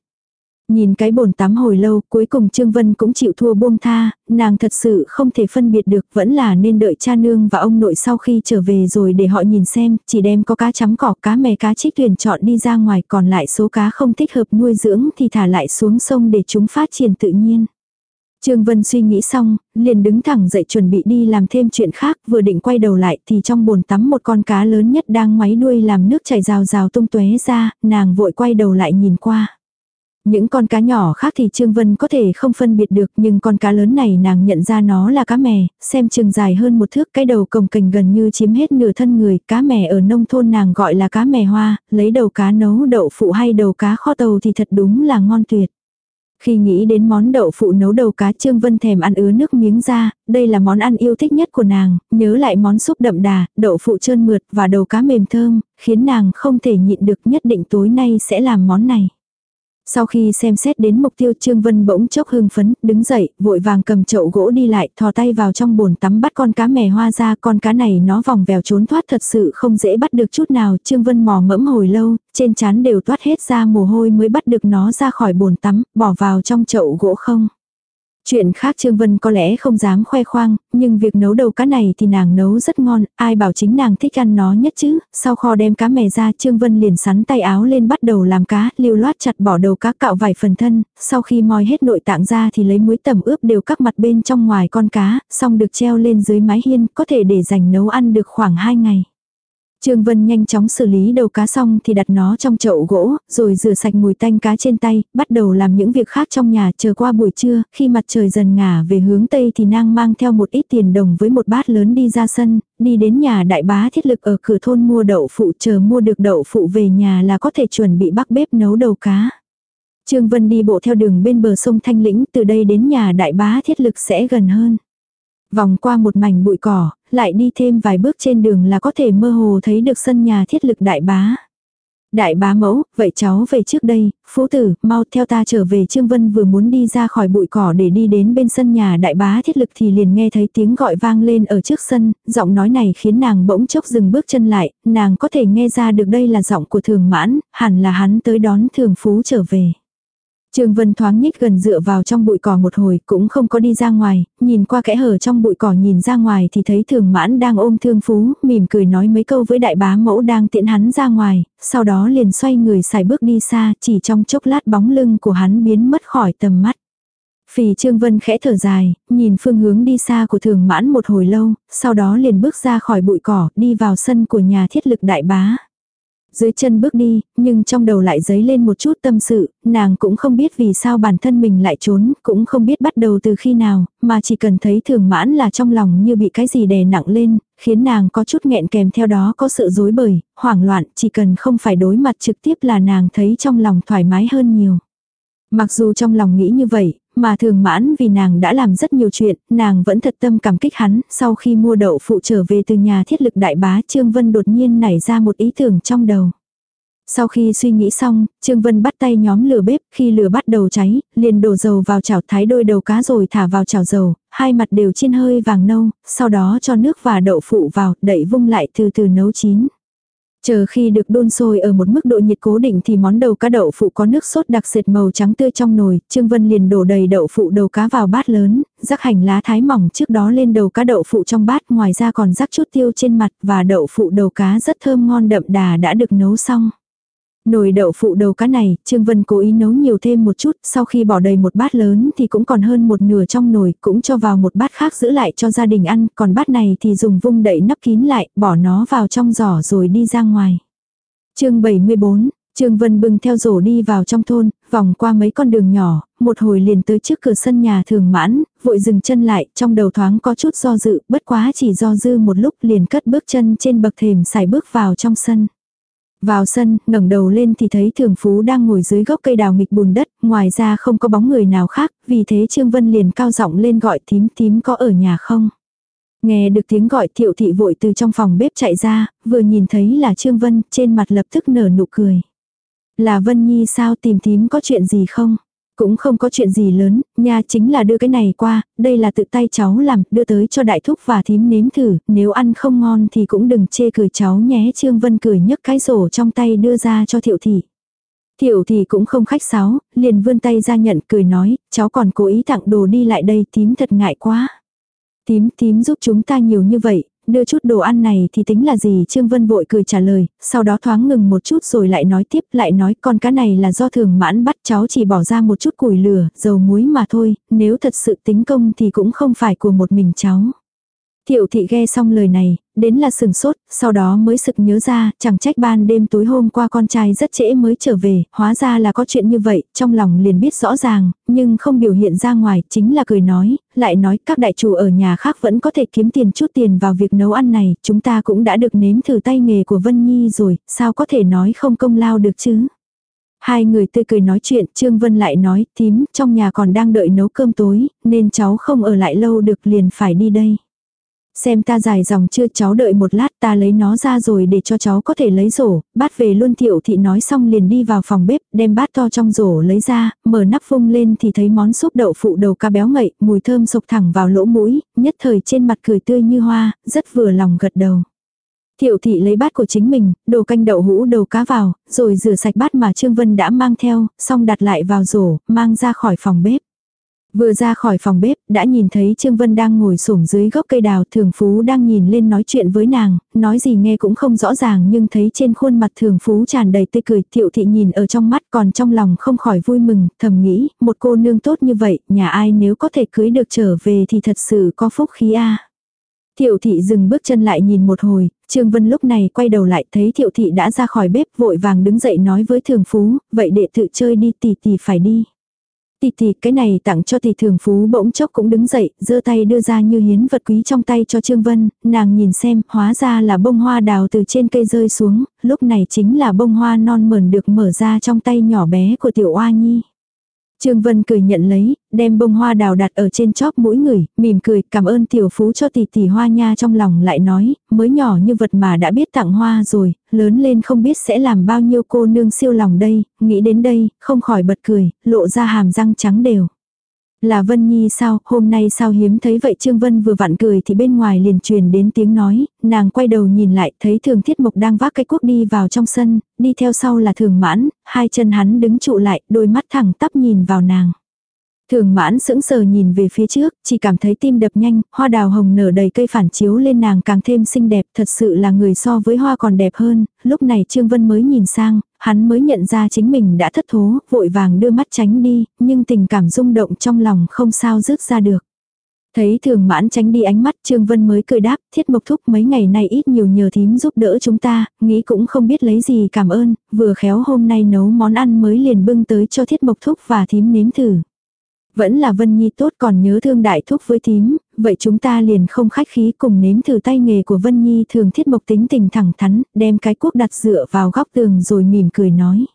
Nhìn cái bồn tắm hồi lâu, cuối cùng Trương Vân cũng chịu thua buông tha, nàng thật sự không thể phân biệt được, vẫn là nên đợi cha nương và ông nội sau khi trở về rồi để họ nhìn xem, chỉ đem có cá chấm cỏ, cá mè cá trích tuyển chọn đi ra ngoài, còn lại số cá không thích hợp nuôi dưỡng thì thả lại xuống sông để chúng phát triển tự nhiên. Trương Vân suy nghĩ xong, liền đứng thẳng dậy chuẩn bị đi làm thêm chuyện khác, vừa định quay đầu lại thì trong bồn tắm một con cá lớn nhất đang ngoáy đuôi làm nước chảy rào rào tung tóe ra, nàng vội quay đầu lại nhìn qua. Những con cá nhỏ khác thì Trương Vân có thể không phân biệt được nhưng con cá lớn này nàng nhận ra nó là cá mè, xem chừng dài hơn một thước cái đầu cồng cành gần như chiếm hết nửa thân người, cá mè ở nông thôn nàng gọi là cá mè hoa, lấy đầu cá nấu đậu phụ hay đầu cá kho tàu thì thật đúng là ngon tuyệt. Khi nghĩ đến món đậu phụ nấu đầu cá Trương Vân thèm ăn ứa nước miếng ra, đây là món ăn yêu thích nhất của nàng, nhớ lại món súp đậm đà, đậu phụ trơn mượt và đầu cá mềm thơm, khiến nàng không thể nhịn được nhất định tối nay sẽ làm món này. Sau khi xem xét đến mục tiêu Trương Vân bỗng chốc hưng phấn, đứng dậy, vội vàng cầm chậu gỗ đi lại, thò tay vào trong bồn tắm bắt con cá mè hoa ra, con cá này nó vòng vèo trốn thoát thật sự không dễ bắt được chút nào, Trương Vân mò mẫm hồi lâu, trên trán đều toát hết ra mồ hôi mới bắt được nó ra khỏi bồn tắm, bỏ vào trong chậu gỗ không. Chuyện khác Trương Vân có lẽ không dám khoe khoang, nhưng việc nấu đầu cá này thì nàng nấu rất ngon, ai bảo chính nàng thích ăn nó nhất chứ. Sau kho đem cá mè ra Trương Vân liền sắn tay áo lên bắt đầu làm cá, lưu loát chặt bỏ đầu cá cạo vài phần thân, sau khi moi hết nội tạng ra thì lấy muối tẩm ướp đều các mặt bên trong ngoài con cá, xong được treo lên dưới mái hiên, có thể để dành nấu ăn được khoảng 2 ngày. Trương Vân nhanh chóng xử lý đầu cá xong thì đặt nó trong chậu gỗ, rồi rửa sạch mùi tanh cá trên tay, bắt đầu làm những việc khác trong nhà chờ qua buổi trưa, khi mặt trời dần ngả về hướng Tây thì nàng mang theo một ít tiền đồng với một bát lớn đi ra sân, đi đến nhà đại bá thiết lực ở cửa thôn mua đậu phụ chờ mua được đậu phụ về nhà là có thể chuẩn bị bắc bếp nấu đầu cá. Trương Vân đi bộ theo đường bên bờ sông Thanh Lĩnh từ đây đến nhà đại bá thiết lực sẽ gần hơn. Vòng qua một mảnh bụi cỏ, lại đi thêm vài bước trên đường là có thể mơ hồ thấy được sân nhà thiết lực đại bá. Đại bá mẫu, vậy cháu về trước đây, phú tử, mau theo ta trở về Trương Vân vừa muốn đi ra khỏi bụi cỏ để đi đến bên sân nhà đại bá thiết lực thì liền nghe thấy tiếng gọi vang lên ở trước sân, giọng nói này khiến nàng bỗng chốc dừng bước chân lại, nàng có thể nghe ra được đây là giọng của thường mãn, hẳn là hắn tới đón thường phú trở về. Trương Vân thoáng nhích gần dựa vào trong bụi cỏ một hồi, cũng không có đi ra ngoài, nhìn qua kẽ hở trong bụi cỏ nhìn ra ngoài thì thấy thường mãn đang ôm thương phú, mỉm cười nói mấy câu với đại bá mẫu đang tiện hắn ra ngoài, sau đó liền xoay người xài bước đi xa, chỉ trong chốc lát bóng lưng của hắn biến mất khỏi tầm mắt. Phì Trương Vân khẽ thở dài, nhìn phương hướng đi xa của thường mãn một hồi lâu, sau đó liền bước ra khỏi bụi cỏ, đi vào sân của nhà thiết lực đại bá. Dưới chân bước đi, nhưng trong đầu lại dấy lên một chút tâm sự, nàng cũng không biết vì sao bản thân mình lại trốn, cũng không biết bắt đầu từ khi nào, mà chỉ cần thấy thường mãn là trong lòng như bị cái gì đè nặng lên, khiến nàng có chút nghẹn kèm theo đó có sự dối bời, hoảng loạn, chỉ cần không phải đối mặt trực tiếp là nàng thấy trong lòng thoải mái hơn nhiều. Mặc dù trong lòng nghĩ như vậy, mà thường mãn vì nàng đã làm rất nhiều chuyện, nàng vẫn thật tâm cảm kích hắn, sau khi mua đậu phụ trở về từ nhà thiết lực đại bá Trương Vân đột nhiên nảy ra một ý tưởng trong đầu. Sau khi suy nghĩ xong, Trương Vân bắt tay nhóm lửa bếp, khi lửa bắt đầu cháy, liền đổ dầu vào chảo thái đôi đầu cá rồi thả vào chảo dầu, hai mặt đều chiên hơi vàng nâu, sau đó cho nước và đậu phụ vào, đậy vung lại từ từ nấu chín. Chờ khi được đun sôi ở một mức độ nhiệt cố định thì món đầu cá đậu phụ có nước sốt đặc sệt màu trắng tươi trong nồi, Trương Vân liền đổ đầy đậu phụ đầu cá vào bát lớn, rắc hành lá thái mỏng trước đó lên đầu cá đậu phụ trong bát, ngoài ra còn rắc chút tiêu trên mặt và đậu phụ đầu cá rất thơm ngon đậm đà đã được nấu xong. Nồi đậu phụ đầu cá này, Trương Vân cố ý nấu nhiều thêm một chút, sau khi bỏ đầy một bát lớn thì cũng còn hơn một nửa trong nồi, cũng cho vào một bát khác giữ lại cho gia đình ăn, còn bát này thì dùng vung đậy nắp kín lại, bỏ nó vào trong giỏ rồi đi ra ngoài. chương 74, Trương Vân bưng theo rổ đi vào trong thôn, vòng qua mấy con đường nhỏ, một hồi liền tới trước cửa sân nhà thường mãn, vội dừng chân lại, trong đầu thoáng có chút do dự, bất quá chỉ do dư một lúc liền cất bước chân trên bậc thềm xài bước vào trong sân. Vào sân, ngẩng đầu lên thì thấy thường phú đang ngồi dưới gốc cây đào nghịch bùn đất, ngoài ra không có bóng người nào khác, vì thế Trương Vân liền cao giọng lên gọi tím tím có ở nhà không. Nghe được tiếng gọi thiệu thị vội từ trong phòng bếp chạy ra, vừa nhìn thấy là Trương Vân, trên mặt lập tức nở nụ cười. Là Vân Nhi sao tìm tím có chuyện gì không? Cũng không có chuyện gì lớn, nha chính là đưa cái này qua, đây là tự tay cháu làm, đưa tới cho đại thúc và thím nếm thử, nếu ăn không ngon thì cũng đừng chê cười cháu nhé. Trương Vân cười nhấc cái rổ trong tay đưa ra cho thiệu thị. Thiệu thị cũng không khách sáo, liền vươn tay ra nhận cười nói, cháu còn cố ý tặng đồ đi lại đây tím thật ngại quá. Tím tím giúp chúng ta nhiều như vậy, đưa chút đồ ăn này thì tính là gì Trương Vân vội cười trả lời, sau đó thoáng ngừng một chút rồi lại nói tiếp lại nói con cá này là do thường mãn bắt cháu chỉ bỏ ra một chút củi lửa, dầu muối mà thôi, nếu thật sự tính công thì cũng không phải của một mình cháu tiểu thị ghe xong lời này, đến là sừng sốt, sau đó mới sực nhớ ra, chẳng trách ban đêm tối hôm qua con trai rất trễ mới trở về, hóa ra là có chuyện như vậy, trong lòng liền biết rõ ràng, nhưng không biểu hiện ra ngoài, chính là cười nói, lại nói các đại chủ ở nhà khác vẫn có thể kiếm tiền chút tiền vào việc nấu ăn này, chúng ta cũng đã được nếm thử tay nghề của Vân Nhi rồi, sao có thể nói không công lao được chứ. Hai người tươi cười nói chuyện, Trương Vân lại nói, tím, trong nhà còn đang đợi nấu cơm tối, nên cháu không ở lại lâu được liền phải đi đây. Xem ta dài dòng chưa cháu đợi một lát ta lấy nó ra rồi để cho cháu có thể lấy rổ, bát về luôn thiệu thị nói xong liền đi vào phòng bếp, đem bát to trong rổ lấy ra, mở nắp phung lên thì thấy món súp đậu phụ đầu cá béo ngậy, mùi thơm sộc thẳng vào lỗ mũi, nhất thời trên mặt cười tươi như hoa, rất vừa lòng gật đầu. Thiệu thị lấy bát của chính mình, đồ canh đậu hũ đầu cá vào, rồi rửa sạch bát mà Trương Vân đã mang theo, xong đặt lại vào rổ, mang ra khỏi phòng bếp. Vừa ra khỏi phòng bếp, đã nhìn thấy Trương Vân đang ngồi xổm dưới gốc cây đào, Thường Phú đang nhìn lên nói chuyện với nàng, nói gì nghe cũng không rõ ràng nhưng thấy trên khuôn mặt Thường Phú tràn đầy tươi cười, Thiệu thị nhìn ở trong mắt còn trong lòng không khỏi vui mừng, thầm nghĩ, một cô nương tốt như vậy, nhà ai nếu có thể cưới được trở về thì thật sự có phúc khí a. Thiệu thị dừng bước chân lại nhìn một hồi, Trương Vân lúc này quay đầu lại thấy Thiệu thị đã ra khỏi bếp vội vàng đứng dậy nói với Thường Phú, vậy đệ tự chơi đi tỷ tỷ phải đi tỷ tỷ cái này tặng cho tỷ thường phú bỗng chốc cũng đứng dậy, giơ tay đưa ra như hiến vật quý trong tay cho Trương Vân, nàng nhìn xem, hóa ra là bông hoa đào từ trên cây rơi xuống, lúc này chính là bông hoa non mờn được mở ra trong tay nhỏ bé của tiểu oa nhi. Trương Vân cười nhận lấy, đem bông hoa đào đặt ở trên chóp mũi người, mỉm cười, cảm ơn tiểu phú cho tỷ tỷ hoa nha trong lòng lại nói, mới nhỏ như vật mà đã biết tặng hoa rồi, lớn lên không biết sẽ làm bao nhiêu cô nương siêu lòng đây, nghĩ đến đây, không khỏi bật cười, lộ ra hàm răng trắng đều. Là Vân Nhi sao, hôm nay sao hiếm thấy vậy? Trương Vân vừa vặn cười thì bên ngoài liền truyền đến tiếng nói, nàng quay đầu nhìn lại thấy thường thiết mộc đang vác cái cuốc đi vào trong sân, đi theo sau là thường mãn, hai chân hắn đứng trụ lại, đôi mắt thẳng tắp nhìn vào nàng. Thường mãn sững sờ nhìn về phía trước, chỉ cảm thấy tim đập nhanh, hoa đào hồng nở đầy cây phản chiếu lên nàng càng thêm xinh đẹp, thật sự là người so với hoa còn đẹp hơn, lúc này Trương Vân mới nhìn sang, hắn mới nhận ra chính mình đã thất thố, vội vàng đưa mắt tránh đi, nhưng tình cảm rung động trong lòng không sao rước ra được. Thấy thường mãn tránh đi ánh mắt Trương Vân mới cười đáp, thiết mộc thúc mấy ngày nay ít nhiều nhờ thím giúp đỡ chúng ta, nghĩ cũng không biết lấy gì cảm ơn, vừa khéo hôm nay nấu món ăn mới liền bưng tới cho thiết mộc thúc và thím nếm thử. Vẫn là Vân Nhi tốt còn nhớ thương đại thúc với thím, vậy chúng ta liền không khách khí cùng nếm thử tay nghề của Vân Nhi thường thiết mộc tính tình thẳng thắn, đem cái cuốc đặt dựa vào góc tường rồi mỉm cười nói.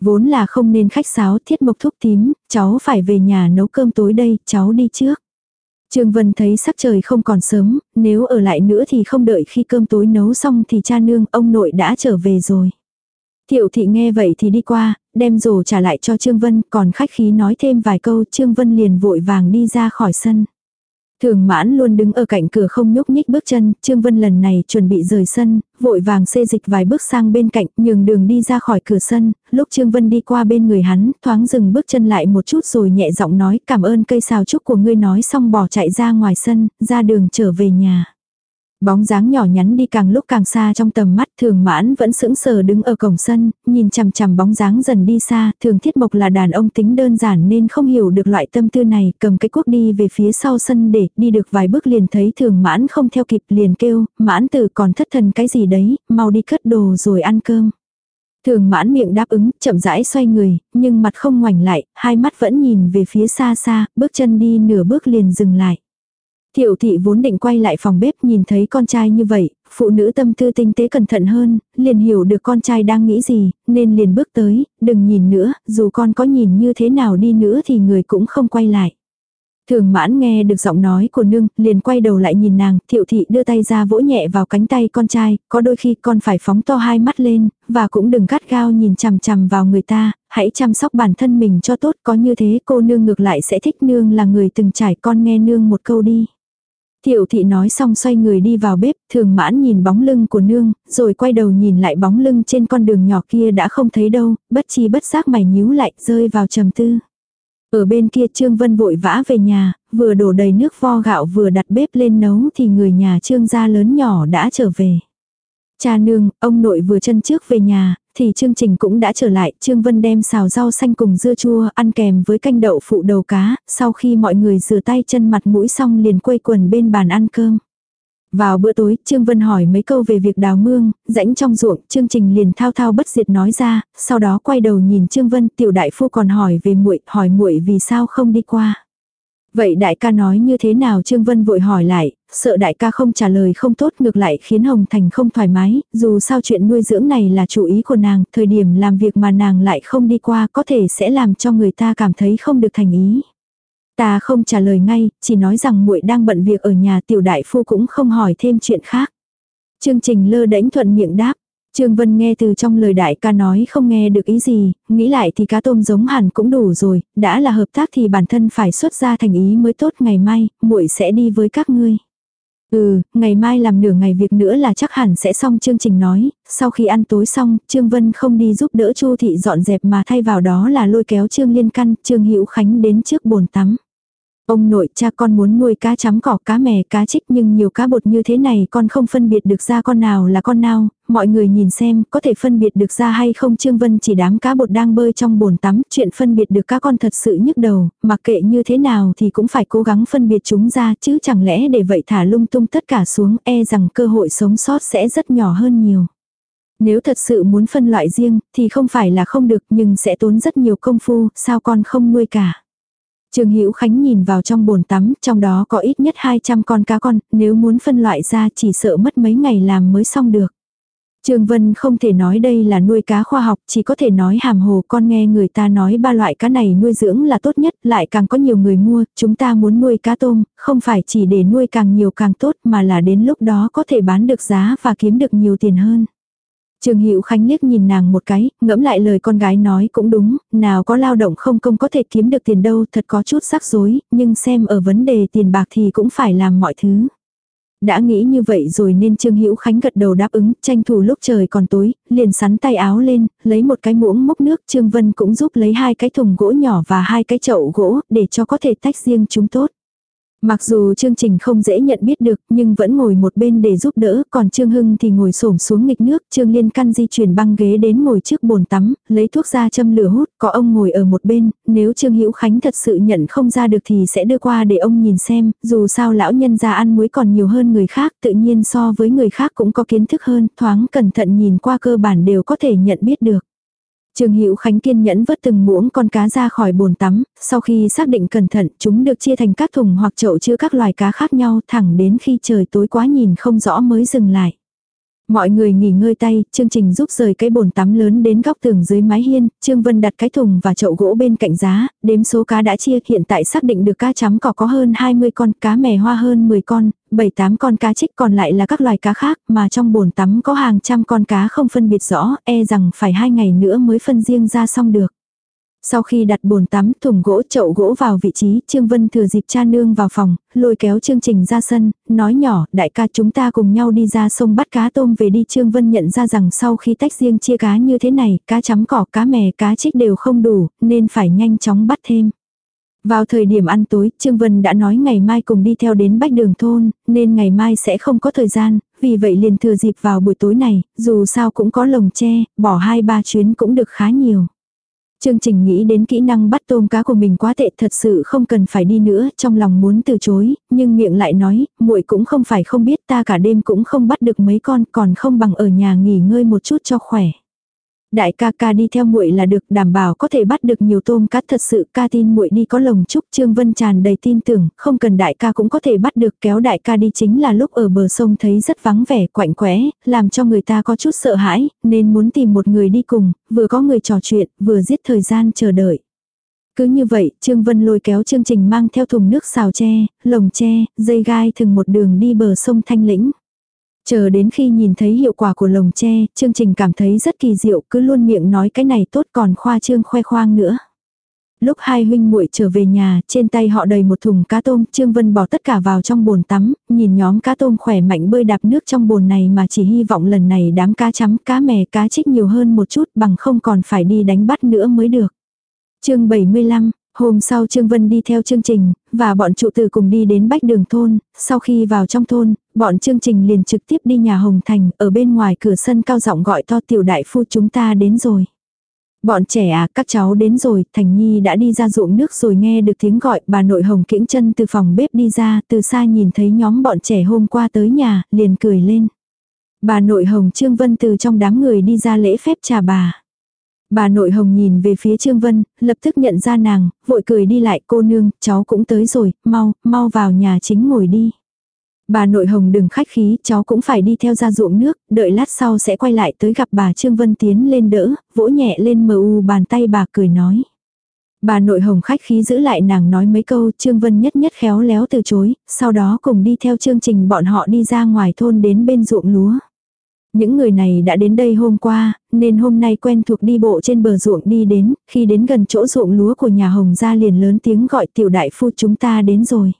Vốn là không nên khách sáo thiết mộc thúc tím, cháu phải về nhà nấu cơm tối đây, cháu đi trước. Trương Vân thấy sắc trời không còn sớm, nếu ở lại nữa thì không đợi khi cơm tối nấu xong thì cha nương ông nội đã trở về rồi. Thiệu thị nghe vậy thì đi qua, đem rổ trả lại cho Trương Vân, còn khách khí nói thêm vài câu Trương Vân liền vội vàng đi ra khỏi sân. Thường mãn luôn đứng ở cạnh cửa không nhúc nhích bước chân, Trương Vân lần này chuẩn bị rời sân, vội vàng xê dịch vài bước sang bên cạnh, nhường đường đi ra khỏi cửa sân, lúc Trương Vân đi qua bên người hắn, thoáng dừng bước chân lại một chút rồi nhẹ giọng nói cảm ơn cây xào trúc của ngươi nói xong bỏ chạy ra ngoài sân, ra đường trở về nhà. Bóng dáng nhỏ nhắn đi càng lúc càng xa trong tầm mắt thường mãn vẫn sững sờ đứng ở cổng sân, nhìn chằm chằm bóng dáng dần đi xa, thường thiết mộc là đàn ông tính đơn giản nên không hiểu được loại tâm tư này, cầm cái cuốc đi về phía sau sân để đi được vài bước liền thấy thường mãn không theo kịp liền kêu, mãn tử còn thất thần cái gì đấy, mau đi cất đồ rồi ăn cơm. Thường mãn miệng đáp ứng, chậm rãi xoay người, nhưng mặt không ngoảnh lại, hai mắt vẫn nhìn về phía xa xa, bước chân đi nửa bước liền dừng lại. Tiểu thị vốn định quay lại phòng bếp nhìn thấy con trai như vậy, phụ nữ tâm tư tinh tế cẩn thận hơn, liền hiểu được con trai đang nghĩ gì, nên liền bước tới, đừng nhìn nữa, dù con có nhìn như thế nào đi nữa thì người cũng không quay lại. Thường mãn nghe được giọng nói của nương, liền quay đầu lại nhìn nàng, thiệu thị đưa tay ra vỗ nhẹ vào cánh tay con trai, có đôi khi con phải phóng to hai mắt lên, và cũng đừng gắt gao nhìn chằm chằm vào người ta, hãy chăm sóc bản thân mình cho tốt, có như thế cô nương ngược lại sẽ thích nương là người từng trải con nghe nương một câu đi. Tiểu thị nói xong xoay người đi vào bếp, thường mãn nhìn bóng lưng của nương, rồi quay đầu nhìn lại bóng lưng trên con đường nhỏ kia đã không thấy đâu, bất chi bất giác mày nhíu lại, rơi vào trầm tư. Ở bên kia Trương Vân vội vã về nhà, vừa đổ đầy nước vo gạo vừa đặt bếp lên nấu thì người nhà Trương gia lớn nhỏ đã trở về. Cha nương, ông nội vừa chân trước về nhà, thì chương trình cũng đã trở lại, Trương Vân đem xào rau xanh cùng dưa chua ăn kèm với canh đậu phụ đầu cá, sau khi mọi người rửa tay chân mặt mũi xong liền quây quần bên bàn ăn cơm. Vào bữa tối, Trương Vân hỏi mấy câu về việc đào mương, rãnh trong ruộng, chương trình liền thao thao bất diệt nói ra, sau đó quay đầu nhìn Trương Vân, tiểu đại phu còn hỏi về muội, hỏi muội vì sao không đi qua. Vậy đại ca nói như thế nào? Trương Vân vội hỏi lại, sợ đại ca không trả lời không tốt ngược lại khiến Hồng Thành không thoải mái, dù sao chuyện nuôi dưỡng này là chủ ý của nàng, thời điểm làm việc mà nàng lại không đi qua có thể sẽ làm cho người ta cảm thấy không được thành ý. Ta không trả lời ngay, chỉ nói rằng muội đang bận việc ở nhà tiểu đại phu cũng không hỏi thêm chuyện khác. Chương trình lơ đánh thuận miệng đáp. Trương Vân nghe từ trong lời đại ca nói không nghe được ý gì, nghĩ lại thì cá tôm giống hẳn cũng đủ rồi, đã là hợp tác thì bản thân phải xuất ra thành ý mới tốt ngày mai, muội sẽ đi với các ngươi. Ừ, ngày mai làm nửa ngày việc nữa là chắc hẳn sẽ xong chương trình nói, sau khi ăn tối xong, Trương Vân không đi giúp đỡ Chu thị dọn dẹp mà thay vào đó là lôi kéo Trương Liên Căn, Trương Hữu Khánh đến trước bồn tắm. Ông nội cha con muốn nuôi cá chấm cỏ cá mè cá trích nhưng nhiều cá bột như thế này con không phân biệt được ra con nào là con nào, mọi người nhìn xem có thể phân biệt được ra hay không Trương Vân chỉ đám cá bột đang bơi trong bồn tắm, chuyện phân biệt được cá con thật sự nhức đầu, mặc kệ như thế nào thì cũng phải cố gắng phân biệt chúng ra chứ chẳng lẽ để vậy thả lung tung tất cả xuống e rằng cơ hội sống sót sẽ rất nhỏ hơn nhiều. Nếu thật sự muốn phân loại riêng thì không phải là không được nhưng sẽ tốn rất nhiều công phu, sao con không nuôi cả. Trương Hữu Khánh nhìn vào trong bồn tắm, trong đó có ít nhất 200 con cá con, nếu muốn phân loại ra chỉ sợ mất mấy ngày làm mới xong được. Trương Vân không thể nói đây là nuôi cá khoa học, chỉ có thể nói hàm hồ con nghe người ta nói ba loại cá này nuôi dưỡng là tốt nhất, lại càng có nhiều người mua, chúng ta muốn nuôi cá tôm, không phải chỉ để nuôi càng nhiều càng tốt mà là đến lúc đó có thể bán được giá và kiếm được nhiều tiền hơn. Trương Hữu Khánh liếc nhìn nàng một cái, ngẫm lại lời con gái nói cũng đúng, nào có lao động không công có thể kiếm được tiền đâu, thật có chút rắc rối, nhưng xem ở vấn đề tiền bạc thì cũng phải làm mọi thứ. Đã nghĩ như vậy rồi nên Trương Hữu Khánh gật đầu đáp ứng, tranh thủ lúc trời còn tối, liền sắn tay áo lên, lấy một cái muỗng múc nước, Trương Vân cũng giúp lấy hai cái thùng gỗ nhỏ và hai cái chậu gỗ, để cho có thể tách riêng chúng tốt. Mặc dù chương trình không dễ nhận biết được nhưng vẫn ngồi một bên để giúp đỡ, còn Trương Hưng thì ngồi xổm xuống nghịch nước, Trương Liên căn di chuyển băng ghế đến ngồi trước bồn tắm, lấy thuốc ra châm lửa hút, có ông ngồi ở một bên, nếu Trương Hữu Khánh thật sự nhận không ra được thì sẽ đưa qua để ông nhìn xem, dù sao lão nhân già ăn muối còn nhiều hơn người khác, tự nhiên so với người khác cũng có kiến thức hơn, thoáng cẩn thận nhìn qua cơ bản đều có thể nhận biết được. Trương Hữu Khánh kiên nhẫn vớt từng muỗng con cá ra khỏi bồn tắm, sau khi xác định cẩn thận, chúng được chia thành các thùng hoặc chậu chứa các loài cá khác nhau, thẳng đến khi trời tối quá nhìn không rõ mới dừng lại. Mọi người nghỉ ngơi tay, chương trình giúp rời cái bồn tắm lớn đến góc tường dưới mái hiên, Trương Vân đặt cái thùng và chậu gỗ bên cạnh giá, đếm số cá đã chia, hiện tại xác định được cá chấm cỏ có hơn 20 con, cá mè hoa hơn 10 con, 7-8 con cá trích còn lại là các loài cá khác, mà trong bồn tắm có hàng trăm con cá không phân biệt rõ, e rằng phải hai ngày nữa mới phân riêng ra xong được. Sau khi đặt bồn tắm, thùng gỗ, chậu gỗ vào vị trí, Trương Vân thừa dịp cha nương vào phòng, lôi kéo chương trình ra sân, nói nhỏ, đại ca chúng ta cùng nhau đi ra sông bắt cá tôm về đi. Trương Vân nhận ra rằng sau khi tách riêng chia cá như thế này, cá chấm cỏ, cá mè, cá trích đều không đủ, nên phải nhanh chóng bắt thêm. Vào thời điểm ăn tối, Trương Vân đã nói ngày mai cùng đi theo đến bách đường thôn, nên ngày mai sẽ không có thời gian, vì vậy liền thừa dịp vào buổi tối này, dù sao cũng có lồng tre, bỏ hai ba chuyến cũng được khá nhiều. Chương trình nghĩ đến kỹ năng bắt tôm cá của mình quá tệ thật sự không cần phải đi nữa, trong lòng muốn từ chối, nhưng miệng lại nói, muội cũng không phải không biết ta cả đêm cũng không bắt được mấy con, còn không bằng ở nhà nghỉ ngơi một chút cho khỏe. Đại ca ca đi theo muội là được, đảm bảo có thể bắt được nhiều tôm cá thật sự, ca tin muội đi có lồng chúc, Trương Vân tràn đầy tin tưởng, không cần đại ca cũng có thể bắt được, kéo đại ca đi chính là lúc ở bờ sông thấy rất vắng vẻ, quạnh quẽ, làm cho người ta có chút sợ hãi, nên muốn tìm một người đi cùng, vừa có người trò chuyện, vừa giết thời gian chờ đợi. Cứ như vậy, Trương Vân lôi kéo chương trình mang theo thùng nước xào tre, lồng tre, dây gai thường một đường đi bờ sông Thanh Lĩnh. Chờ đến khi nhìn thấy hiệu quả của lồng tre, chương trình cảm thấy rất kỳ diệu, cứ luôn miệng nói cái này tốt còn khoa trương khoe khoang nữa. Lúc hai huynh muội trở về nhà, trên tay họ đầy một thùng cá tôm, Trương Vân bỏ tất cả vào trong bồn tắm, nhìn nhóm cá tôm khỏe mạnh bơi đạp nước trong bồn này mà chỉ hy vọng lần này đám cá chấm, cá mè, cá trích nhiều hơn một chút bằng không còn phải đi đánh bắt nữa mới được. chương 75, Hôm sau Trương Vân đi theo chương trình, và bọn trụ tử cùng đi đến bách đường thôn, sau khi vào trong thôn, bọn chương trình liền trực tiếp đi nhà Hồng Thành, ở bên ngoài cửa sân cao giọng gọi to tiểu đại phu chúng ta đến rồi. Bọn trẻ à, các cháu đến rồi, Thành Nhi đã đi ra ruộng nước rồi nghe được tiếng gọi, bà nội Hồng kiễng chân từ phòng bếp đi ra, từ xa nhìn thấy nhóm bọn trẻ hôm qua tới nhà, liền cười lên. Bà nội Hồng Trương Vân từ trong đám người đi ra lễ phép trà bà. Bà nội hồng nhìn về phía Trương Vân, lập tức nhận ra nàng, vội cười đi lại cô nương, cháu cũng tới rồi, mau, mau vào nhà chính ngồi đi. Bà nội hồng đừng khách khí, cháu cũng phải đi theo ra ruộng nước, đợi lát sau sẽ quay lại tới gặp bà Trương Vân tiến lên đỡ, vỗ nhẹ lên mờ u bàn tay bà cười nói. Bà nội hồng khách khí giữ lại nàng nói mấy câu, Trương Vân nhất nhất khéo léo từ chối, sau đó cùng đi theo chương trình bọn họ đi ra ngoài thôn đến bên ruộng lúa. Những người này đã đến đây hôm qua, nên hôm nay quen thuộc đi bộ trên bờ ruộng đi đến, khi đến gần chỗ ruộng lúa của nhà Hồng ra liền lớn tiếng gọi tiểu đại phu chúng ta đến rồi.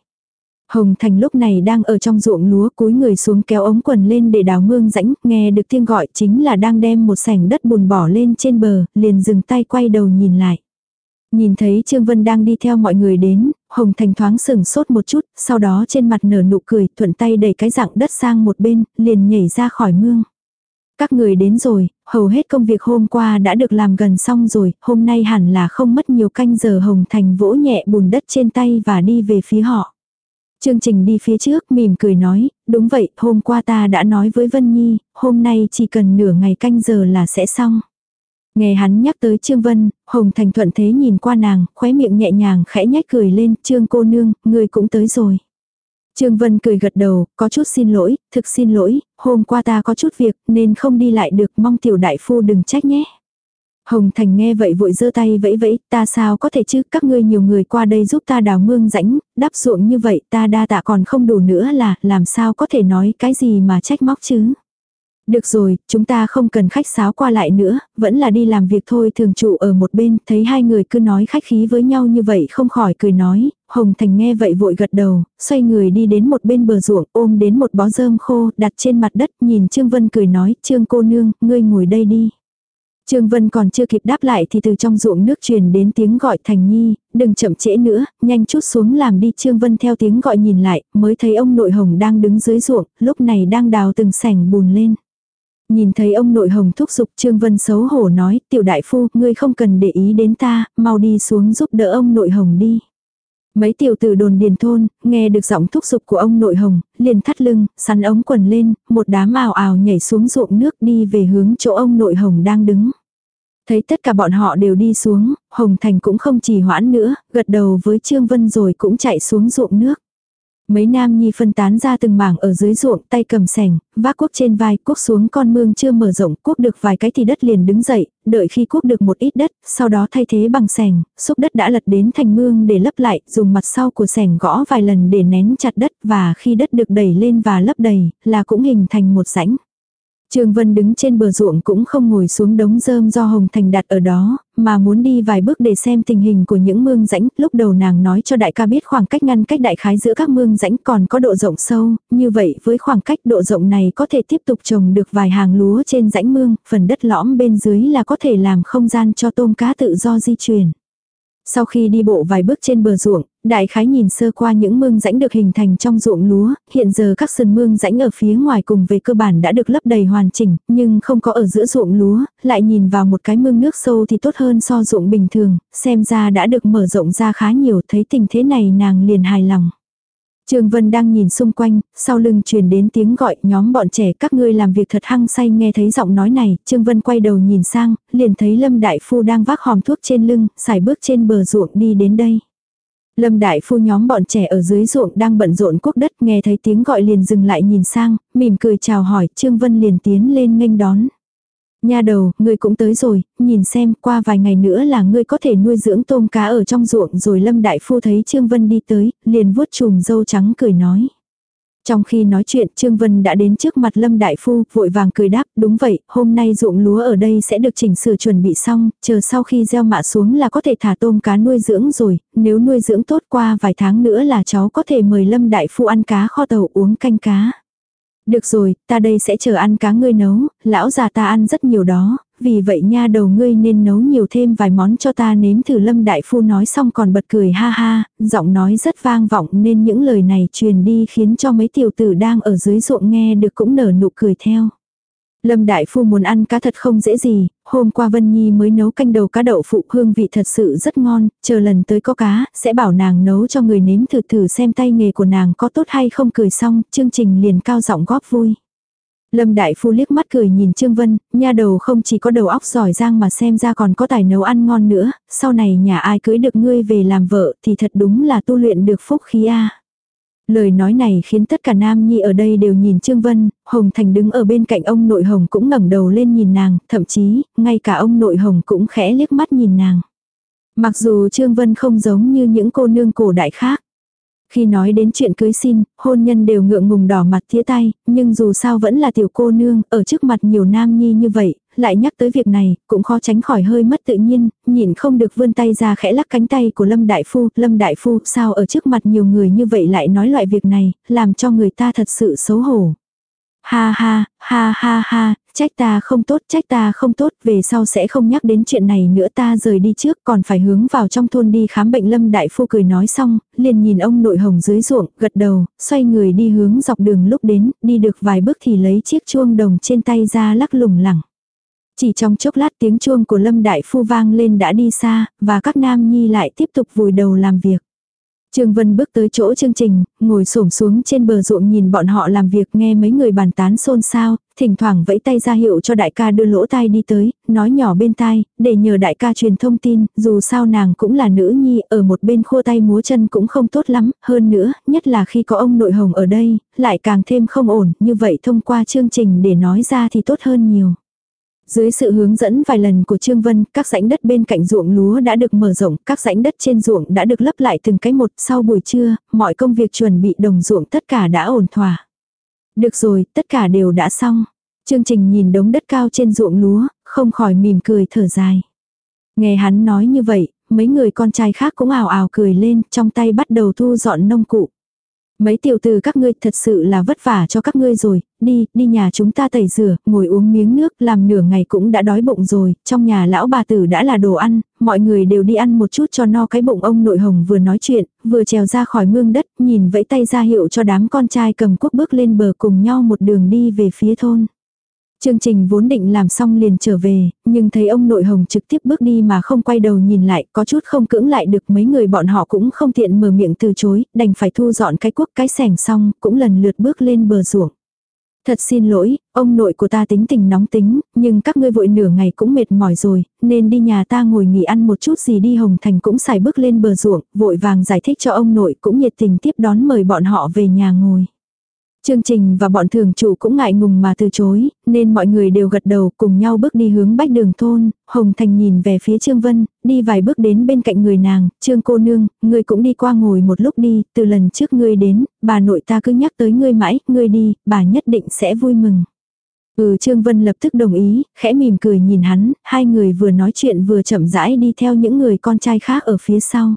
Hồng Thành lúc này đang ở trong ruộng lúa cúi người xuống kéo ống quần lên để đào mương rãnh, nghe được tiếng gọi chính là đang đem một sảnh đất bùn bỏ lên trên bờ, liền dừng tay quay đầu nhìn lại. Nhìn thấy Trương Vân đang đi theo mọi người đến, Hồng Thành thoáng sừng sốt một chút, sau đó trên mặt nở nụ cười, thuận tay đẩy cái dạng đất sang một bên, liền nhảy ra khỏi mương. Các người đến rồi, hầu hết công việc hôm qua đã được làm gần xong rồi, hôm nay hẳn là không mất nhiều canh giờ Hồng Thành vỗ nhẹ bùn đất trên tay và đi về phía họ. Chương trình đi phía trước mỉm cười nói, đúng vậy, hôm qua ta đã nói với Vân Nhi, hôm nay chỉ cần nửa ngày canh giờ là sẽ xong. Nghe hắn nhắc tới Trương Vân, Hồng Thành thuận thế nhìn qua nàng, khóe miệng nhẹ nhàng khẽ nhách cười lên, Trương cô nương, người cũng tới rồi. Trương Vân cười gật đầu, có chút xin lỗi, thực xin lỗi, hôm qua ta có chút việc nên không đi lại được mong tiểu đại phu đừng trách nhé. Hồng Thành nghe vậy vội giơ tay vẫy vẫy, ta sao có thể chứ, các ngươi nhiều người qua đây giúp ta đào mương rãnh, đắp ruộng như vậy ta đa tạ còn không đủ nữa là, làm sao có thể nói cái gì mà trách móc chứ. Được rồi, chúng ta không cần khách sáo qua lại nữa, vẫn là đi làm việc thôi thường trụ ở một bên, thấy hai người cứ nói khách khí với nhau như vậy không khỏi cười nói, Hồng Thành nghe vậy vội gật đầu, xoay người đi đến một bên bờ ruộng ôm đến một bó rơm khô đặt trên mặt đất nhìn Trương Vân cười nói, Trương cô nương, ngươi ngồi đây đi. Trương Vân còn chưa kịp đáp lại thì từ trong ruộng nước truyền đến tiếng gọi Thành Nhi, đừng chậm trễ nữa, nhanh chút xuống làm đi. Trương Vân theo tiếng gọi nhìn lại, mới thấy ông nội hồng đang đứng dưới ruộng, lúc này đang đào từng sảnh bùn lên. Nhìn thấy ông nội hồng thúc giục Trương Vân xấu hổ nói, tiểu đại phu, ngươi không cần để ý đến ta, mau đi xuống giúp đỡ ông nội hồng đi. Mấy tiểu tử đồn điền thôn, nghe được giọng thúc giục của ông nội hồng, liền thắt lưng, sắn ống quần lên, một đám ào ào nhảy xuống ruộng nước đi về hướng chỗ ông nội hồng đang đứng. Thấy tất cả bọn họ đều đi xuống, Hồng Thành cũng không trì hoãn nữa, gật đầu với Trương Vân rồi cũng chạy xuống ruộng nước. Mấy nam nhi phân tán ra từng mảng ở dưới ruộng, tay cầm sẻng, vác cuốc trên vai, cuốc xuống con mương chưa mở rộng, cuốc được vài cái thì đất liền đứng dậy, đợi khi cuốc được một ít đất, sau đó thay thế bằng sẻng, xúc đất đã lật đến thành mương để lấp lại, dùng mặt sau của sẻng gõ vài lần để nén chặt đất và khi đất được đẩy lên và lấp đầy, là cũng hình thành một rãnh. Trương Vân đứng trên bờ ruộng cũng không ngồi xuống đống rơm do Hồng Thành đặt ở đó, mà muốn đi vài bước để xem tình hình của những mương rãnh. Lúc đầu nàng nói cho đại ca biết khoảng cách ngăn cách đại khái giữa các mương rãnh còn có độ rộng sâu, như vậy với khoảng cách độ rộng này có thể tiếp tục trồng được vài hàng lúa trên rãnh mương, phần đất lõm bên dưới là có thể làm không gian cho tôm cá tự do di chuyển. Sau khi đi bộ vài bước trên bờ ruộng, đại khái nhìn sơ qua những mương rãnh được hình thành trong ruộng lúa, hiện giờ các sườn mương rãnh ở phía ngoài cùng về cơ bản đã được lấp đầy hoàn chỉnh, nhưng không có ở giữa ruộng lúa, lại nhìn vào một cái mương nước sâu thì tốt hơn so ruộng bình thường, xem ra đã được mở rộng ra khá nhiều, thấy tình thế này nàng liền hài lòng. Trương Vân đang nhìn xung quanh, sau lưng truyền đến tiếng gọi nhóm bọn trẻ các ngươi làm việc thật hăng say nghe thấy giọng nói này, Trương Vân quay đầu nhìn sang, liền thấy Lâm Đại Phu đang vác hòm thuốc trên lưng, xài bước trên bờ ruộng đi đến đây. Lâm Đại Phu nhóm bọn trẻ ở dưới ruộng đang bận rộn quốc đất nghe thấy tiếng gọi liền dừng lại nhìn sang, mỉm cười chào hỏi, Trương Vân liền tiến lên nghênh đón. Nha đầu, ngươi cũng tới rồi, nhìn xem qua vài ngày nữa là ngươi có thể nuôi dưỡng tôm cá ở trong ruộng rồi Lâm Đại Phu thấy Trương Vân đi tới, liền vuốt chùm dâu trắng cười nói. Trong khi nói chuyện Trương Vân đã đến trước mặt Lâm Đại Phu, vội vàng cười đáp, đúng vậy, hôm nay ruộng lúa ở đây sẽ được chỉnh sửa chuẩn bị xong, chờ sau khi gieo mạ xuống là có thể thả tôm cá nuôi dưỡng rồi, nếu nuôi dưỡng tốt qua vài tháng nữa là cháu có thể mời Lâm Đại Phu ăn cá kho tàu uống canh cá. Được rồi, ta đây sẽ chờ ăn cá ngươi nấu, lão già ta ăn rất nhiều đó, vì vậy nha đầu ngươi nên nấu nhiều thêm vài món cho ta nếm thử lâm đại phu nói xong còn bật cười ha ha, giọng nói rất vang vọng nên những lời này truyền đi khiến cho mấy tiểu tử đang ở dưới ruộng nghe được cũng nở nụ cười theo. Lâm Đại Phu muốn ăn cá thật không dễ gì, hôm qua Vân Nhi mới nấu canh đầu cá đậu phụ hương vị thật sự rất ngon, chờ lần tới có cá, sẽ bảo nàng nấu cho người nếm thử thử xem tay nghề của nàng có tốt hay không cười xong, chương trình liền cao giọng góp vui. Lâm Đại Phu liếc mắt cười nhìn Trương Vân, nha đầu không chỉ có đầu óc giỏi giang mà xem ra còn có tài nấu ăn ngon nữa, sau này nhà ai cưới được ngươi về làm vợ thì thật đúng là tu luyện được phúc khí a. Lời nói này khiến tất cả nam nhi ở đây đều nhìn Trương Vân, Hồng Thành đứng ở bên cạnh ông nội Hồng cũng ngẩng đầu lên nhìn nàng, thậm chí, ngay cả ông nội Hồng cũng khẽ liếc mắt nhìn nàng. Mặc dù Trương Vân không giống như những cô nương cổ đại khác. Khi nói đến chuyện cưới xin, hôn nhân đều ngượng ngùng đỏ mặt tía tay, nhưng dù sao vẫn là tiểu cô nương, ở trước mặt nhiều nam nhi như vậy, lại nhắc tới việc này, cũng khó tránh khỏi hơi mất tự nhiên, nhìn không được vươn tay ra khẽ lắc cánh tay của Lâm Đại Phu, Lâm Đại Phu sao ở trước mặt nhiều người như vậy lại nói loại việc này, làm cho người ta thật sự xấu hổ. Ha ha, ha ha ha, trách ta không tốt, trách ta không tốt, về sau sẽ không nhắc đến chuyện này nữa ta rời đi trước còn phải hướng vào trong thôn đi khám bệnh lâm đại phu cười nói xong, liền nhìn ông nội hồng dưới ruộng, gật đầu, xoay người đi hướng dọc đường lúc đến, đi được vài bước thì lấy chiếc chuông đồng trên tay ra lắc lủng lẳng. Chỉ trong chốc lát tiếng chuông của lâm đại phu vang lên đã đi xa, và các nam nhi lại tiếp tục vùi đầu làm việc. Trương Vân bước tới chỗ chương trình, ngồi xổm xuống trên bờ ruộng nhìn bọn họ làm việc nghe mấy người bàn tán xôn xao, thỉnh thoảng vẫy tay ra hiệu cho đại ca đưa lỗ tai đi tới, nói nhỏ bên tai, để nhờ đại ca truyền thông tin, dù sao nàng cũng là nữ nhi, ở một bên khô tay múa chân cũng không tốt lắm, hơn nữa, nhất là khi có ông nội hồng ở đây, lại càng thêm không ổn, như vậy thông qua chương trình để nói ra thì tốt hơn nhiều. Dưới sự hướng dẫn vài lần của Trương Vân, các rãnh đất bên cạnh ruộng lúa đã được mở rộng, các rãnh đất trên ruộng đã được lấp lại từng cái một. Sau buổi trưa, mọi công việc chuẩn bị đồng ruộng tất cả đã ổn thỏa. Được rồi, tất cả đều đã xong. Chương trình nhìn đống đất cao trên ruộng lúa, không khỏi mỉm cười thở dài. Nghe hắn nói như vậy, mấy người con trai khác cũng ảo ảo cười lên, trong tay bắt đầu thu dọn nông cụ. Mấy tiểu từ các ngươi thật sự là vất vả cho các ngươi rồi, đi, đi nhà chúng ta tẩy rửa, ngồi uống miếng nước, làm nửa ngày cũng đã đói bụng rồi, trong nhà lão bà tử đã là đồ ăn, mọi người đều đi ăn một chút cho no cái bụng ông nội hồng vừa nói chuyện, vừa trèo ra khỏi mương đất, nhìn vẫy tay ra hiệu cho đám con trai cầm cuốc bước lên bờ cùng nhau một đường đi về phía thôn. Chương trình vốn định làm xong liền trở về, nhưng thấy ông nội hồng trực tiếp bước đi mà không quay đầu nhìn lại, có chút không cưỡng lại được mấy người bọn họ cũng không tiện mở miệng từ chối, đành phải thu dọn cái cuốc cái sẻng xong, cũng lần lượt bước lên bờ ruộng. Thật xin lỗi, ông nội của ta tính tình nóng tính, nhưng các ngươi vội nửa ngày cũng mệt mỏi rồi, nên đi nhà ta ngồi nghỉ ăn một chút gì đi Hồng Thành cũng xài bước lên bờ ruộng, vội vàng giải thích cho ông nội cũng nhiệt tình tiếp đón mời bọn họ về nhà ngồi. Chương trình và bọn thường chủ cũng ngại ngùng mà từ chối, nên mọi người đều gật đầu cùng nhau bước đi hướng bách đường thôn, Hồng Thành nhìn về phía Trương Vân, đi vài bước đến bên cạnh người nàng, Trương cô nương, ngươi cũng đi qua ngồi một lúc đi, từ lần trước ngươi đến, bà nội ta cứ nhắc tới ngươi mãi, ngươi đi, bà nhất định sẽ vui mừng. Ừ Trương Vân lập tức đồng ý, khẽ mỉm cười nhìn hắn, hai người vừa nói chuyện vừa chậm rãi đi theo những người con trai khác ở phía sau.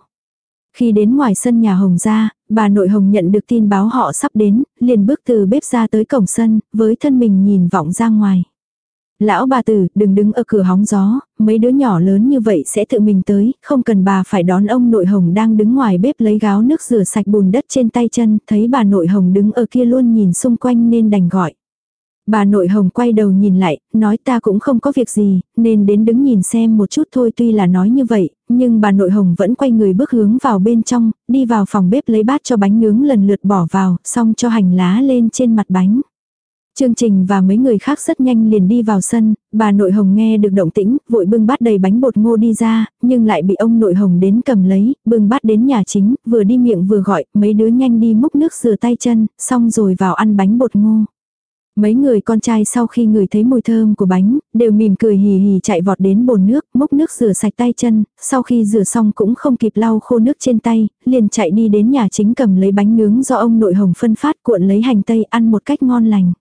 Khi đến ngoài sân nhà Hồng ra, bà nội Hồng nhận được tin báo họ sắp đến, liền bước từ bếp ra tới cổng sân, với thân mình nhìn vọng ra ngoài. Lão bà tử, đừng đứng ở cửa hóng gió, mấy đứa nhỏ lớn như vậy sẽ tự mình tới, không cần bà phải đón ông nội Hồng đang đứng ngoài bếp lấy gáo nước rửa sạch bùn đất trên tay chân, thấy bà nội Hồng đứng ở kia luôn nhìn xung quanh nên đành gọi. Bà nội hồng quay đầu nhìn lại, nói ta cũng không có việc gì, nên đến đứng nhìn xem một chút thôi tuy là nói như vậy, nhưng bà nội hồng vẫn quay người bước hướng vào bên trong, đi vào phòng bếp lấy bát cho bánh nướng lần lượt bỏ vào, xong cho hành lá lên trên mặt bánh. Chương trình và mấy người khác rất nhanh liền đi vào sân, bà nội hồng nghe được động tĩnh, vội bưng bát đầy bánh bột ngô đi ra, nhưng lại bị ông nội hồng đến cầm lấy, bưng bát đến nhà chính, vừa đi miệng vừa gọi, mấy đứa nhanh đi múc nước rửa tay chân, xong rồi vào ăn bánh bột ngô. Mấy người con trai sau khi ngửi thấy mùi thơm của bánh, đều mỉm cười hì hì chạy vọt đến bồn nước, múc nước rửa sạch tay chân, sau khi rửa xong cũng không kịp lau khô nước trên tay, liền chạy đi đến nhà chính cầm lấy bánh nướng do ông nội hồng phân phát cuộn lấy hành tây ăn một cách ngon lành.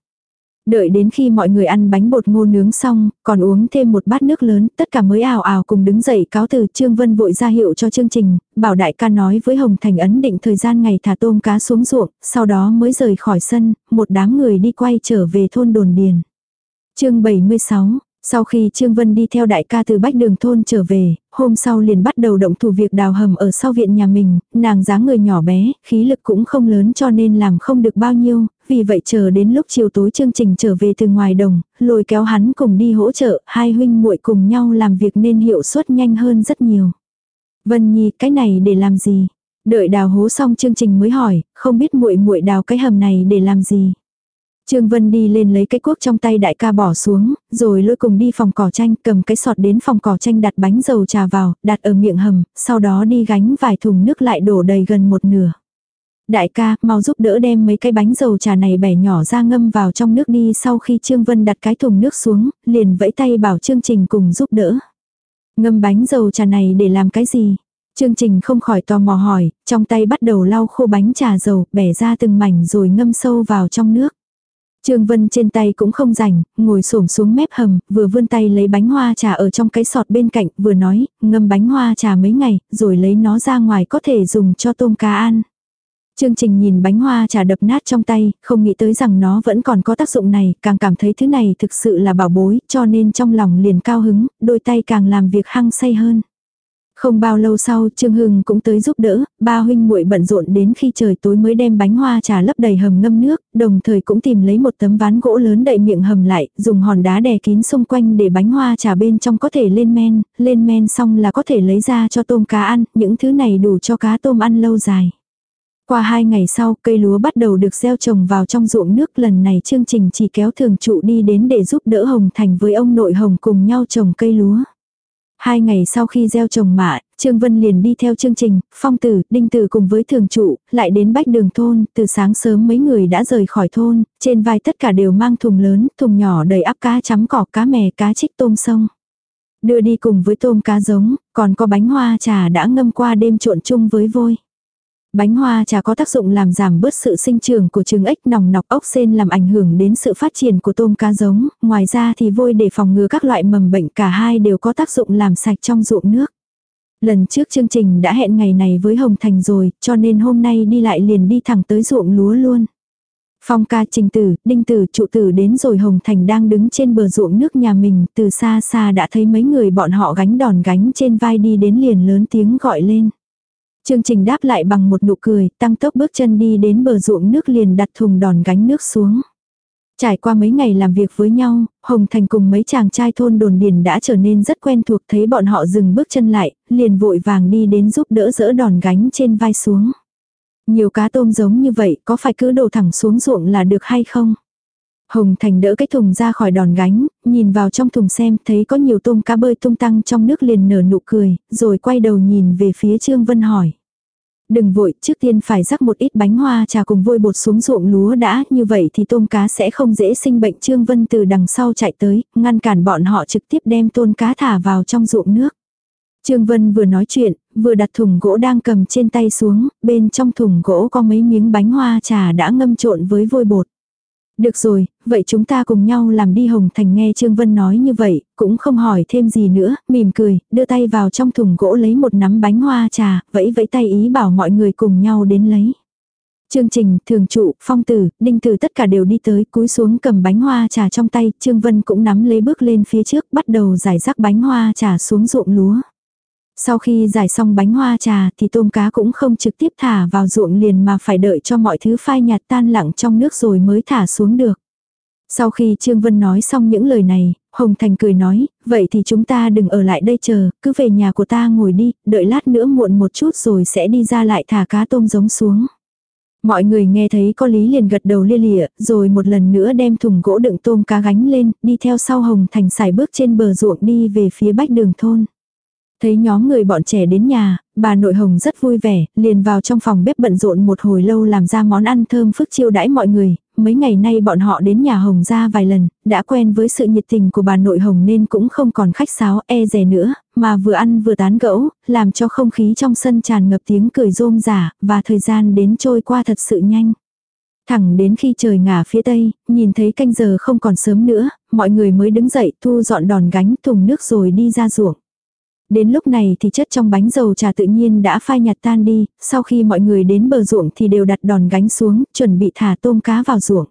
Đợi đến khi mọi người ăn bánh bột ngô nướng xong, còn uống thêm một bát nước lớn, tất cả mới ảo ảo cùng đứng dậy cáo từ Trương Vân vội ra hiệu cho chương trình, bảo đại ca nói với Hồng Thành ấn định thời gian ngày thả tôm cá xuống ruộng, sau đó mới rời khỏi sân, một đám người đi quay trở về thôn đồn điền. chương 76 sau khi Trương Vân đi theo đại ca từ bách đường thôn trở về, hôm sau liền bắt đầu động thủ việc đào hầm ở sau viện nhà mình, nàng dáng người nhỏ bé, khí lực cũng không lớn cho nên làm không được bao nhiêu, vì vậy chờ đến lúc chiều tối chương trình trở về từ ngoài đồng, lôi kéo hắn cùng đi hỗ trợ, hai huynh muội cùng nhau làm việc nên hiệu suất nhanh hơn rất nhiều. Vân Nhi, cái này để làm gì? Đợi đào hố xong chương trình mới hỏi, không biết muội muội đào cái hầm này để làm gì? Trương Vân đi lên lấy cái cuốc trong tay đại ca bỏ xuống, rồi lôi cùng đi phòng cỏ chanh, cầm cái sọt đến phòng cỏ chanh đặt bánh dầu trà vào, đặt ở miệng hầm, sau đó đi gánh vài thùng nước lại đổ đầy gần một nửa. Đại ca, mau giúp đỡ đem mấy cái bánh dầu trà này bẻ nhỏ ra ngâm vào trong nước đi sau khi Trương Vân đặt cái thùng nước xuống, liền vẫy tay bảo trương trình cùng giúp đỡ. Ngâm bánh dầu trà này để làm cái gì? trương trình không khỏi tò mò hỏi, trong tay bắt đầu lau khô bánh trà dầu, bẻ ra từng mảnh rồi ngâm sâu vào trong nước. Trương Vân trên tay cũng không rảnh, ngồi xổm xuống mép hầm, vừa vươn tay lấy bánh hoa trà ở trong cái sọt bên cạnh, vừa nói, ngâm bánh hoa trà mấy ngày, rồi lấy nó ra ngoài có thể dùng cho tôm cá ăn. Chương trình nhìn bánh hoa trà đập nát trong tay, không nghĩ tới rằng nó vẫn còn có tác dụng này, càng cảm thấy thứ này thực sự là bảo bối, cho nên trong lòng liền cao hứng, đôi tay càng làm việc hăng say hơn. Không bao lâu sau, Trương Hưng cũng tới giúp đỡ, ba huynh muội bận rộn đến khi trời tối mới đem bánh hoa trà lấp đầy hầm ngâm nước, đồng thời cũng tìm lấy một tấm ván gỗ lớn đậy miệng hầm lại, dùng hòn đá đè kín xung quanh để bánh hoa trà bên trong có thể lên men, lên men xong là có thể lấy ra cho tôm cá ăn, những thứ này đủ cho cá tôm ăn lâu dài. Qua hai ngày sau, cây lúa bắt đầu được gieo trồng vào trong ruộng nước lần này chương trình chỉ kéo thường trụ đi đến để giúp đỡ Hồng Thành với ông nội Hồng cùng nhau trồng cây lúa. Hai ngày sau khi gieo trồng mạ, Trương Vân liền đi theo chương trình, phong tử, đinh tử cùng với thường trụ, lại đến bách đường thôn, từ sáng sớm mấy người đã rời khỏi thôn, trên vai tất cả đều mang thùng lớn, thùng nhỏ đầy áp cá chấm cỏ, cá mè, cá trích tôm sông. Đưa đi cùng với tôm cá giống, còn có bánh hoa trà đã ngâm qua đêm trộn chung với vôi. Bánh hoa trà có tác dụng làm giảm bớt sự sinh trưởng của trứng ếch nòng nọc ốc sen làm ảnh hưởng đến sự phát triển của tôm cá giống, ngoài ra thì vôi để phòng ngừa các loại mầm bệnh cả hai đều có tác dụng làm sạch trong ruộng nước. Lần trước chương trình đã hẹn ngày này với Hồng Thành rồi, cho nên hôm nay đi lại liền đi thẳng tới ruộng lúa luôn. Phong ca trình tử, đinh tử, trụ tử đến rồi Hồng Thành đang đứng trên bờ ruộng nước nhà mình, từ xa xa đã thấy mấy người bọn họ gánh đòn gánh trên vai đi đến liền lớn tiếng gọi lên. Chương trình đáp lại bằng một nụ cười, tăng tốc bước chân đi đến bờ ruộng nước liền đặt thùng đòn gánh nước xuống. Trải qua mấy ngày làm việc với nhau, Hồng Thành cùng mấy chàng trai thôn đồn điền đã trở nên rất quen thuộc thấy bọn họ dừng bước chân lại, liền vội vàng đi đến giúp đỡ dỡ đòn gánh trên vai xuống. Nhiều cá tôm giống như vậy có phải cứ đổ thẳng xuống ruộng là được hay không? Hồng Thành đỡ cái thùng ra khỏi đòn gánh, nhìn vào trong thùng xem thấy có nhiều tôm cá bơi tung tăng trong nước liền nở nụ cười, rồi quay đầu nhìn về phía Trương Vân hỏi. Đừng vội, trước tiên phải rắc một ít bánh hoa trà cùng vôi bột xuống ruộng lúa đã, như vậy thì tôm cá sẽ không dễ sinh bệnh. Trương Vân từ đằng sau chạy tới, ngăn cản bọn họ trực tiếp đem tôm cá thả vào trong ruộng nước. Trương Vân vừa nói chuyện, vừa đặt thùng gỗ đang cầm trên tay xuống, bên trong thùng gỗ có mấy miếng bánh hoa trà đã ngâm trộn với vôi bột. Được rồi, vậy chúng ta cùng nhau làm đi Hồng Thành nghe Trương Vân nói như vậy, cũng không hỏi thêm gì nữa, mỉm cười, đưa tay vào trong thùng gỗ lấy một nắm bánh hoa trà, vẫy vẫy tay ý bảo mọi người cùng nhau đến lấy. Chương trình, thường trụ, phong tử, đinh tử tất cả đều đi tới, cúi xuống cầm bánh hoa trà trong tay, Trương Vân cũng nắm lấy bước lên phía trước, bắt đầu giải rác bánh hoa trà xuống ruộng lúa. Sau khi giải xong bánh hoa trà thì tôm cá cũng không trực tiếp thả vào ruộng liền mà phải đợi cho mọi thứ phai nhạt tan lặng trong nước rồi mới thả xuống được. Sau khi Trương Vân nói xong những lời này, Hồng Thành cười nói, vậy thì chúng ta đừng ở lại đây chờ, cứ về nhà của ta ngồi đi, đợi lát nữa muộn một chút rồi sẽ đi ra lại thả cá tôm giống xuống. Mọi người nghe thấy có lý liền gật đầu lia lịa, rồi một lần nữa đem thùng gỗ đựng tôm cá gánh lên, đi theo sau Hồng Thành xài bước trên bờ ruộng đi về phía bách đường thôn. Thấy nhóm người bọn trẻ đến nhà, bà nội hồng rất vui vẻ, liền vào trong phòng bếp bận rộn một hồi lâu làm ra món ăn thơm phức chiêu đãi mọi người. Mấy ngày nay bọn họ đến nhà hồng ra vài lần, đã quen với sự nhiệt tình của bà nội hồng nên cũng không còn khách sáo e rè nữa, mà vừa ăn vừa tán gẫu, làm cho không khí trong sân tràn ngập tiếng cười rôm rả, và thời gian đến trôi qua thật sự nhanh. Thẳng đến khi trời ngả phía tây, nhìn thấy canh giờ không còn sớm nữa, mọi người mới đứng dậy thu dọn đòn gánh thùng nước rồi đi ra ruộng. Đến lúc này thì chất trong bánh dầu trà tự nhiên đã phai nhạt tan đi, sau khi mọi người đến bờ ruộng thì đều đặt đòn gánh xuống, chuẩn bị thả tôm cá vào ruộng.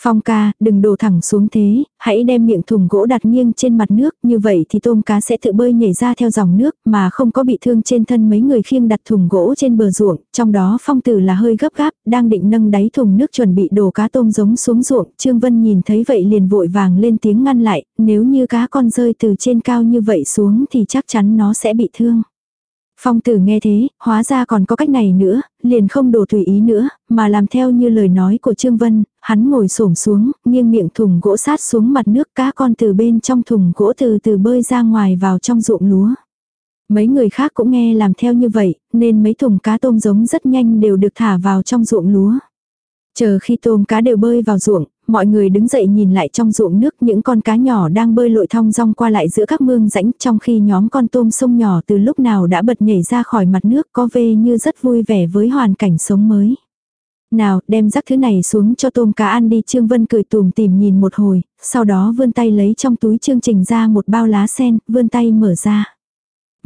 Phong ca, đừng đổ thẳng xuống thế, hãy đem miệng thùng gỗ đặt nghiêng trên mặt nước, như vậy thì tôm cá sẽ tự bơi nhảy ra theo dòng nước mà không có bị thương trên thân mấy người khiêng đặt thùng gỗ trên bờ ruộng, trong đó phong tử là hơi gấp gáp, đang định nâng đáy thùng nước chuẩn bị đổ cá tôm giống xuống ruộng, Trương Vân nhìn thấy vậy liền vội vàng lên tiếng ngăn lại, nếu như cá con rơi từ trên cao như vậy xuống thì chắc chắn nó sẽ bị thương. Phong tử nghe thế, hóa ra còn có cách này nữa, liền không đổ tùy ý nữa, mà làm theo như lời nói của Trương Vân, hắn ngồi xổm xuống, nghiêng miệng thùng gỗ sát xuống mặt nước cá con từ bên trong thùng gỗ từ từ bơi ra ngoài vào trong ruộng lúa. Mấy người khác cũng nghe làm theo như vậy, nên mấy thùng cá tôm giống rất nhanh đều được thả vào trong ruộng lúa. Chờ khi tôm cá đều bơi vào ruộng, mọi người đứng dậy nhìn lại trong ruộng nước những con cá nhỏ đang bơi lội thong rong qua lại giữa các mương rãnh trong khi nhóm con tôm sông nhỏ từ lúc nào đã bật nhảy ra khỏi mặt nước có vê như rất vui vẻ với hoàn cảnh sống mới. Nào, đem rắc thứ này xuống cho tôm cá ăn đi. Trương Vân cười tùm tìm nhìn một hồi, sau đó vươn tay lấy trong túi chương trình ra một bao lá sen, vươn tay mở ra.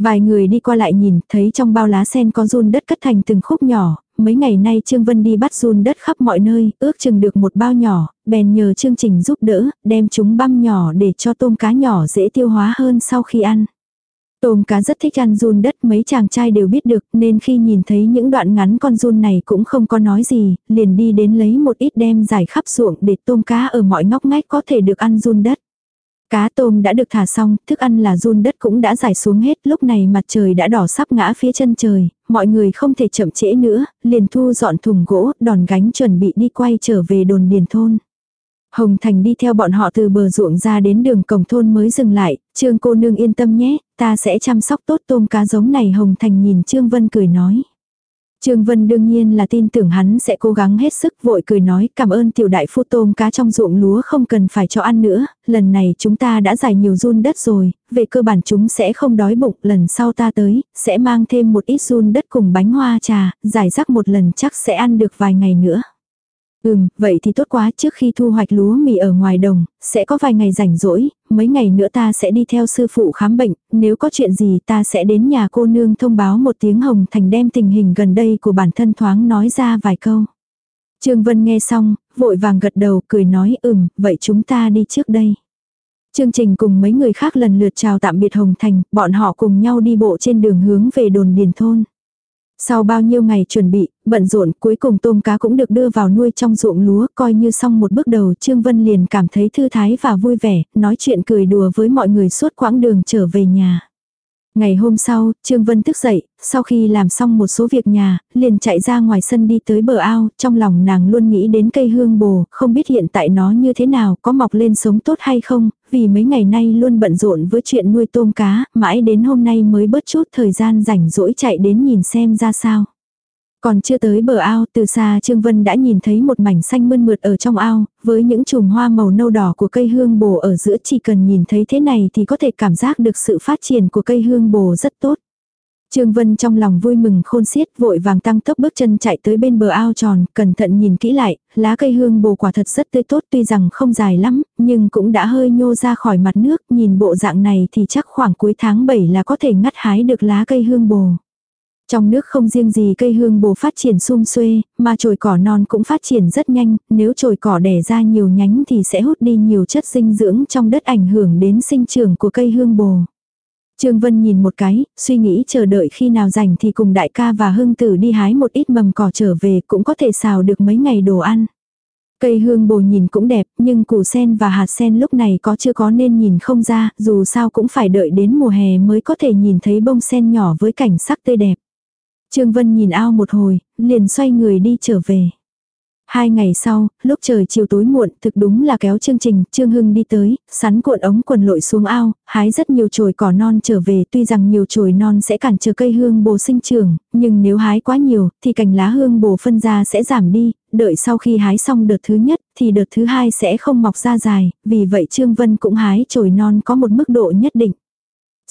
Vài người đi qua lại nhìn, thấy trong bao lá sen có run đất cất thành từng khúc nhỏ, mấy ngày nay Trương Vân đi bắt run đất khắp mọi nơi, ước chừng được một bao nhỏ, bèn nhờ chương trình giúp đỡ, đem chúng băm nhỏ để cho tôm cá nhỏ dễ tiêu hóa hơn sau khi ăn. Tôm cá rất thích ăn run đất mấy chàng trai đều biết được nên khi nhìn thấy những đoạn ngắn con run này cũng không có nói gì, liền đi đến lấy một ít đem giải khắp ruộng để tôm cá ở mọi ngóc ngách có thể được ăn run đất. Cá tôm đã được thả xong, thức ăn là run đất cũng đã giải xuống hết, lúc này mặt trời đã đỏ sắp ngã phía chân trời, mọi người không thể chậm trễ nữa, liền thu dọn thùng gỗ, đòn gánh chuẩn bị đi quay trở về đồn điền thôn. Hồng Thành đi theo bọn họ từ bờ ruộng ra đến đường cổng thôn mới dừng lại, Trương cô nương yên tâm nhé, ta sẽ chăm sóc tốt tôm cá giống này Hồng Thành nhìn Trương Vân cười nói. Trương Vân đương nhiên là tin tưởng hắn sẽ cố gắng hết sức vội cười nói cảm ơn tiểu đại phu tôm cá trong ruộng lúa không cần phải cho ăn nữa, lần này chúng ta đã giải nhiều run đất rồi, về cơ bản chúng sẽ không đói bụng, lần sau ta tới, sẽ mang thêm một ít run đất cùng bánh hoa trà, giải rắc một lần chắc sẽ ăn được vài ngày nữa. Ừm, vậy thì tốt quá, trước khi thu hoạch lúa mì ở ngoài đồng, sẽ có vài ngày rảnh rỗi, mấy ngày nữa ta sẽ đi theo sư phụ khám bệnh, nếu có chuyện gì ta sẽ đến nhà cô nương thông báo một tiếng Hồng Thành đem tình hình gần đây của bản thân thoáng nói ra vài câu. Trương Vân nghe xong, vội vàng gật đầu cười nói ừm, vậy chúng ta đi trước đây. Chương trình cùng mấy người khác lần lượt chào tạm biệt Hồng Thành, bọn họ cùng nhau đi bộ trên đường hướng về đồn điền thôn. Sau bao nhiêu ngày chuẩn bị, bận rộn cuối cùng tôm cá cũng được đưa vào nuôi trong ruộng lúa, coi như xong một bước đầu Trương Vân liền cảm thấy thư thái và vui vẻ, nói chuyện cười đùa với mọi người suốt quãng đường trở về nhà. Ngày hôm sau, Trương Vân thức dậy, sau khi làm xong một số việc nhà, liền chạy ra ngoài sân đi tới bờ ao, trong lòng nàng luôn nghĩ đến cây hương bồ, không biết hiện tại nó như thế nào, có mọc lên sống tốt hay không, vì mấy ngày nay luôn bận rộn với chuyện nuôi tôm cá, mãi đến hôm nay mới bớt chút thời gian rảnh rỗi chạy đến nhìn xem ra sao. Còn chưa tới bờ ao, từ xa Trương Vân đã nhìn thấy một mảnh xanh mơn mượt ở trong ao, với những chùm hoa màu nâu đỏ của cây hương bồ ở giữa chỉ cần nhìn thấy thế này thì có thể cảm giác được sự phát triển của cây hương bồ rất tốt. Trương Vân trong lòng vui mừng khôn xiết vội vàng tăng tốc bước chân chạy tới bên bờ ao tròn, cẩn thận nhìn kỹ lại, lá cây hương bồ quả thật rất tươi tốt tuy rằng không dài lắm, nhưng cũng đã hơi nhô ra khỏi mặt nước, nhìn bộ dạng này thì chắc khoảng cuối tháng 7 là có thể ngắt hái được lá cây hương bồ. Trong nước không riêng gì cây hương bồ phát triển sum xuê, mà chồi cỏ non cũng phát triển rất nhanh, nếu chồi cỏ đẻ ra nhiều nhánh thì sẽ hút đi nhiều chất dinh dưỡng trong đất ảnh hưởng đến sinh trưởng của cây hương bồ. Trương Vân nhìn một cái, suy nghĩ chờ đợi khi nào rảnh thì cùng đại ca và hương tử đi hái một ít mầm cỏ trở về cũng có thể xào được mấy ngày đồ ăn. Cây hương bồ nhìn cũng đẹp, nhưng củ sen và hạt sen lúc này có chưa có nên nhìn không ra, dù sao cũng phải đợi đến mùa hè mới có thể nhìn thấy bông sen nhỏ với cảnh sắc tươi đẹp. Trương Vân nhìn ao một hồi, liền xoay người đi trở về. Hai ngày sau, lúc trời chiều tối muộn, thực đúng là kéo chương trình, Trương Hưng đi tới, sắn cuộn ống quần lội xuống ao, hái rất nhiều chồi cỏ non trở về, tuy rằng nhiều chồi non sẽ cản trở cây hương bồ sinh trưởng, nhưng nếu hái quá nhiều, thì cành lá hương bồ phân ra sẽ giảm đi, đợi sau khi hái xong đợt thứ nhất, thì đợt thứ hai sẽ không mọc ra dài, vì vậy Trương Vân cũng hái chồi non có một mức độ nhất định.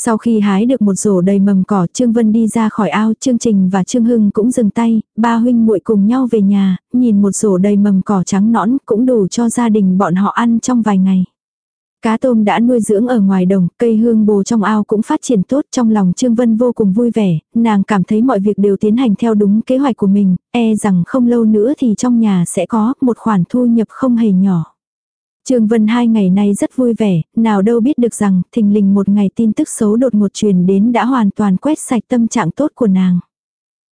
Sau khi hái được một rổ đầy mầm cỏ, Trương Vân đi ra khỏi ao, Trương Trình và Trương Hưng cũng dừng tay, ba huynh muội cùng nhau về nhà, nhìn một rổ đầy mầm cỏ trắng nõn cũng đủ cho gia đình bọn họ ăn trong vài ngày. Cá tôm đã nuôi dưỡng ở ngoài đồng, cây hương bồ trong ao cũng phát triển tốt trong lòng Trương Vân vô cùng vui vẻ, nàng cảm thấy mọi việc đều tiến hành theo đúng kế hoạch của mình, e rằng không lâu nữa thì trong nhà sẽ có một khoản thu nhập không hề nhỏ. Trương Vân hai ngày nay rất vui vẻ, nào đâu biết được rằng thình lình một ngày tin tức xấu đột ngột truyền đến đã hoàn toàn quét sạch tâm trạng tốt của nàng.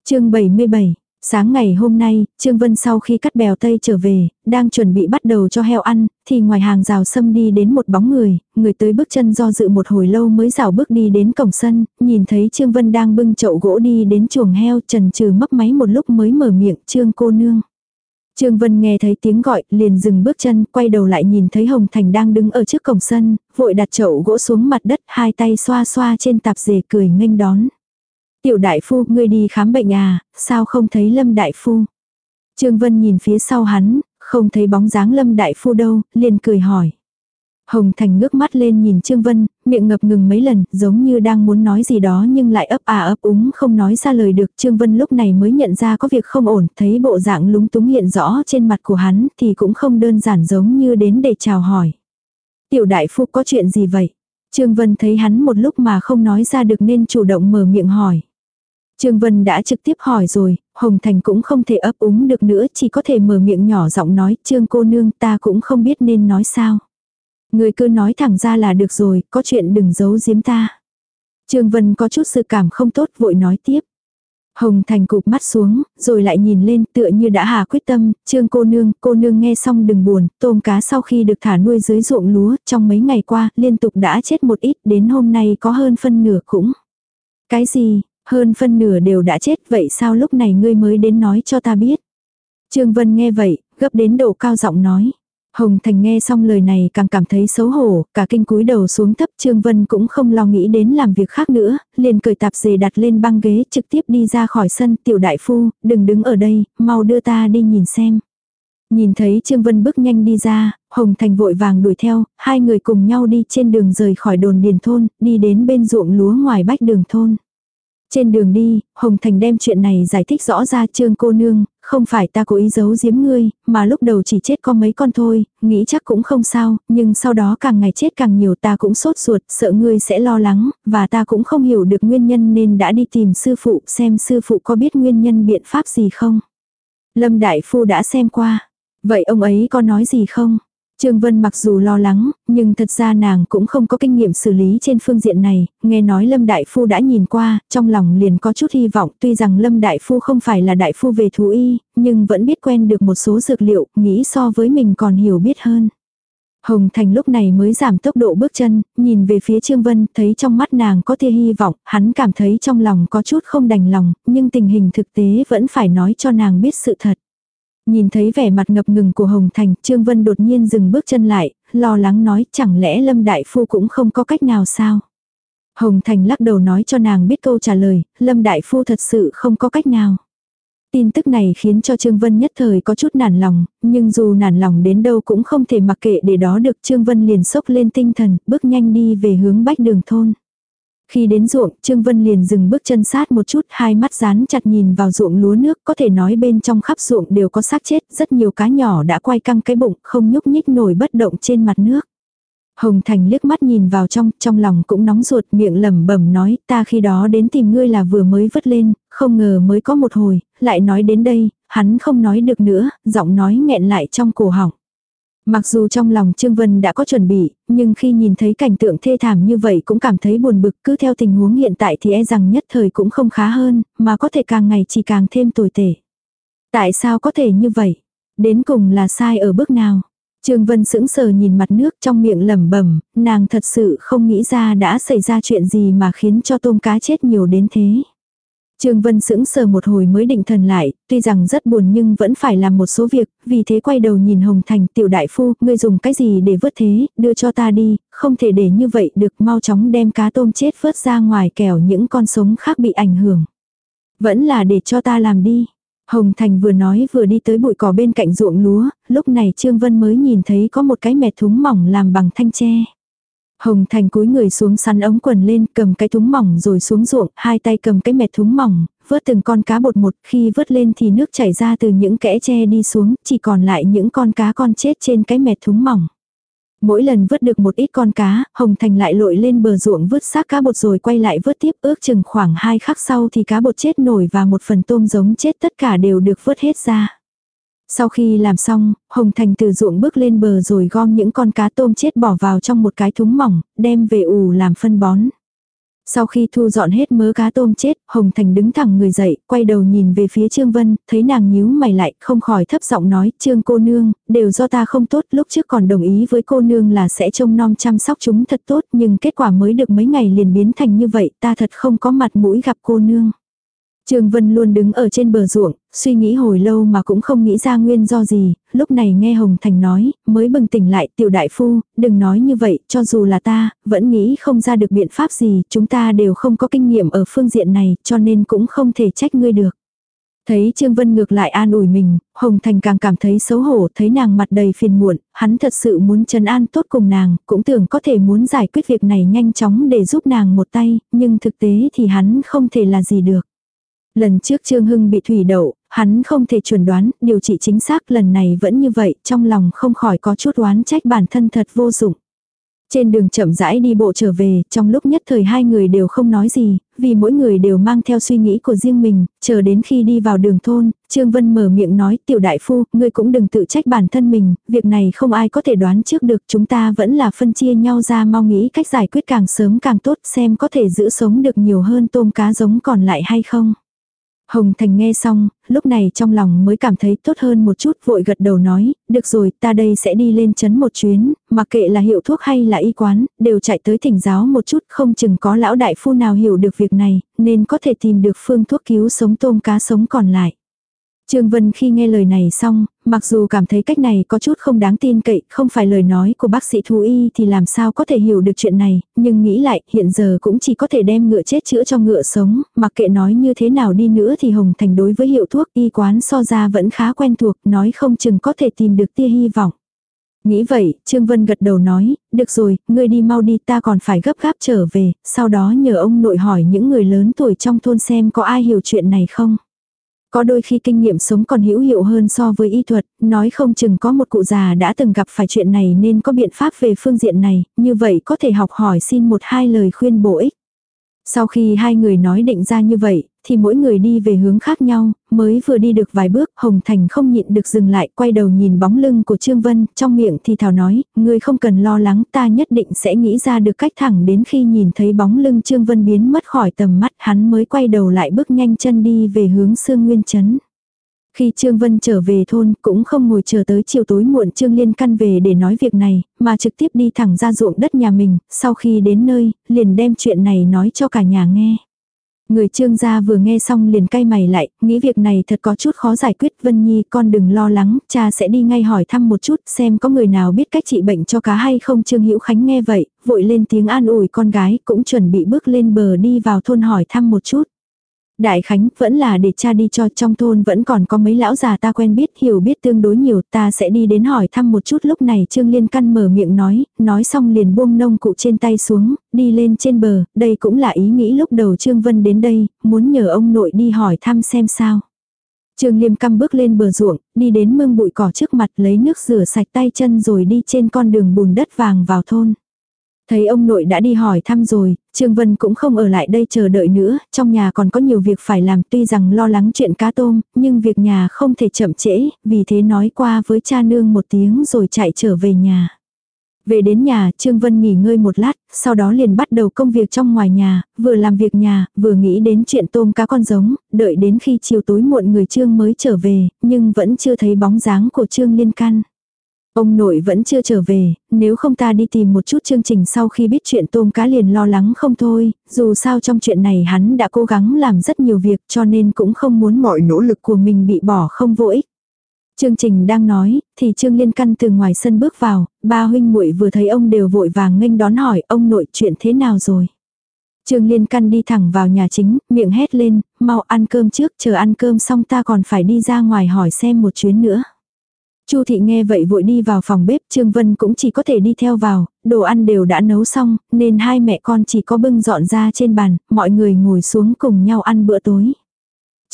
chương 77 Sáng ngày hôm nay, Trương Vân sau khi cắt bèo tây trở về, đang chuẩn bị bắt đầu cho heo ăn, thì ngoài hàng rào sâm đi đến một bóng người, người tới bước chân do dự một hồi lâu mới rào bước đi đến cổng sân, nhìn thấy Trương Vân đang bưng chậu gỗ đi đến chuồng heo trần trừ mấp máy một lúc mới mở miệng Trương cô nương. Trương Vân nghe thấy tiếng gọi, liền dừng bước chân, quay đầu lại nhìn thấy Hồng Thành đang đứng ở trước cổng sân, vội đặt chậu gỗ xuống mặt đất, hai tay xoa xoa trên tạp dề cười nghênh đón. Tiểu đại phu, ngươi đi khám bệnh à, sao không thấy Lâm đại phu? Trương Vân nhìn phía sau hắn, không thấy bóng dáng Lâm đại phu đâu, liền cười hỏi. Hồng Thành ngước mắt lên nhìn Trương Vân, miệng ngập ngừng mấy lần, giống như đang muốn nói gì đó nhưng lại ấp à ấp úng không nói ra lời được. Trương Vân lúc này mới nhận ra có việc không ổn, thấy bộ dạng lúng túng hiện rõ trên mặt của hắn thì cũng không đơn giản giống như đến để chào hỏi. Tiểu đại phu có chuyện gì vậy? Trương Vân thấy hắn một lúc mà không nói ra được nên chủ động mở miệng hỏi. Trương Vân đã trực tiếp hỏi rồi, Hồng Thành cũng không thể ấp úng được nữa, chỉ có thể mở miệng nhỏ giọng nói, Trương cô nương ta cũng không biết nên nói sao. Người cứ nói thẳng ra là được rồi, có chuyện đừng giấu giếm ta. Trương Vân có chút sự cảm không tốt vội nói tiếp. Hồng Thành cụp mắt xuống, rồi lại nhìn lên tựa như đã hà quyết tâm, trương cô nương, cô nương nghe xong đừng buồn, tôm cá sau khi được thả nuôi dưới ruộng lúa, trong mấy ngày qua, liên tục đã chết một ít, đến hôm nay có hơn phân nửa cũng. Cái gì, hơn phân nửa đều đã chết, vậy sao lúc này ngươi mới đến nói cho ta biết. Trương Vân nghe vậy, gấp đến độ cao giọng nói. Hồng Thành nghe xong lời này càng cảm thấy xấu hổ, cả kinh cúi đầu xuống thấp Trương Vân cũng không lo nghĩ đến làm việc khác nữa, liền cởi tạp dề đặt lên băng ghế trực tiếp đi ra khỏi sân tiểu đại phu, đừng đứng ở đây, mau đưa ta đi nhìn xem. Nhìn thấy Trương Vân bước nhanh đi ra, Hồng Thành vội vàng đuổi theo, hai người cùng nhau đi trên đường rời khỏi đồn điền thôn, đi đến bên ruộng lúa ngoài bách đường thôn. Trên đường đi, Hồng Thành đem chuyện này giải thích rõ ra trương cô nương, không phải ta cố ý giấu giếm ngươi, mà lúc đầu chỉ chết có mấy con thôi, nghĩ chắc cũng không sao, nhưng sau đó càng ngày chết càng nhiều ta cũng sốt ruột, sợ ngươi sẽ lo lắng, và ta cũng không hiểu được nguyên nhân nên đã đi tìm sư phụ xem sư phụ có biết nguyên nhân biện pháp gì không. Lâm Đại Phu đã xem qua. Vậy ông ấy có nói gì không? Trương Vân mặc dù lo lắng, nhưng thật ra nàng cũng không có kinh nghiệm xử lý trên phương diện này, nghe nói Lâm Đại Phu đã nhìn qua, trong lòng liền có chút hy vọng, tuy rằng Lâm Đại Phu không phải là Đại Phu về thú y, nhưng vẫn biết quen được một số dược liệu, nghĩ so với mình còn hiểu biết hơn. Hồng Thành lúc này mới giảm tốc độ bước chân, nhìn về phía Trương Vân, thấy trong mắt nàng có tia hy vọng, hắn cảm thấy trong lòng có chút không đành lòng, nhưng tình hình thực tế vẫn phải nói cho nàng biết sự thật. Nhìn thấy vẻ mặt ngập ngừng của Hồng Thành, Trương Vân đột nhiên dừng bước chân lại, lo lắng nói chẳng lẽ Lâm Đại Phu cũng không có cách nào sao? Hồng Thành lắc đầu nói cho nàng biết câu trả lời, Lâm Đại Phu thật sự không có cách nào. Tin tức này khiến cho Trương Vân nhất thời có chút nản lòng, nhưng dù nản lòng đến đâu cũng không thể mặc kệ để đó được Trương Vân liền sốc lên tinh thần, bước nhanh đi về hướng bách đường thôn. Khi đến ruộng, Trương Vân liền dừng bước chân sát một chút, hai mắt dán chặt nhìn vào ruộng lúa nước, có thể nói bên trong khắp ruộng đều có xác chết, rất nhiều cá nhỏ đã quay căng cái bụng, không nhúc nhích nổi bất động trên mặt nước. Hồng Thành liếc mắt nhìn vào trong, trong lòng cũng nóng ruột, miệng lẩm bẩm nói, ta khi đó đến tìm ngươi là vừa mới vất lên, không ngờ mới có một hồi, lại nói đến đây, hắn không nói được nữa, giọng nói nghẹn lại trong cổ họng. Mặc dù trong lòng Trương Vân đã có chuẩn bị, nhưng khi nhìn thấy cảnh tượng thê thảm như vậy cũng cảm thấy buồn bực cứ theo tình huống hiện tại thì e rằng nhất thời cũng không khá hơn, mà có thể càng ngày chỉ càng thêm tồi tệ. Tại sao có thể như vậy? Đến cùng là sai ở bước nào? Trương Vân sững sờ nhìn mặt nước trong miệng lẩm bẩm, nàng thật sự không nghĩ ra đã xảy ra chuyện gì mà khiến cho tôm cá chết nhiều đến thế. Trương Vân sững sờ một hồi mới định thần lại, tuy rằng rất buồn nhưng vẫn phải làm một số việc, vì thế quay đầu nhìn Hồng Thành tiểu đại phu, ngươi dùng cái gì để vớt thế, đưa cho ta đi, không thể để như vậy được mau chóng đem cá tôm chết vớt ra ngoài kẻo những con sống khác bị ảnh hưởng. Vẫn là để cho ta làm đi. Hồng Thành vừa nói vừa đi tới bụi cỏ bên cạnh ruộng lúa, lúc này Trương Vân mới nhìn thấy có một cái mẹt thúng mỏng làm bằng thanh tre. Hồng Thành cúi người xuống sắn ống quần lên, cầm cái thúng mỏng rồi xuống ruộng, hai tay cầm cái mẹt thúng mỏng, vớt từng con cá bột một, khi vớt lên thì nước chảy ra từ những kẽ tre đi xuống, chỉ còn lại những con cá con chết trên cái mẹt thúng mỏng. Mỗi lần vớt được một ít con cá, Hồng Thành lại lội lên bờ ruộng vớt xác cá bột rồi quay lại vớt tiếp ước chừng khoảng hai khắc sau thì cá bột chết nổi và một phần tôm giống chết tất cả đều được vớt hết ra. Sau khi làm xong, Hồng Thành từ ruộng bước lên bờ rồi gom những con cá tôm chết bỏ vào trong một cái thúng mỏng, đem về ủ làm phân bón. Sau khi thu dọn hết mớ cá tôm chết, Hồng Thành đứng thẳng người dậy, quay đầu nhìn về phía Trương Vân, thấy nàng nhíu mày lại, không khỏi thấp giọng nói, Trương cô nương, đều do ta không tốt, lúc trước còn đồng ý với cô nương là sẽ trông nom chăm sóc chúng thật tốt, nhưng kết quả mới được mấy ngày liền biến thành như vậy, ta thật không có mặt mũi gặp cô nương. Trương Vân luôn đứng ở trên bờ ruộng, suy nghĩ hồi lâu mà cũng không nghĩ ra nguyên do gì, lúc này nghe Hồng Thành nói, mới bừng tỉnh lại tiểu đại phu, đừng nói như vậy, cho dù là ta, vẫn nghĩ không ra được biện pháp gì, chúng ta đều không có kinh nghiệm ở phương diện này, cho nên cũng không thể trách ngươi được. Thấy Trương Vân ngược lại an ủi mình, Hồng Thành càng cảm thấy xấu hổ, thấy nàng mặt đầy phiền muộn, hắn thật sự muốn trấn an tốt cùng nàng, cũng tưởng có thể muốn giải quyết việc này nhanh chóng để giúp nàng một tay, nhưng thực tế thì hắn không thể là gì được. Lần trước Trương Hưng bị thủy đậu, hắn không thể chuẩn đoán, điều trị chính xác lần này vẫn như vậy, trong lòng không khỏi có chút oán trách bản thân thật vô dụng. Trên đường chậm rãi đi bộ trở về, trong lúc nhất thời hai người đều không nói gì, vì mỗi người đều mang theo suy nghĩ của riêng mình, chờ đến khi đi vào đường thôn, Trương Vân mở miệng nói, tiểu đại phu, ngươi cũng đừng tự trách bản thân mình, việc này không ai có thể đoán trước được, chúng ta vẫn là phân chia nhau ra mau nghĩ cách giải quyết càng sớm càng tốt, xem có thể giữ sống được nhiều hơn tôm cá giống còn lại hay không. Hồng Thành nghe xong, lúc này trong lòng mới cảm thấy tốt hơn một chút vội gật đầu nói, được rồi ta đây sẽ đi lên chấn một chuyến, mặc kệ là hiệu thuốc hay là y quán, đều chạy tới thỉnh giáo một chút không chừng có lão đại phu nào hiểu được việc này, nên có thể tìm được phương thuốc cứu sống tôm cá sống còn lại. Trương Vân khi nghe lời này xong, mặc dù cảm thấy cách này có chút không đáng tin cậy, không phải lời nói của bác sĩ thú y thì làm sao có thể hiểu được chuyện này, nhưng nghĩ lại, hiện giờ cũng chỉ có thể đem ngựa chết chữa cho ngựa sống, mặc kệ nói như thế nào đi nữa thì Hồng Thành đối với hiệu thuốc y quán so ra vẫn khá quen thuộc, nói không chừng có thể tìm được tia hy vọng. Nghĩ vậy, Trương Vân gật đầu nói, được rồi, ngươi đi mau đi ta còn phải gấp gáp trở về, sau đó nhờ ông nội hỏi những người lớn tuổi trong thôn xem có ai hiểu chuyện này không. Có đôi khi kinh nghiệm sống còn hữu hiệu hơn so với y thuật, nói không chừng có một cụ già đã từng gặp phải chuyện này nên có biện pháp về phương diện này, như vậy có thể học hỏi xin một hai lời khuyên bổ ích. Sau khi hai người nói định ra như vậy, thì mỗi người đi về hướng khác nhau, mới vừa đi được vài bước, Hồng Thành không nhịn được dừng lại, quay đầu nhìn bóng lưng của Trương Vân, trong miệng thì thảo nói, ngươi không cần lo lắng, ta nhất định sẽ nghĩ ra được cách thẳng đến khi nhìn thấy bóng lưng Trương Vân biến mất khỏi tầm mắt, hắn mới quay đầu lại bước nhanh chân đi về hướng Sương Nguyên Trấn. Khi Trương Vân trở về thôn cũng không ngồi chờ tới chiều tối muộn Trương Liên căn về để nói việc này, mà trực tiếp đi thẳng ra ruộng đất nhà mình, sau khi đến nơi, liền đem chuyện này nói cho cả nhà nghe. Người trương gia vừa nghe xong liền cay mày lại, nghĩ việc này thật có chút khó giải quyết. Vân Nhi con đừng lo lắng, cha sẽ đi ngay hỏi thăm một chút xem có người nào biết cách trị bệnh cho cá hay không. Trương Hữu Khánh nghe vậy, vội lên tiếng an ủi con gái cũng chuẩn bị bước lên bờ đi vào thôn hỏi thăm một chút. Đại Khánh vẫn là để cha đi cho trong thôn vẫn còn có mấy lão già ta quen biết hiểu biết tương đối nhiều ta sẽ đi đến hỏi thăm một chút lúc này Trương Liên Căn mở miệng nói, nói xong liền buông nông cụ trên tay xuống, đi lên trên bờ, đây cũng là ý nghĩ lúc đầu Trương Vân đến đây, muốn nhờ ông nội đi hỏi thăm xem sao. Trương Liêm căm bước lên bờ ruộng, đi đến mương bụi cỏ trước mặt lấy nước rửa sạch tay chân rồi đi trên con đường bùn đất vàng vào thôn. Thấy ông nội đã đi hỏi thăm rồi, Trương Vân cũng không ở lại đây chờ đợi nữa, trong nhà còn có nhiều việc phải làm tuy rằng lo lắng chuyện cá tôm, nhưng việc nhà không thể chậm trễ, vì thế nói qua với cha nương một tiếng rồi chạy trở về nhà. Về đến nhà, Trương Vân nghỉ ngơi một lát, sau đó liền bắt đầu công việc trong ngoài nhà, vừa làm việc nhà, vừa nghĩ đến chuyện tôm cá con giống, đợi đến khi chiều tối muộn người Trương mới trở về, nhưng vẫn chưa thấy bóng dáng của Trương Liên Căn. Ông nội vẫn chưa trở về, nếu không ta đi tìm một chút chương trình sau khi biết chuyện tôm cá liền lo lắng không thôi, dù sao trong chuyện này hắn đã cố gắng làm rất nhiều việc cho nên cũng không muốn mọi nỗ lực của mình bị bỏ không vô ích. Chương trình đang nói, thì Trương Liên Căn từ ngoài sân bước vào, ba huynh muội vừa thấy ông đều vội vàng nghênh đón hỏi ông nội chuyện thế nào rồi. Trương Liên Căn đi thẳng vào nhà chính, miệng hét lên, mau ăn cơm trước, chờ ăn cơm xong ta còn phải đi ra ngoài hỏi xem một chuyến nữa. Chu thị nghe vậy vội đi vào phòng bếp, Trương Vân cũng chỉ có thể đi theo vào, đồ ăn đều đã nấu xong, nên hai mẹ con chỉ có bưng dọn ra trên bàn, mọi người ngồi xuống cùng nhau ăn bữa tối.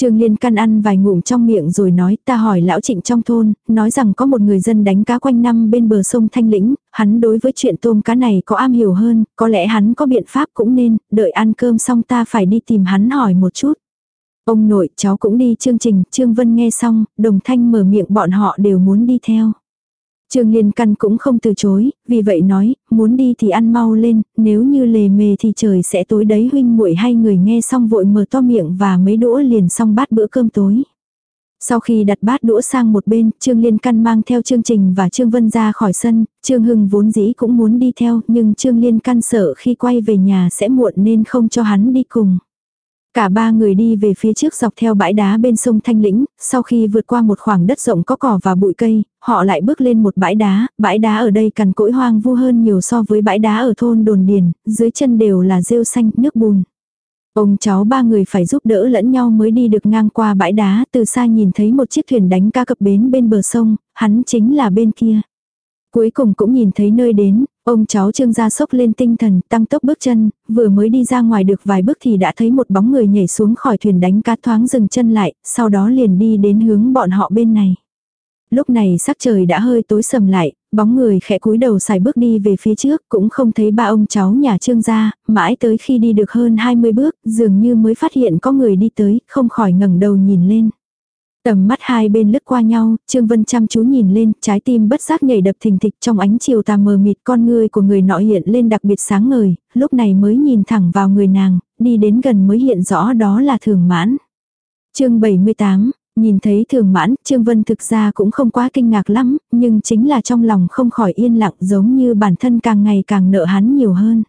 Trương Liên căn ăn vài ngụm trong miệng rồi nói, ta hỏi lão trịnh trong thôn, nói rằng có một người dân đánh cá quanh năm bên bờ sông Thanh Lĩnh, hắn đối với chuyện tôm cá này có am hiểu hơn, có lẽ hắn có biện pháp cũng nên, đợi ăn cơm xong ta phải đi tìm hắn hỏi một chút. Ông nội cháu cũng đi chương trình, Trương Vân nghe xong, đồng thanh mở miệng bọn họ đều muốn đi theo. Trương Liên Căn cũng không từ chối, vì vậy nói, muốn đi thì ăn mau lên, nếu như lề mề thì trời sẽ tối đấy huynh muội hai người nghe xong vội mở to miệng và mấy đũa liền xong bát bữa cơm tối. Sau khi đặt bát đũa sang một bên, Trương Liên Căn mang theo chương trình và Trương Vân ra khỏi sân, Trương Hưng vốn dĩ cũng muốn đi theo, nhưng Trương Liên Căn sợ khi quay về nhà sẽ muộn nên không cho hắn đi cùng. Cả ba người đi về phía trước dọc theo bãi đá bên sông Thanh Lĩnh, sau khi vượt qua một khoảng đất rộng có cỏ và bụi cây, họ lại bước lên một bãi đá, bãi đá ở đây cằn cỗi hoang vu hơn nhiều so với bãi đá ở thôn đồn điền, dưới chân đều là rêu xanh, nước bùn. Ông cháu ba người phải giúp đỡ lẫn nhau mới đi được ngang qua bãi đá, từ xa nhìn thấy một chiếc thuyền đánh cá cập bến bên bờ sông, hắn chính là bên kia. Cuối cùng cũng nhìn thấy nơi đến, ông cháu trương gia sốc lên tinh thần, tăng tốc bước chân, vừa mới đi ra ngoài được vài bước thì đã thấy một bóng người nhảy xuống khỏi thuyền đánh cá thoáng dừng chân lại, sau đó liền đi đến hướng bọn họ bên này. Lúc này sắc trời đã hơi tối sầm lại, bóng người khẽ cúi đầu xài bước đi về phía trước, cũng không thấy ba ông cháu nhà trương gia, mãi tới khi đi được hơn 20 bước, dường như mới phát hiện có người đi tới, không khỏi ngẩng đầu nhìn lên. Tầm mắt hai bên lướt qua nhau, Trương Vân chăm chú nhìn lên, trái tim bất giác nhảy đập thình thịch trong ánh chiều tà mờ mịt con người của người nọ hiện lên đặc biệt sáng ngời, lúc này mới nhìn thẳng vào người nàng, đi đến gần mới hiện rõ đó là thường mãn. chương 78, nhìn thấy thường mãn, Trương Vân thực ra cũng không quá kinh ngạc lắm, nhưng chính là trong lòng không khỏi yên lặng giống như bản thân càng ngày càng nợ hắn nhiều hơn.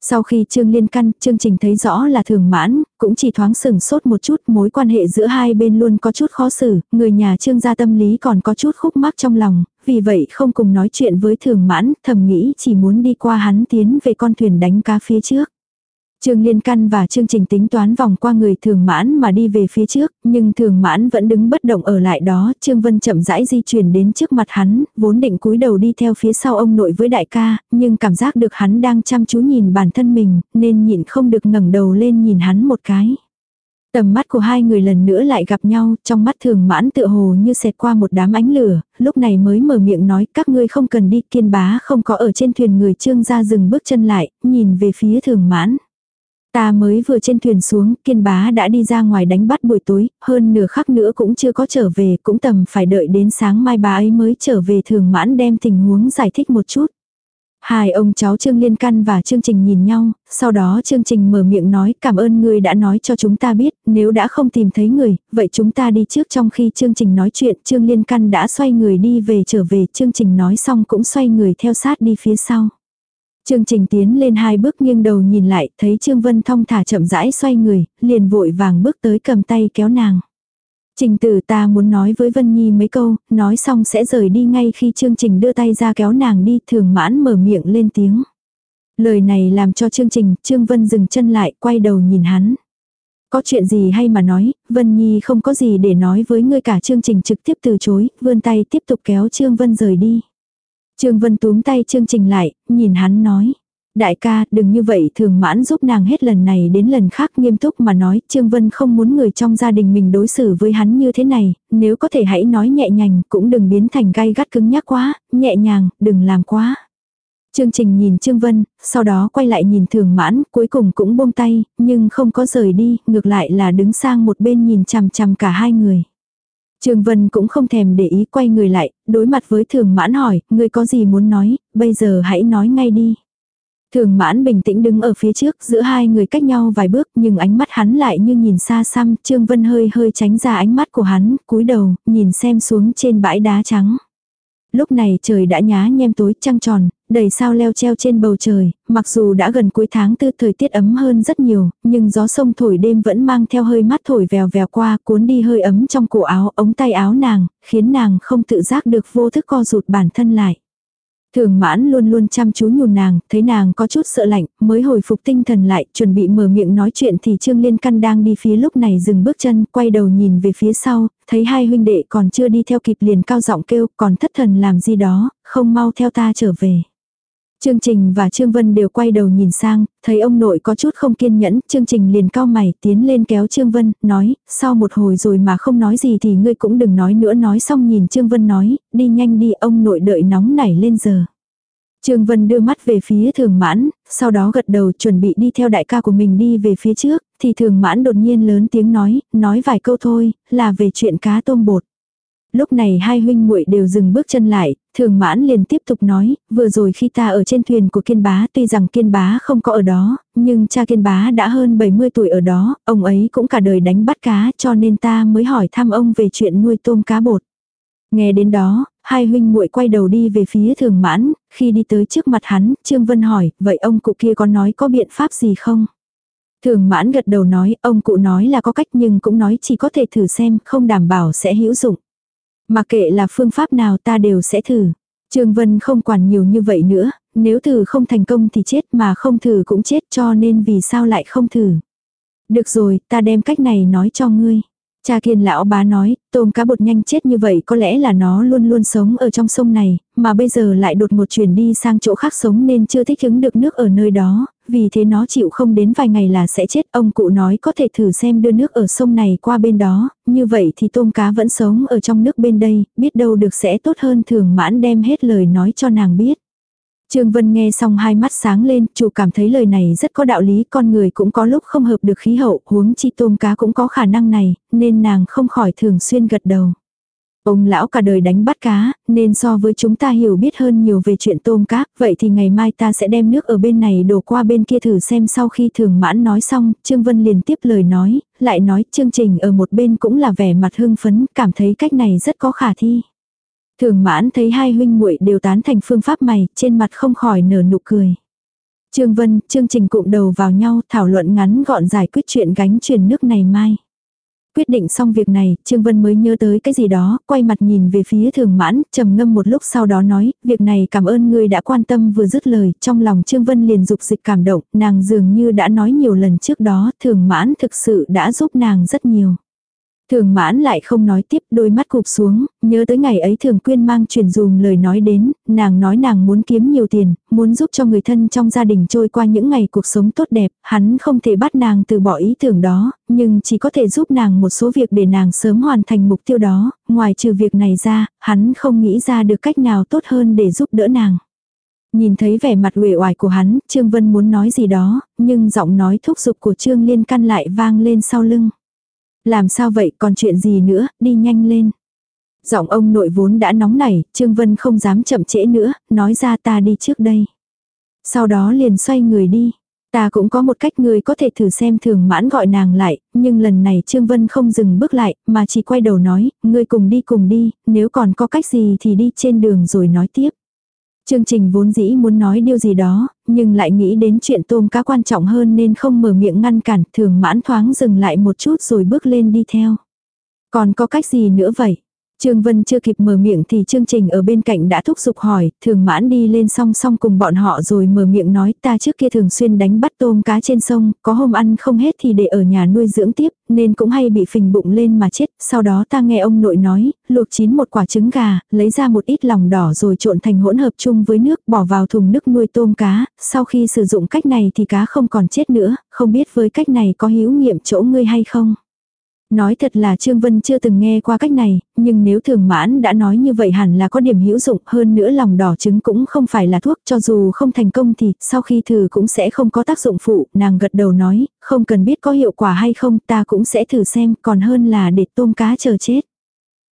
Sau khi Trương Liên Căn, chương trình thấy rõ là thường mãn, cũng chỉ thoáng sừng sốt một chút mối quan hệ giữa hai bên luôn có chút khó xử, người nhà Trương gia tâm lý còn có chút khúc mắc trong lòng, vì vậy không cùng nói chuyện với thường mãn, thầm nghĩ chỉ muốn đi qua hắn tiến về con thuyền đánh cá phía trước. Trương Liên Căn và chương trình tính toán vòng qua người thường mãn mà đi về phía trước, nhưng thường mãn vẫn đứng bất động ở lại đó, Trương Vân chậm rãi di chuyển đến trước mặt hắn, vốn định cúi đầu đi theo phía sau ông nội với đại ca, nhưng cảm giác được hắn đang chăm chú nhìn bản thân mình, nên nhịn không được ngẩng đầu lên nhìn hắn một cái. Tầm mắt của hai người lần nữa lại gặp nhau, trong mắt thường mãn tựa hồ như xẹt qua một đám ánh lửa, lúc này mới mở miệng nói các ngươi không cần đi, kiên bá không có ở trên thuyền người trương ra dừng bước chân lại, nhìn về phía thường mãn. Ta mới vừa trên thuyền xuống, kiên bá đã đi ra ngoài đánh bắt buổi tối, hơn nửa khắc nữa cũng chưa có trở về, cũng tầm phải đợi đến sáng mai bá ấy mới trở về thường mãn đem tình huống giải thích một chút. Hai ông cháu Trương Liên Căn và Trương Trình nhìn nhau, sau đó Trương Trình mở miệng nói cảm ơn người đã nói cho chúng ta biết, nếu đã không tìm thấy người, vậy chúng ta đi trước trong khi Trương Trình nói chuyện Trương Liên Căn đã xoay người đi về trở về Trương Trình nói xong cũng xoay người theo sát đi phía sau. Trương Trình tiến lên hai bước nghiêng đầu nhìn lại, thấy Trương Vân thong thả chậm rãi xoay người, liền vội vàng bước tới cầm tay kéo nàng. Trình tử ta muốn nói với Vân Nhi mấy câu, nói xong sẽ rời đi ngay khi Trương trình đưa tay ra kéo nàng đi, thường mãn mở miệng lên tiếng. Lời này làm cho Trương trình, Trương Vân dừng chân lại, quay đầu nhìn hắn. Có chuyện gì hay mà nói, Vân Nhi không có gì để nói với ngươi cả chương trình trực tiếp từ chối, vươn tay tiếp tục kéo Trương Vân rời đi. Trương Vân túm tay trương trình lại, nhìn hắn nói. Đại ca, đừng như vậy thường mãn giúp nàng hết lần này đến lần khác nghiêm túc mà nói, Trương Vân không muốn người trong gia đình mình đối xử với hắn như thế này, nếu có thể hãy nói nhẹ nhàng, cũng đừng biến thành gai gắt cứng nhắc quá, nhẹ nhàng, đừng làm quá. Chương trình nhìn Trương Vân, sau đó quay lại nhìn thường mãn, cuối cùng cũng buông tay, nhưng không có rời đi, ngược lại là đứng sang một bên nhìn chằm chằm cả hai người. Trương Vân cũng không thèm để ý quay người lại, đối mặt với thường mãn hỏi, người có gì muốn nói, bây giờ hãy nói ngay đi. Thường mãn bình tĩnh đứng ở phía trước giữa hai người cách nhau vài bước nhưng ánh mắt hắn lại như nhìn xa xăm. Trương Vân hơi hơi tránh ra ánh mắt của hắn, cúi đầu, nhìn xem xuống trên bãi đá trắng. Lúc này trời đã nhá nhem tối trăng tròn, đầy sao leo treo trên bầu trời, mặc dù đã gần cuối tháng tư thời tiết ấm hơn rất nhiều, nhưng gió sông thổi đêm vẫn mang theo hơi mát thổi vèo vèo qua cuốn đi hơi ấm trong cổ áo ống tay áo nàng, khiến nàng không tự giác được vô thức co rụt bản thân lại. Thường mãn luôn luôn chăm chú nhùn nàng, thấy nàng có chút sợ lạnh, mới hồi phục tinh thần lại, chuẩn bị mở miệng nói chuyện thì Trương Liên Căn đang đi phía lúc này dừng bước chân, quay đầu nhìn về phía sau, thấy hai huynh đệ còn chưa đi theo kịp liền cao giọng kêu, còn thất thần làm gì đó, không mau theo ta trở về. Trương Trình và Trương Vân đều quay đầu nhìn sang, thấy ông nội có chút không kiên nhẫn, Trương Trình liền cao mày tiến lên kéo Trương Vân, nói, sau một hồi rồi mà không nói gì thì ngươi cũng đừng nói nữa nói xong nhìn Trương Vân nói, đi nhanh đi ông nội đợi nóng nảy lên giờ. Trương Vân đưa mắt về phía thường mãn, sau đó gật đầu chuẩn bị đi theo đại ca của mình đi về phía trước, thì thường mãn đột nhiên lớn tiếng nói, nói vài câu thôi, là về chuyện cá tôm bột. Lúc này hai huynh muội đều dừng bước chân lại, thường mãn liền tiếp tục nói, vừa rồi khi ta ở trên thuyền của kiên bá tuy rằng kiên bá không có ở đó, nhưng cha kiên bá đã hơn 70 tuổi ở đó, ông ấy cũng cả đời đánh bắt cá cho nên ta mới hỏi thăm ông về chuyện nuôi tôm cá bột. Nghe đến đó, hai huynh muội quay đầu đi về phía thường mãn, khi đi tới trước mặt hắn, Trương Vân hỏi, vậy ông cụ kia có nói có biện pháp gì không? Thường mãn gật đầu nói, ông cụ nói là có cách nhưng cũng nói chỉ có thể thử xem, không đảm bảo sẽ hữu dụng. Mà kệ là phương pháp nào ta đều sẽ thử. Trương Vân không quản nhiều như vậy nữa, nếu thử không thành công thì chết mà không thử cũng chết cho nên vì sao lại không thử. Được rồi, ta đem cách này nói cho ngươi. Cha kiên lão bá nói, tôm cá bột nhanh chết như vậy có lẽ là nó luôn luôn sống ở trong sông này, mà bây giờ lại đột một chuyển đi sang chỗ khác sống nên chưa thích ứng được nước ở nơi đó, vì thế nó chịu không đến vài ngày là sẽ chết. Ông cụ nói có thể thử xem đưa nước ở sông này qua bên đó, như vậy thì tôm cá vẫn sống ở trong nước bên đây, biết đâu được sẽ tốt hơn thường mãn đem hết lời nói cho nàng biết. Trương Vân nghe xong hai mắt sáng lên, chủ cảm thấy lời này rất có đạo lý, con người cũng có lúc không hợp được khí hậu, huống chi tôm cá cũng có khả năng này, nên nàng không khỏi thường xuyên gật đầu. Ông lão cả đời đánh bắt cá, nên so với chúng ta hiểu biết hơn nhiều về chuyện tôm cá, vậy thì ngày mai ta sẽ đem nước ở bên này đổ qua bên kia thử xem sau khi thường mãn nói xong, Trương Vân liền tiếp lời nói, lại nói chương trình ở một bên cũng là vẻ mặt hưng phấn, cảm thấy cách này rất có khả thi. Thường mãn thấy hai huynh muội đều tán thành phương pháp mày, trên mặt không khỏi nở nụ cười. Trương Vân, chương trình cụm đầu vào nhau thảo luận ngắn gọn giải quyết chuyện gánh truyền nước này mai. Quyết định xong việc này, Trương Vân mới nhớ tới cái gì đó, quay mặt nhìn về phía thường mãn, trầm ngâm một lúc sau đó nói, việc này cảm ơn ngươi đã quan tâm vừa dứt lời, trong lòng Trương Vân liền dục dịch cảm động, nàng dường như đã nói nhiều lần trước đó, thường mãn thực sự đã giúp nàng rất nhiều. Thường mãn lại không nói tiếp đôi mắt cụp xuống, nhớ tới ngày ấy thường quyên mang truyền dùm lời nói đến, nàng nói nàng muốn kiếm nhiều tiền, muốn giúp cho người thân trong gia đình trôi qua những ngày cuộc sống tốt đẹp, hắn không thể bắt nàng từ bỏ ý tưởng đó, nhưng chỉ có thể giúp nàng một số việc để nàng sớm hoàn thành mục tiêu đó, ngoài trừ việc này ra, hắn không nghĩ ra được cách nào tốt hơn để giúp đỡ nàng. Nhìn thấy vẻ mặt uể oải của hắn, Trương Vân muốn nói gì đó, nhưng giọng nói thúc giục của Trương Liên căn lại vang lên sau lưng. Làm sao vậy còn chuyện gì nữa, đi nhanh lên. Giọng ông nội vốn đã nóng nảy, Trương Vân không dám chậm trễ nữa, nói ra ta đi trước đây. Sau đó liền xoay người đi. Ta cũng có một cách người có thể thử xem thường mãn gọi nàng lại, nhưng lần này Trương Vân không dừng bước lại, mà chỉ quay đầu nói, ngươi cùng đi cùng đi, nếu còn có cách gì thì đi trên đường rồi nói tiếp. Chương trình vốn dĩ muốn nói điều gì đó, nhưng lại nghĩ đến chuyện tôm cá quan trọng hơn nên không mở miệng ngăn cản, thường mãn thoáng dừng lại một chút rồi bước lên đi theo. Còn có cách gì nữa vậy? Trương Vân chưa kịp mở miệng thì chương trình ở bên cạnh đã thúc giục hỏi, thường mãn đi lên song song cùng bọn họ rồi mở miệng nói ta trước kia thường xuyên đánh bắt tôm cá trên sông, có hôm ăn không hết thì để ở nhà nuôi dưỡng tiếp, nên cũng hay bị phình bụng lên mà chết, sau đó ta nghe ông nội nói, luộc chín một quả trứng gà, lấy ra một ít lòng đỏ rồi trộn thành hỗn hợp chung với nước, bỏ vào thùng nước nuôi tôm cá, sau khi sử dụng cách này thì cá không còn chết nữa, không biết với cách này có hữu nghiệm chỗ ngươi hay không. Nói thật là Trương Vân chưa từng nghe qua cách này, nhưng nếu thường mãn đã nói như vậy hẳn là có điểm hữu dụng hơn nữa lòng đỏ trứng cũng không phải là thuốc cho dù không thành công thì sau khi thử cũng sẽ không có tác dụng phụ. Nàng gật đầu nói, không cần biết có hiệu quả hay không ta cũng sẽ thử xem còn hơn là để tôm cá chờ chết.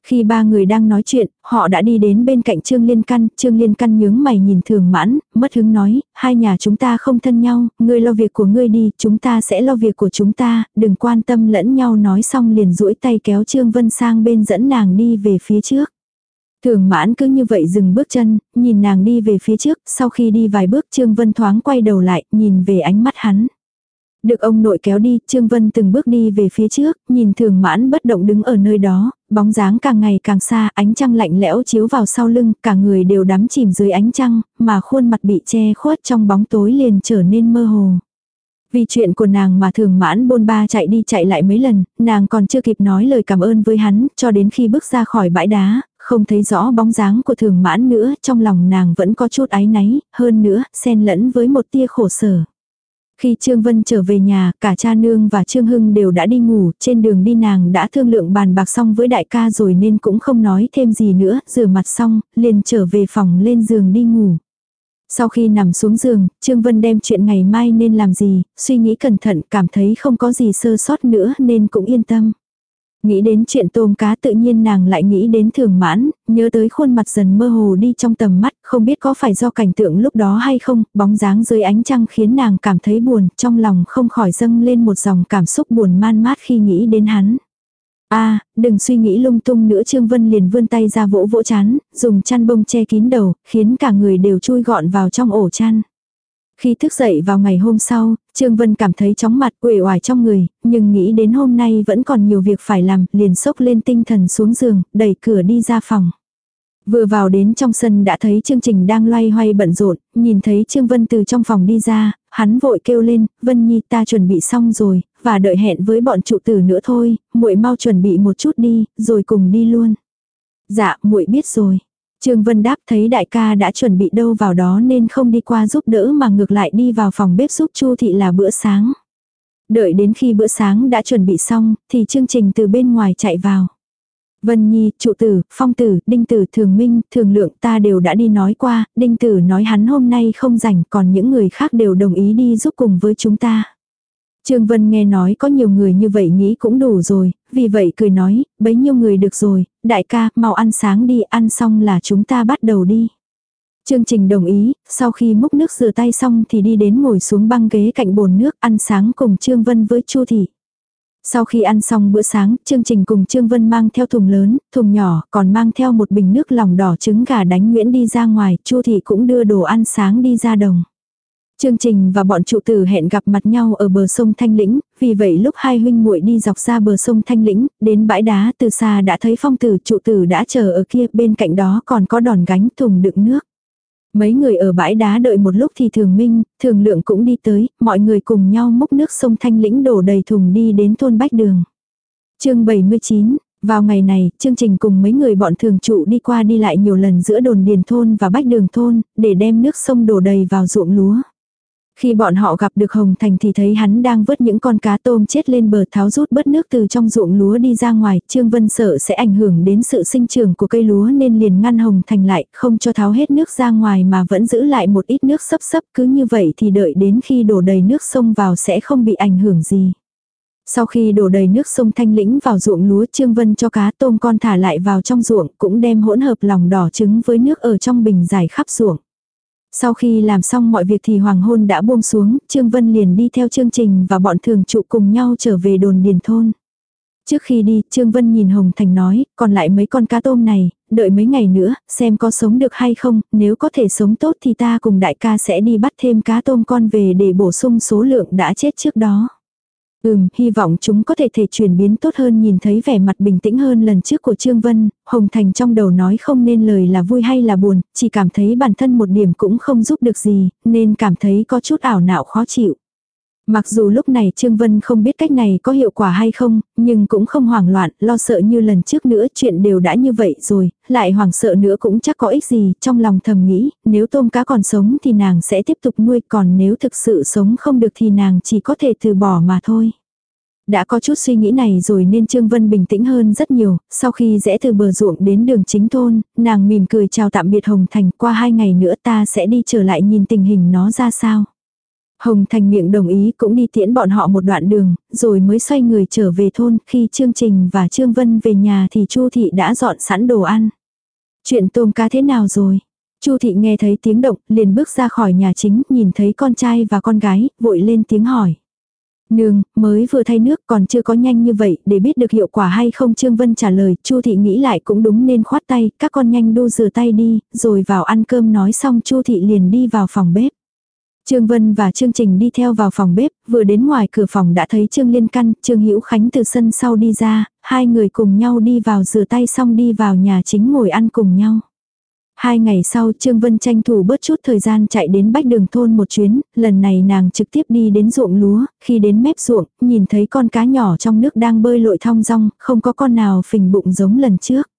Khi ba người đang nói chuyện, họ đã đi đến bên cạnh Trương Liên Căn, Trương Liên Căn nhướng mày nhìn thường mãn, mất hứng nói, hai nhà chúng ta không thân nhau, ngươi lo việc của ngươi đi, chúng ta sẽ lo việc của chúng ta, đừng quan tâm lẫn nhau nói xong liền duỗi tay kéo Trương Vân sang bên dẫn nàng đi về phía trước. Thường mãn cứ như vậy dừng bước chân, nhìn nàng đi về phía trước, sau khi đi vài bước Trương Vân thoáng quay đầu lại, nhìn về ánh mắt hắn. Được ông nội kéo đi, Trương Vân từng bước đi về phía trước, nhìn thường mãn bất động đứng ở nơi đó, bóng dáng càng ngày càng xa, ánh trăng lạnh lẽo chiếu vào sau lưng, cả người đều đắm chìm dưới ánh trăng, mà khuôn mặt bị che khuất trong bóng tối liền trở nên mơ hồ. Vì chuyện của nàng mà thường mãn bôn ba chạy đi chạy lại mấy lần, nàng còn chưa kịp nói lời cảm ơn với hắn, cho đến khi bước ra khỏi bãi đá, không thấy rõ bóng dáng của thường mãn nữa, trong lòng nàng vẫn có chút áy náy, hơn nữa, xen lẫn với một tia khổ sở. Khi Trương Vân trở về nhà, cả cha nương và Trương Hưng đều đã đi ngủ, trên đường đi nàng đã thương lượng bàn bạc xong với đại ca rồi nên cũng không nói thêm gì nữa, rửa mặt xong, liền trở về phòng lên giường đi ngủ. Sau khi nằm xuống giường, Trương Vân đem chuyện ngày mai nên làm gì, suy nghĩ cẩn thận cảm thấy không có gì sơ sót nữa nên cũng yên tâm. Nghĩ đến chuyện tôm cá tự nhiên nàng lại nghĩ đến thường mãn, nhớ tới khuôn mặt dần mơ hồ đi trong tầm mắt, không biết có phải do cảnh tượng lúc đó hay không, bóng dáng dưới ánh trăng khiến nàng cảm thấy buồn, trong lòng không khỏi dâng lên một dòng cảm xúc buồn man mát khi nghĩ đến hắn. a đừng suy nghĩ lung tung nữa Trương Vân liền vươn tay ra vỗ vỗ chán, dùng chăn bông che kín đầu, khiến cả người đều chui gọn vào trong ổ chăn. Khi thức dậy vào ngày hôm sau, Trương Vân cảm thấy chóng mặt uể oải trong người, nhưng nghĩ đến hôm nay vẫn còn nhiều việc phải làm, liền sốc lên tinh thần xuống giường, đẩy cửa đi ra phòng. Vừa vào đến trong sân đã thấy chương trình đang loay hoay bận rộn, nhìn thấy Trương Vân từ trong phòng đi ra, hắn vội kêu lên, Vân Nhi ta chuẩn bị xong rồi, và đợi hẹn với bọn trụ tử nữa thôi, muội mau chuẩn bị một chút đi, rồi cùng đi luôn. Dạ, muội biết rồi. Trương Vân đáp thấy đại ca đã chuẩn bị đâu vào đó nên không đi qua giúp đỡ mà ngược lại đi vào phòng bếp giúp Chu thị là bữa sáng. Đợi đến khi bữa sáng đã chuẩn bị xong, thì chương trình từ bên ngoài chạy vào. Vân Nhi, trụ tử, phong tử, đinh tử, thường minh, thường lượng ta đều đã đi nói qua, đinh tử nói hắn hôm nay không rảnh còn những người khác đều đồng ý đi giúp cùng với chúng ta. Trương Vân nghe nói có nhiều người như vậy nghĩ cũng đủ rồi, vì vậy cười nói, bấy nhiêu người được rồi, đại ca, mau ăn sáng đi, ăn xong là chúng ta bắt đầu đi. Chương trình đồng ý, sau khi múc nước rửa tay xong thì đi đến ngồi xuống băng ghế cạnh bồn nước ăn sáng cùng Trương Vân với Chu Thị. Sau khi ăn xong bữa sáng, chương trình cùng Trương Vân mang theo thùng lớn, thùng nhỏ, còn mang theo một bình nước lòng đỏ trứng gà đánh Nguyễn đi ra ngoài, Chu Thị cũng đưa đồ ăn sáng đi ra đồng. Chương trình và bọn trụ tử hẹn gặp mặt nhau ở bờ sông Thanh Lĩnh, vì vậy lúc hai huynh muội đi dọc ra bờ sông Thanh Lĩnh, đến bãi đá từ xa đã thấy phong tử trụ tử đã chờ ở kia, bên cạnh đó còn có đòn gánh thùng đựng nước. Mấy người ở bãi đá đợi một lúc thì thường minh, thường lượng cũng đi tới, mọi người cùng nhau múc nước sông Thanh Lĩnh đổ đầy thùng đi đến thôn Bách Đường. chương 79, vào ngày này, chương trình cùng mấy người bọn thường trụ đi qua đi lại nhiều lần giữa đồn điền thôn và bách đường thôn, để đem nước sông đổ đầy vào ruộng lúa. Khi bọn họ gặp được Hồng Thành thì thấy hắn đang vớt những con cá tôm chết lên bờ tháo rút bớt nước từ trong ruộng lúa đi ra ngoài. Trương Vân sợ sẽ ảnh hưởng đến sự sinh trưởng của cây lúa nên liền ngăn Hồng Thành lại, không cho tháo hết nước ra ngoài mà vẫn giữ lại một ít nước sấp sấp. Cứ như vậy thì đợi đến khi đổ đầy nước sông vào sẽ không bị ảnh hưởng gì. Sau khi đổ đầy nước sông Thanh Lĩnh vào ruộng lúa Trương Vân cho cá tôm con thả lại vào trong ruộng cũng đem hỗn hợp lòng đỏ trứng với nước ở trong bình giải khắp ruộng. Sau khi làm xong mọi việc thì hoàng hôn đã buông xuống, Trương Vân liền đi theo chương trình và bọn thường trụ cùng nhau trở về đồn điền thôn. Trước khi đi, Trương Vân nhìn Hồng Thành nói, còn lại mấy con cá tôm này, đợi mấy ngày nữa, xem có sống được hay không, nếu có thể sống tốt thì ta cùng đại ca sẽ đi bắt thêm cá tôm con về để bổ sung số lượng đã chết trước đó. Ừm, hy vọng chúng có thể thể chuyển biến tốt hơn nhìn thấy vẻ mặt bình tĩnh hơn lần trước của Trương Vân, Hồng Thành trong đầu nói không nên lời là vui hay là buồn, chỉ cảm thấy bản thân một điểm cũng không giúp được gì, nên cảm thấy có chút ảo não khó chịu. Mặc dù lúc này Trương Vân không biết cách này có hiệu quả hay không, nhưng cũng không hoảng loạn, lo sợ như lần trước nữa chuyện đều đã như vậy rồi, lại hoảng sợ nữa cũng chắc có ích gì, trong lòng thầm nghĩ, nếu tôm cá còn sống thì nàng sẽ tiếp tục nuôi, còn nếu thực sự sống không được thì nàng chỉ có thể từ bỏ mà thôi. Đã có chút suy nghĩ này rồi nên Trương Vân bình tĩnh hơn rất nhiều, sau khi rẽ từ bờ ruộng đến đường chính thôn, nàng mỉm cười chào tạm biệt Hồng Thành, qua hai ngày nữa ta sẽ đi trở lại nhìn tình hình nó ra sao. Hồng Thành miệng đồng ý cũng đi tiễn bọn họ một đoạn đường, rồi mới xoay người trở về thôn, khi Trương Trình và Trương Vân về nhà thì Chu Thị đã dọn sẵn đồ ăn. Chuyện tôm cá thế nào rồi? Chu Thị nghe thấy tiếng động, liền bước ra khỏi nhà chính, nhìn thấy con trai và con gái, vội lên tiếng hỏi. Nương, mới vừa thay nước còn chưa có nhanh như vậy, để biết được hiệu quả hay không Trương Vân trả lời, Chu Thị nghĩ lại cũng đúng nên khoát tay, các con nhanh đu rửa tay đi, rồi vào ăn cơm nói xong Chu Thị liền đi vào phòng bếp. Trương Vân và Trương Trình đi theo vào phòng bếp, vừa đến ngoài cửa phòng đã thấy Trương Liên Căn, Trương Hữu Khánh từ sân sau đi ra, hai người cùng nhau đi vào rửa tay xong đi vào nhà chính ngồi ăn cùng nhau. Hai ngày sau Trương Vân tranh thủ bớt chút thời gian chạy đến bách đường thôn một chuyến, lần này nàng trực tiếp đi đến ruộng lúa, khi đến mép ruộng, nhìn thấy con cá nhỏ trong nước đang bơi lội thong rong, không có con nào phình bụng giống lần trước.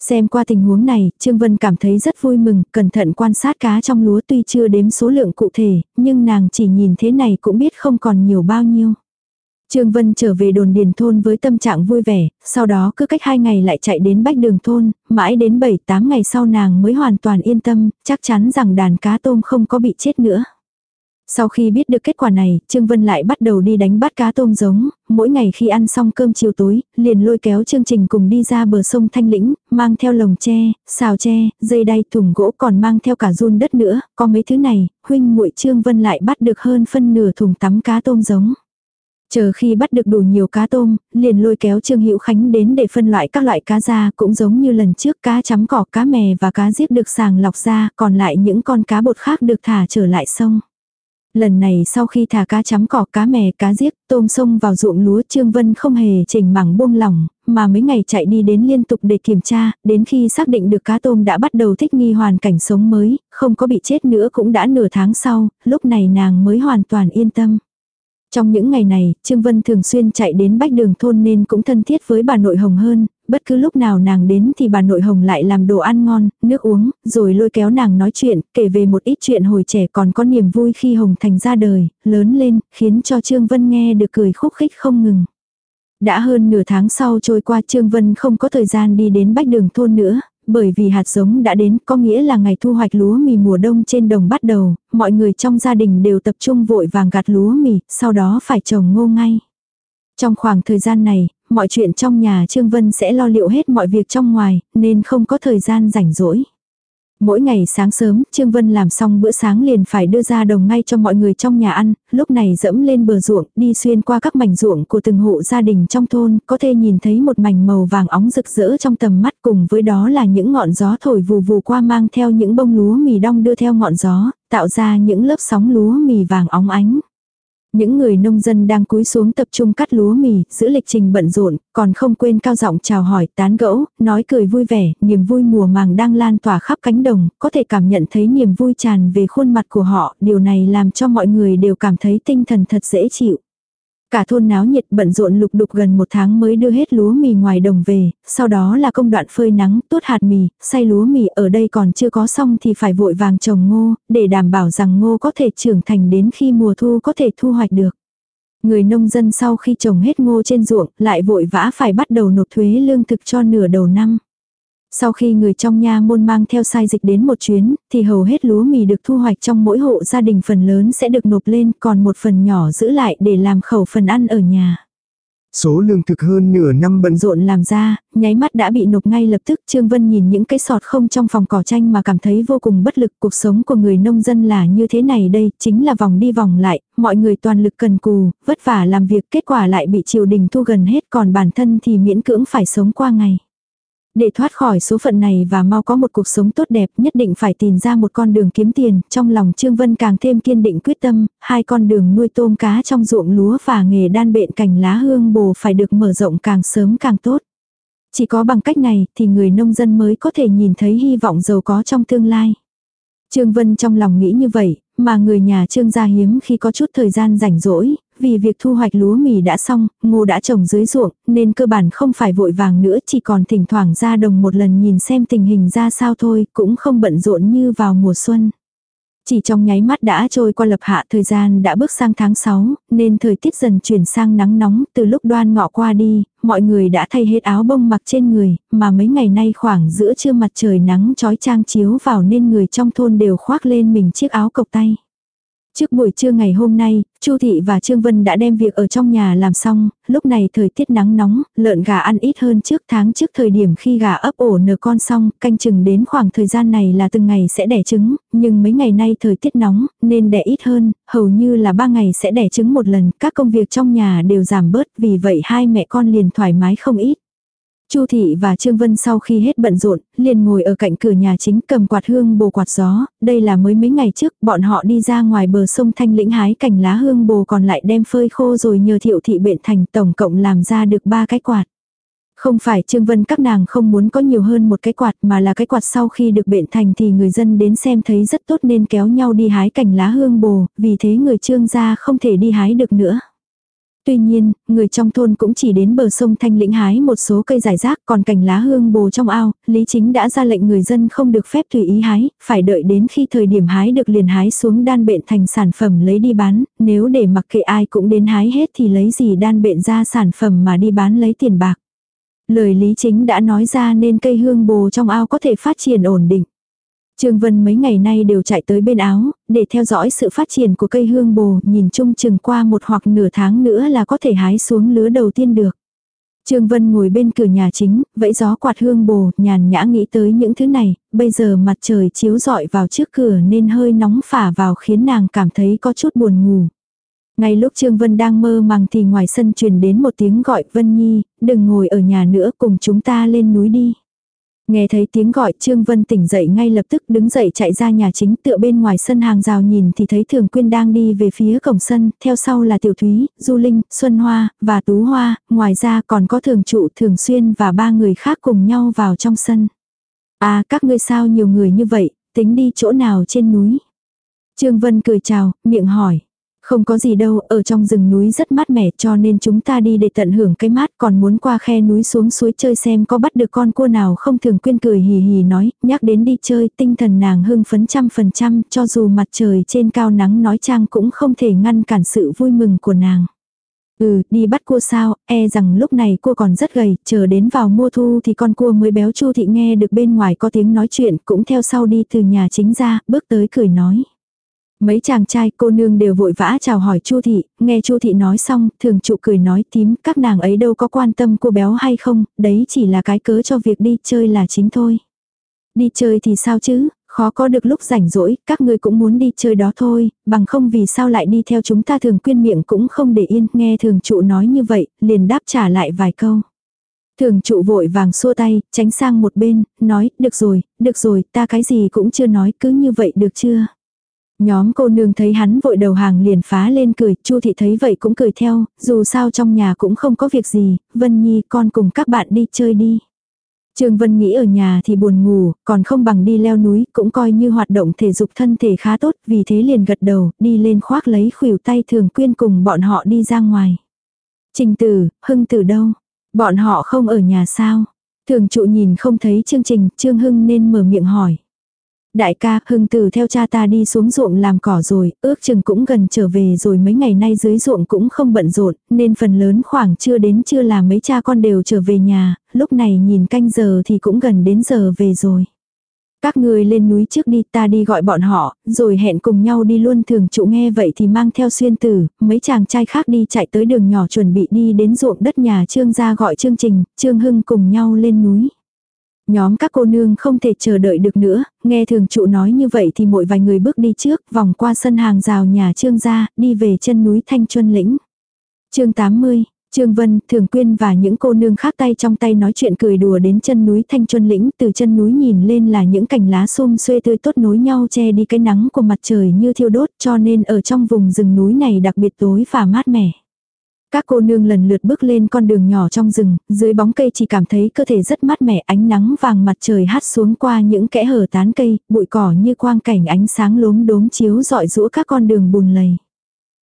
Xem qua tình huống này, Trương Vân cảm thấy rất vui mừng, cẩn thận quan sát cá trong lúa tuy chưa đếm số lượng cụ thể, nhưng nàng chỉ nhìn thế này cũng biết không còn nhiều bao nhiêu. Trương Vân trở về đồn điền thôn với tâm trạng vui vẻ, sau đó cứ cách hai ngày lại chạy đến bách đường thôn, mãi đến 7-8 ngày sau nàng mới hoàn toàn yên tâm, chắc chắn rằng đàn cá tôm không có bị chết nữa. Sau khi biết được kết quả này, Trương Vân lại bắt đầu đi đánh bắt cá tôm giống, mỗi ngày khi ăn xong cơm chiều tối, liền lôi kéo chương trình cùng đi ra bờ sông Thanh Lĩnh, mang theo lồng tre, xào tre, dây đay, thùng gỗ còn mang theo cả run đất nữa, có mấy thứ này, huynh muội Trương Vân lại bắt được hơn phân nửa thùng tắm cá tôm giống. Chờ khi bắt được đủ nhiều cá tôm, liền lôi kéo Trương Hữu Khánh đến để phân loại các loại cá ra cũng giống như lần trước cá chấm cỏ, cá mè và cá giết được sàng lọc ra, còn lại những con cá bột khác được thả trở lại sông. Lần này sau khi thả cá chấm cỏ, cá mè, cá giết, tôm sông vào ruộng lúa Trương Vân không hề chỉnh mảng buông lỏng, mà mấy ngày chạy đi đến liên tục để kiểm tra, đến khi xác định được cá tôm đã bắt đầu thích nghi hoàn cảnh sống mới, không có bị chết nữa cũng đã nửa tháng sau, lúc này nàng mới hoàn toàn yên tâm. Trong những ngày này, Trương Vân thường xuyên chạy đến bách đường thôn nên cũng thân thiết với bà nội Hồng hơn, bất cứ lúc nào nàng đến thì bà nội Hồng lại làm đồ ăn ngon, nước uống, rồi lôi kéo nàng nói chuyện, kể về một ít chuyện hồi trẻ còn có niềm vui khi Hồng thành ra đời, lớn lên, khiến cho Trương Vân nghe được cười khúc khích không ngừng. Đã hơn nửa tháng sau trôi qua Trương Vân không có thời gian đi đến bách đường thôn nữa, bởi vì hạt giống đã đến có nghĩa là ngày thu hoạch lúa mì mùa đông trên đồng bắt đầu, mọi người trong gia đình đều tập trung vội vàng gặt lúa mì, sau đó phải trồng ngô ngay. Trong khoảng thời gian này, mọi chuyện trong nhà Trương Vân sẽ lo liệu hết mọi việc trong ngoài, nên không có thời gian rảnh rỗi. Mỗi ngày sáng sớm, Trương Vân làm xong bữa sáng liền phải đưa ra đồng ngay cho mọi người trong nhà ăn, lúc này dẫm lên bờ ruộng, đi xuyên qua các mảnh ruộng của từng hộ gia đình trong thôn, có thể nhìn thấy một mảnh màu vàng óng rực rỡ trong tầm mắt cùng với đó là những ngọn gió thổi vù vù qua mang theo những bông lúa mì đong đưa theo ngọn gió, tạo ra những lớp sóng lúa mì vàng óng ánh. Những người nông dân đang cúi xuống tập trung cắt lúa mì, giữ lịch trình bận rộn, còn không quên cao giọng chào hỏi, tán gẫu, nói cười vui vẻ, niềm vui mùa màng đang lan tỏa khắp cánh đồng, có thể cảm nhận thấy niềm vui tràn về khuôn mặt của họ, điều này làm cho mọi người đều cảm thấy tinh thần thật dễ chịu. Cả thôn náo nhiệt bận rộn lục đục gần một tháng mới đưa hết lúa mì ngoài đồng về, sau đó là công đoạn phơi nắng, tốt hạt mì, xay lúa mì ở đây còn chưa có xong thì phải vội vàng trồng ngô, để đảm bảo rằng ngô có thể trưởng thành đến khi mùa thu có thể thu hoạch được. Người nông dân sau khi trồng hết ngô trên ruộng lại vội vã phải bắt đầu nộp thuế lương thực cho nửa đầu năm. Sau khi người trong nha môn mang theo sai dịch đến một chuyến, thì hầu hết lúa mì được thu hoạch trong mỗi hộ gia đình phần lớn sẽ được nộp lên, còn một phần nhỏ giữ lại để làm khẩu phần ăn ở nhà. Số lương thực hơn nửa năm bận rộn làm ra, nháy mắt đã bị nộp ngay lập tức. Trương Vân nhìn những cái sọt không trong phòng cỏ tranh mà cảm thấy vô cùng bất lực. Cuộc sống của người nông dân là như thế này đây, chính là vòng đi vòng lại, mọi người toàn lực cần cù, vất vả làm việc kết quả lại bị triều đình thu gần hết còn bản thân thì miễn cưỡng phải sống qua ngày. Để thoát khỏi số phận này và mau có một cuộc sống tốt đẹp nhất định phải tìm ra một con đường kiếm tiền, trong lòng Trương Vân càng thêm kiên định quyết tâm, hai con đường nuôi tôm cá trong ruộng lúa và nghề đan bện cành lá hương bồ phải được mở rộng càng sớm càng tốt. Chỉ có bằng cách này thì người nông dân mới có thể nhìn thấy hy vọng giàu có trong tương lai. Trương Vân trong lòng nghĩ như vậy, mà người nhà Trương gia hiếm khi có chút thời gian rảnh rỗi, vì việc thu hoạch lúa mì đã xong, ngô đã trồng dưới ruộng, nên cơ bản không phải vội vàng nữa chỉ còn thỉnh thoảng ra đồng một lần nhìn xem tình hình ra sao thôi, cũng không bận rộn như vào mùa xuân. Chỉ trong nháy mắt đã trôi qua lập hạ thời gian đã bước sang tháng 6, nên thời tiết dần chuyển sang nắng nóng, từ lúc đoan ngọ qua đi, mọi người đã thay hết áo bông mặc trên người, mà mấy ngày nay khoảng giữa trưa mặt trời nắng trói trang chiếu vào nên người trong thôn đều khoác lên mình chiếc áo cộc tay. Trước buổi trưa ngày hôm nay, Chu Thị và Trương Vân đã đem việc ở trong nhà làm xong, lúc này thời tiết nắng nóng, lợn gà ăn ít hơn trước tháng trước thời điểm khi gà ấp ổ nở con xong, canh chừng đến khoảng thời gian này là từng ngày sẽ đẻ trứng, nhưng mấy ngày nay thời tiết nóng, nên đẻ ít hơn, hầu như là ba ngày sẽ đẻ trứng một lần, các công việc trong nhà đều giảm bớt, vì vậy hai mẹ con liền thoải mái không ít. Chu thị và Trương Vân sau khi hết bận rộn, liền ngồi ở cạnh cửa nhà chính cầm quạt hương bồ quạt gió, đây là mới mấy ngày trước, bọn họ đi ra ngoài bờ sông Thanh Lĩnh hái cành lá hương bồ còn lại đem phơi khô rồi nhờ thiệu thị bệnh thành tổng cộng làm ra được ba cái quạt. Không phải Trương Vân các nàng không muốn có nhiều hơn một cái quạt mà là cái quạt sau khi được bệnh thành thì người dân đến xem thấy rất tốt nên kéo nhau đi hái cành lá hương bồ, vì thế người Trương gia không thể đi hái được nữa. Tuy nhiên, người trong thôn cũng chỉ đến bờ sông Thanh Lĩnh hái một số cây giải rác còn cành lá hương bồ trong ao, Lý Chính đã ra lệnh người dân không được phép tùy ý hái, phải đợi đến khi thời điểm hái được liền hái xuống đan bện thành sản phẩm lấy đi bán, nếu để mặc kệ ai cũng đến hái hết thì lấy gì đan bện ra sản phẩm mà đi bán lấy tiền bạc. Lời Lý Chính đã nói ra nên cây hương bồ trong ao có thể phát triển ổn định. Trương Vân mấy ngày nay đều chạy tới bên áo, để theo dõi sự phát triển của cây hương bồ, nhìn chung chừng qua một hoặc nửa tháng nữa là có thể hái xuống lứa đầu tiên được. Trương Vân ngồi bên cửa nhà chính, vẫy gió quạt hương bồ, nhàn nhã nghĩ tới những thứ này, bây giờ mặt trời chiếu rọi vào trước cửa nên hơi nóng phả vào khiến nàng cảm thấy có chút buồn ngủ. Ngay lúc Trương Vân đang mơ màng thì ngoài sân truyền đến một tiếng gọi Vân Nhi, đừng ngồi ở nhà nữa cùng chúng ta lên núi đi. Nghe thấy tiếng gọi Trương Vân tỉnh dậy ngay lập tức đứng dậy chạy ra nhà chính tựa bên ngoài sân hàng rào nhìn thì thấy Thường Quyên đang đi về phía cổng sân, theo sau là Tiểu Thúy, Du Linh, Xuân Hoa, và Tú Hoa, ngoài ra còn có Thường Trụ, Thường Xuyên và ba người khác cùng nhau vào trong sân. À các ngươi sao nhiều người như vậy, tính đi chỗ nào trên núi. Trương Vân cười chào, miệng hỏi. Không có gì đâu, ở trong rừng núi rất mát mẻ cho nên chúng ta đi để tận hưởng cái mát còn muốn qua khe núi xuống suối chơi xem có bắt được con cua nào không thường quyên cười hì hì nói, nhắc đến đi chơi tinh thần nàng hưng phấn trăm phần trăm cho dù mặt trời trên cao nắng nói trang cũng không thể ngăn cản sự vui mừng của nàng. Ừ, đi bắt cua sao, e rằng lúc này cua còn rất gầy, chờ đến vào mùa thu thì con cua mới béo chu thị nghe được bên ngoài có tiếng nói chuyện cũng theo sau đi từ nhà chính ra, bước tới cười nói. Mấy chàng trai cô nương đều vội vã chào hỏi Chu thị, nghe Chu thị nói xong, thường trụ cười nói tím, các nàng ấy đâu có quan tâm cô béo hay không, đấy chỉ là cái cớ cho việc đi chơi là chính thôi. Đi chơi thì sao chứ, khó có được lúc rảnh rỗi, các ngươi cũng muốn đi chơi đó thôi, bằng không vì sao lại đi theo chúng ta thường quyên miệng cũng không để yên, nghe thường trụ nói như vậy, liền đáp trả lại vài câu. Thường trụ vội vàng xua tay, tránh sang một bên, nói, được rồi, được rồi, ta cái gì cũng chưa nói, cứ như vậy được chưa? Nhóm cô nương thấy hắn vội đầu hàng liền phá lên cười, Chu thị thấy vậy cũng cười theo, dù sao trong nhà cũng không có việc gì, Vân Nhi con cùng các bạn đi chơi đi. Trương Vân nghĩ ở nhà thì buồn ngủ, còn không bằng đi leo núi, cũng coi như hoạt động thể dục thân thể khá tốt, vì thế liền gật đầu, đi lên khoác lấy khuỷu tay thường quyên cùng bọn họ đi ra ngoài. Trình tử, hưng tử đâu? Bọn họ không ở nhà sao? Thường trụ nhìn không thấy chương trình, Trương Hưng nên mở miệng hỏi. Đại ca, Hưng Tử theo cha ta đi xuống ruộng làm cỏ rồi, ước chừng cũng gần trở về rồi mấy ngày nay dưới ruộng cũng không bận rộn, nên phần lớn khoảng chưa đến chưa là mấy cha con đều trở về nhà, lúc này nhìn canh giờ thì cũng gần đến giờ về rồi. Các người lên núi trước đi ta đi gọi bọn họ, rồi hẹn cùng nhau đi luôn thường trụ nghe vậy thì mang theo xuyên tử, mấy chàng trai khác đi chạy tới đường nhỏ chuẩn bị đi đến ruộng đất nhà trương gia gọi chương trình, trương hưng cùng nhau lên núi. Nhóm các cô nương không thể chờ đợi được nữa, nghe thường trụ nói như vậy thì mỗi vài người bước đi trước, vòng qua sân hàng rào nhà trương gia, đi về chân núi Thanh Chuân Lĩnh. chương 80, Trương Vân, Thường Quyên và những cô nương khác tay trong tay nói chuyện cười đùa đến chân núi Thanh Chuân Lĩnh, từ chân núi nhìn lên là những cành lá xum xuê tươi tốt nối nhau che đi cái nắng của mặt trời như thiêu đốt cho nên ở trong vùng rừng núi này đặc biệt tối và mát mẻ. Các cô nương lần lượt bước lên con đường nhỏ trong rừng, dưới bóng cây chỉ cảm thấy cơ thể rất mát mẻ ánh nắng vàng mặt trời hắt xuống qua những kẽ hở tán cây, bụi cỏ như quang cảnh ánh sáng lốm đốm chiếu dọi rũa các con đường bùn lầy.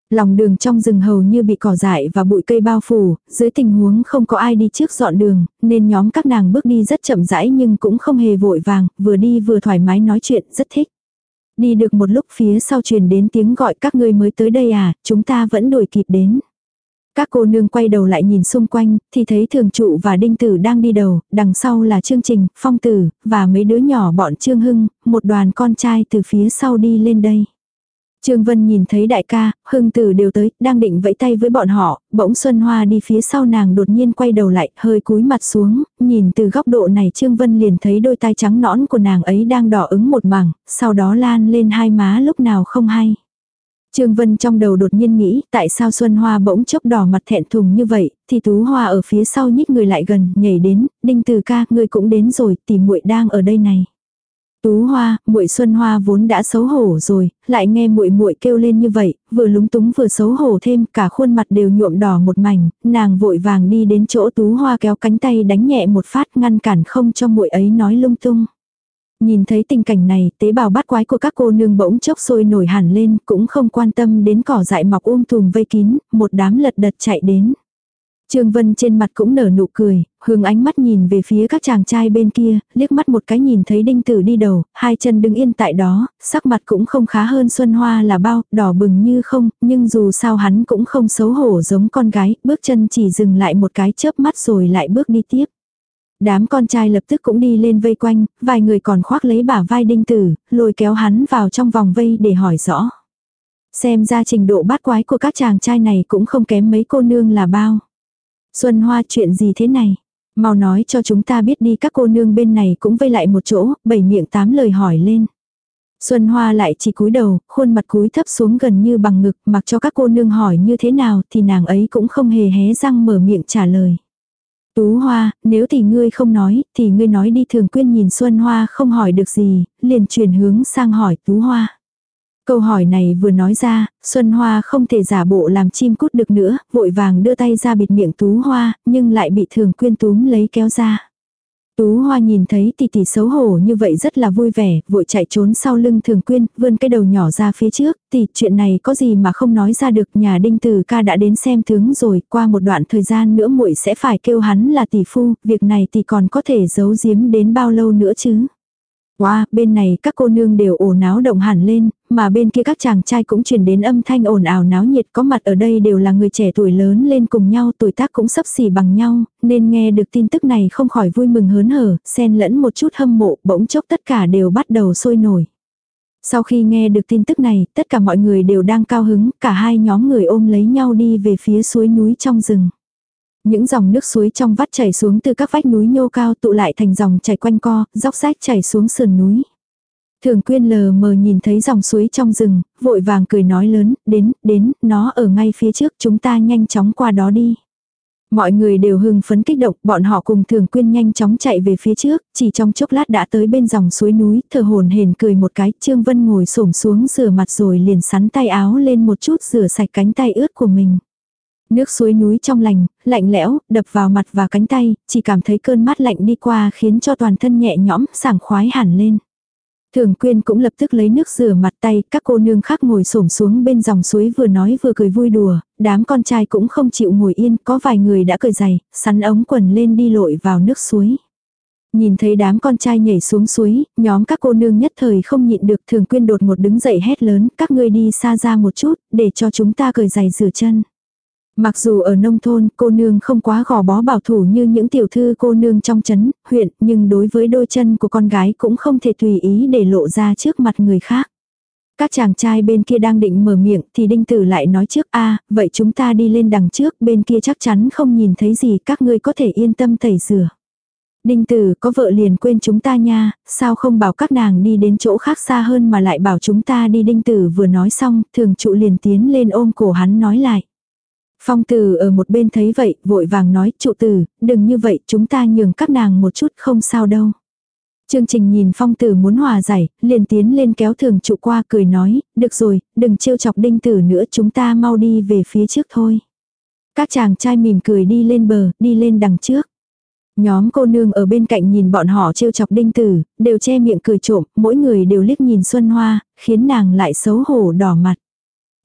Lòng đường trong rừng hầu như bị cỏ dại và bụi cây bao phủ, dưới tình huống không có ai đi trước dọn đường, nên nhóm các nàng bước đi rất chậm rãi nhưng cũng không hề vội vàng, vừa đi vừa thoải mái nói chuyện, rất thích. Đi được một lúc phía sau truyền đến tiếng gọi các ngươi mới tới đây à, chúng ta vẫn đuổi kịp đến. Các cô nương quay đầu lại nhìn xung quanh, thì thấy thường trụ và đinh tử đang đi đầu, đằng sau là chương trình, phong tử, và mấy đứa nhỏ bọn trương hưng, một đoàn con trai từ phía sau đi lên đây. Trương Vân nhìn thấy đại ca, hưng tử đều tới, đang định vẫy tay với bọn họ, bỗng Xuân Hoa đi phía sau nàng đột nhiên quay đầu lại, hơi cúi mặt xuống, nhìn từ góc độ này Trương Vân liền thấy đôi tai trắng nõn của nàng ấy đang đỏ ứng một mảng, sau đó lan lên hai má lúc nào không hay. Trương Vân trong đầu đột nhiên nghĩ tại sao Xuân Hoa bỗng chốc đỏ mặt thẹn thùng như vậy, thì Tú Hoa ở phía sau nhích người lại gần, nhảy đến, đinh từ ca, người cũng đến rồi, tỷ muội đang ở đây này. Tú Hoa, muội Xuân Hoa vốn đã xấu hổ rồi, lại nghe muội muội kêu lên như vậy, vừa lúng túng vừa xấu hổ thêm, cả khuôn mặt đều nhuộm đỏ một mảnh, nàng vội vàng đi đến chỗ Tú Hoa kéo cánh tay đánh nhẹ một phát ngăn cản không cho muội ấy nói lung tung. Nhìn thấy tình cảnh này, tế bào bát quái của các cô nương bỗng chốc sôi nổi hẳn lên, cũng không quan tâm đến cỏ dại mọc um tùm vây kín, một đám lật đật chạy đến. Trương Vân trên mặt cũng nở nụ cười, hướng ánh mắt nhìn về phía các chàng trai bên kia, liếc mắt một cái nhìn thấy đinh tử đi đầu, hai chân đứng yên tại đó, sắc mặt cũng không khá hơn Xuân Hoa là bao, đỏ bừng như không, nhưng dù sao hắn cũng không xấu hổ giống con gái, bước chân chỉ dừng lại một cái chớp mắt rồi lại bước đi tiếp. Đám con trai lập tức cũng đi lên vây quanh, vài người còn khoác lấy bả vai đinh tử, lôi kéo hắn vào trong vòng vây để hỏi rõ. Xem ra trình độ bát quái của các chàng trai này cũng không kém mấy cô nương là bao. Xuân Hoa chuyện gì thế này? Mau nói cho chúng ta biết đi các cô nương bên này cũng vây lại một chỗ, bảy miệng tám lời hỏi lên. Xuân Hoa lại chỉ cúi đầu, khuôn mặt cúi thấp xuống gần như bằng ngực, mặc cho các cô nương hỏi như thế nào thì nàng ấy cũng không hề hé răng mở miệng trả lời. Tú Hoa, nếu thì ngươi không nói, thì ngươi nói đi thường quyên nhìn Xuân Hoa không hỏi được gì, liền chuyển hướng sang hỏi Tú Hoa. Câu hỏi này vừa nói ra, Xuân Hoa không thể giả bộ làm chim cút được nữa, vội vàng đưa tay ra bịt miệng Tú Hoa, nhưng lại bị thường quyên túm lấy kéo ra. Tú Hoa nhìn thấy tỷ tỷ xấu hổ như vậy rất là vui vẻ, vội chạy trốn sau lưng Thường Quyên, vươn cái đầu nhỏ ra phía trước, tỷ chuyện này có gì mà không nói ra được, nhà Đinh Từ ca đã đến xem tướng rồi, qua một đoạn thời gian nữa muội sẽ phải kêu hắn là tỷ phu, việc này tỷ còn có thể giấu giếm đến bao lâu nữa chứ. Wow, bên này các cô nương đều ồn náo động hẳn lên, mà bên kia các chàng trai cũng truyền đến âm thanh ồn ào náo nhiệt có mặt ở đây đều là người trẻ tuổi lớn lên cùng nhau tuổi tác cũng sấp xỉ bằng nhau, nên nghe được tin tức này không khỏi vui mừng hớn hở, xen lẫn một chút hâm mộ, bỗng chốc tất cả đều bắt đầu sôi nổi. Sau khi nghe được tin tức này, tất cả mọi người đều đang cao hứng, cả hai nhóm người ôm lấy nhau đi về phía suối núi trong rừng. Những dòng nước suối trong vắt chảy xuống từ các vách núi nhô cao tụ lại thành dòng chảy quanh co, dốc rách chảy xuống sườn núi. Thường quyên lờ mờ nhìn thấy dòng suối trong rừng, vội vàng cười nói lớn, đến, đến, nó ở ngay phía trước, chúng ta nhanh chóng qua đó đi. Mọi người đều hưng phấn kích động, bọn họ cùng thường quyên nhanh chóng chạy về phía trước, chỉ trong chốc lát đã tới bên dòng suối núi, thờ hồn hền cười một cái, Trương Vân ngồi xổm xuống rửa mặt rồi liền sắn tay áo lên một chút rửa sạch cánh tay ướt của mình. Nước suối núi trong lành, lạnh lẽo, đập vào mặt và cánh tay, chỉ cảm thấy cơn mát lạnh đi qua khiến cho toàn thân nhẹ nhõm, sảng khoái hẳn lên. Thường quyên cũng lập tức lấy nước rửa mặt tay, các cô nương khác ngồi xổm xuống bên dòng suối vừa nói vừa cười vui đùa, đám con trai cũng không chịu ngồi yên, có vài người đã cười dày, sắn ống quần lên đi lội vào nước suối. Nhìn thấy đám con trai nhảy xuống suối, nhóm các cô nương nhất thời không nhịn được thường quyên đột một đứng dậy hét lớn, các ngươi đi xa ra một chút, để cho chúng ta cười giày rửa chân. Mặc dù ở nông thôn cô nương không quá gò bó bảo thủ như những tiểu thư cô nương trong chấn huyện, nhưng đối với đôi chân của con gái cũng không thể tùy ý để lộ ra trước mặt người khác. Các chàng trai bên kia đang định mở miệng thì đinh tử lại nói trước a vậy chúng ta đi lên đằng trước bên kia chắc chắn không nhìn thấy gì các ngươi có thể yên tâm tẩy rửa. Đinh tử có vợ liền quên chúng ta nha, sao không bảo các nàng đi đến chỗ khác xa hơn mà lại bảo chúng ta đi đinh tử vừa nói xong, thường trụ liền tiến lên ôm cổ hắn nói lại. Phong tử ở một bên thấy vậy, vội vàng nói, trụ tử, đừng như vậy, chúng ta nhường các nàng một chút không sao đâu. Chương trình nhìn phong tử muốn hòa giải, liền tiến lên kéo thường trụ qua cười nói, được rồi, đừng trêu chọc đinh tử nữa chúng ta mau đi về phía trước thôi. Các chàng trai mỉm cười đi lên bờ, đi lên đằng trước. Nhóm cô nương ở bên cạnh nhìn bọn họ trêu chọc đinh tử, đều che miệng cười trộm, mỗi người đều liếc nhìn Xuân Hoa, khiến nàng lại xấu hổ đỏ mặt.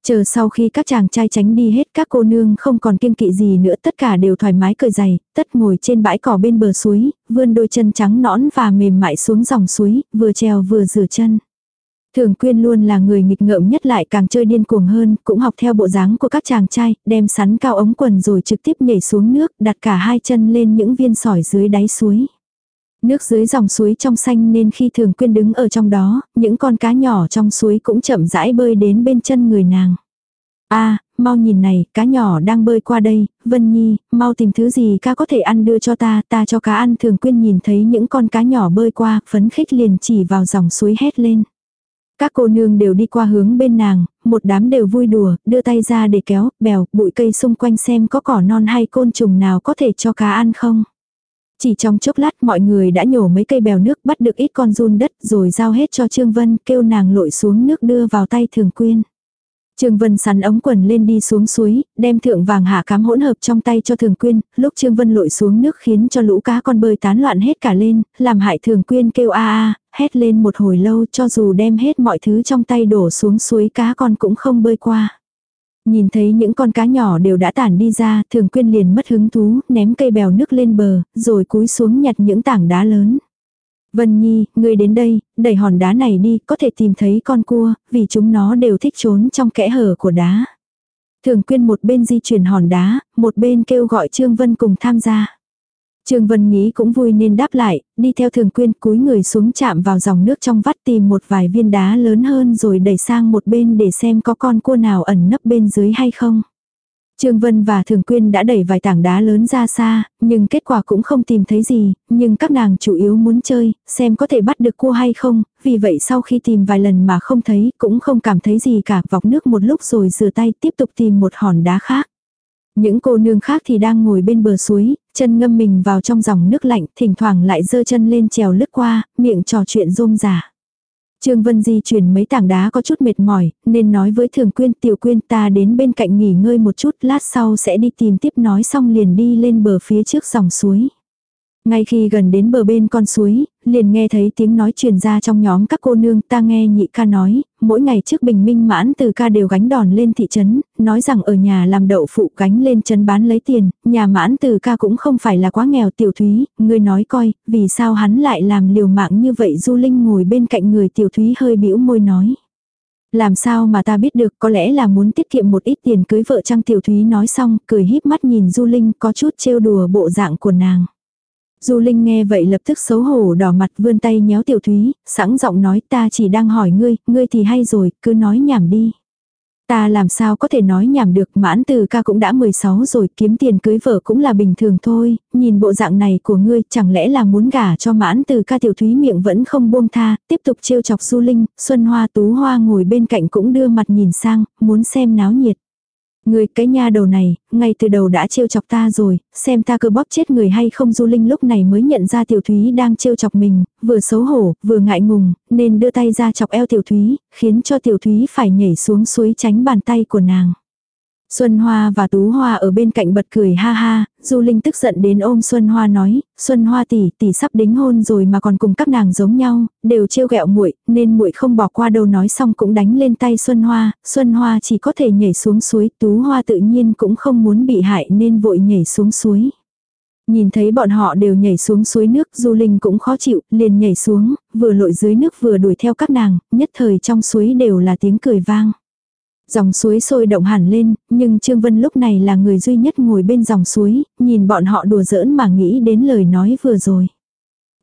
Chờ sau khi các chàng trai tránh đi hết các cô nương không còn kiêng kỵ gì nữa tất cả đều thoải mái cười dày, tất ngồi trên bãi cỏ bên bờ suối, vươn đôi chân trắng nõn và mềm mại xuống dòng suối, vừa treo vừa rửa chân. Thường quyên luôn là người nghịch ngợm nhất lại càng chơi điên cuồng hơn, cũng học theo bộ dáng của các chàng trai, đem sắn cao ống quần rồi trực tiếp nhảy xuống nước, đặt cả hai chân lên những viên sỏi dưới đáy suối. Nước dưới dòng suối trong xanh nên khi thường quyên đứng ở trong đó, những con cá nhỏ trong suối cũng chậm rãi bơi đến bên chân người nàng. a mau nhìn này, cá nhỏ đang bơi qua đây, Vân Nhi, mau tìm thứ gì cá có thể ăn đưa cho ta, ta cho cá ăn thường quyên nhìn thấy những con cá nhỏ bơi qua, phấn khích liền chỉ vào dòng suối hét lên. Các cô nương đều đi qua hướng bên nàng, một đám đều vui đùa, đưa tay ra để kéo, bèo, bụi cây xung quanh xem có cỏ non hay côn trùng nào có thể cho cá ăn không. Chỉ trong chốc lát mọi người đã nhổ mấy cây bèo nước bắt được ít con run đất rồi giao hết cho Trương Vân kêu nàng lội xuống nước đưa vào tay thường quyên. Trương Vân sắn ống quần lên đi xuống suối, đem thượng vàng hạ cám hỗn hợp trong tay cho Thường Quyên, lúc Trương Vân lội xuống nước khiến cho lũ cá con bơi tán loạn hết cả lên, làm hại Thường Quyên kêu a a, hét lên một hồi lâu cho dù đem hết mọi thứ trong tay đổ xuống suối cá con cũng không bơi qua. Nhìn thấy những con cá nhỏ đều đã tản đi ra, Thường Quyên liền mất hứng thú, ném cây bèo nước lên bờ, rồi cúi xuống nhặt những tảng đá lớn. Vân Nhi, ngươi đến đây, đẩy hòn đá này đi, có thể tìm thấy con cua, vì chúng nó đều thích trốn trong kẽ hở của đá. Thường quyên một bên di chuyển hòn đá, một bên kêu gọi Trương Vân cùng tham gia. Trương Vân nghĩ cũng vui nên đáp lại, đi theo thường quyên cúi người xuống chạm vào dòng nước trong vắt tìm một vài viên đá lớn hơn rồi đẩy sang một bên để xem có con cua nào ẩn nấp bên dưới hay không. Trương Vân và Thường Quyên đã đẩy vài tảng đá lớn ra xa, nhưng kết quả cũng không tìm thấy gì, nhưng các nàng chủ yếu muốn chơi, xem có thể bắt được cua hay không, vì vậy sau khi tìm vài lần mà không thấy, cũng không cảm thấy gì cả, vọc nước một lúc rồi rửa tay tiếp tục tìm một hòn đá khác. Những cô nương khác thì đang ngồi bên bờ suối, chân ngâm mình vào trong dòng nước lạnh, thỉnh thoảng lại dơ chân lên trèo lướt qua, miệng trò chuyện rôm rả. Trương Vân Di chuyển mấy tảng đá có chút mệt mỏi, nên nói với Thường Quyên tiểu quyên ta đến bên cạnh nghỉ ngơi một chút, lát sau sẽ đi tìm tiếp nói xong liền đi lên bờ phía trước dòng suối. Ngay khi gần đến bờ bên con suối, liền nghe thấy tiếng nói truyền ra trong nhóm các cô nương ta nghe nhị ca nói, mỗi ngày trước bình minh mãn từ ca đều gánh đòn lên thị trấn, nói rằng ở nhà làm đậu phụ gánh lên trấn bán lấy tiền, nhà mãn từ ca cũng không phải là quá nghèo tiểu thúy, người nói coi, vì sao hắn lại làm liều mạng như vậy du linh ngồi bên cạnh người tiểu thúy hơi bĩu môi nói. Làm sao mà ta biết được có lẽ là muốn tiết kiệm một ít tiền cưới vợ trang tiểu thúy nói xong, cười híp mắt nhìn du linh có chút trêu đùa bộ dạng của nàng. Du Linh nghe vậy lập tức xấu hổ đỏ mặt vươn tay nhéo tiểu thúy, sẵn giọng nói ta chỉ đang hỏi ngươi, ngươi thì hay rồi, cứ nói nhảm đi. Ta làm sao có thể nói nhảm được mãn từ ca cũng đã 16 rồi kiếm tiền cưới vợ cũng là bình thường thôi, nhìn bộ dạng này của ngươi chẳng lẽ là muốn gả cho mãn từ ca tiểu thúy miệng vẫn không buông tha, tiếp tục trêu chọc du linh, xuân hoa tú hoa ngồi bên cạnh cũng đưa mặt nhìn sang, muốn xem náo nhiệt. Người cái nha đầu này, ngay từ đầu đã trêu chọc ta rồi, xem ta cơ bóp chết người hay không Du Linh lúc này mới nhận ra Tiểu Thúy đang trêu chọc mình, vừa xấu hổ, vừa ngại ngùng, nên đưa tay ra chọc eo Tiểu Thúy, khiến cho Tiểu Thúy phải nhảy xuống suối tránh bàn tay của nàng. Xuân Hoa và Tú Hoa ở bên cạnh bật cười ha ha, Du Linh tức giận đến ôm Xuân Hoa nói, Xuân Hoa tỷ, tỷ sắp đính hôn rồi mà còn cùng các nàng giống nhau, đều trêu ghẹo muội, nên muội không bỏ qua đâu nói xong cũng đánh lên tay Xuân Hoa, Xuân Hoa chỉ có thể nhảy xuống suối, Tú Hoa tự nhiên cũng không muốn bị hại nên vội nhảy xuống suối. Nhìn thấy bọn họ đều nhảy xuống suối nước, Du Linh cũng khó chịu, liền nhảy xuống, vừa lội dưới nước vừa đuổi theo các nàng, nhất thời trong suối đều là tiếng cười vang. Dòng suối sôi động hẳn lên, nhưng Trương Vân lúc này là người duy nhất ngồi bên dòng suối, nhìn bọn họ đùa giỡn mà nghĩ đến lời nói vừa rồi.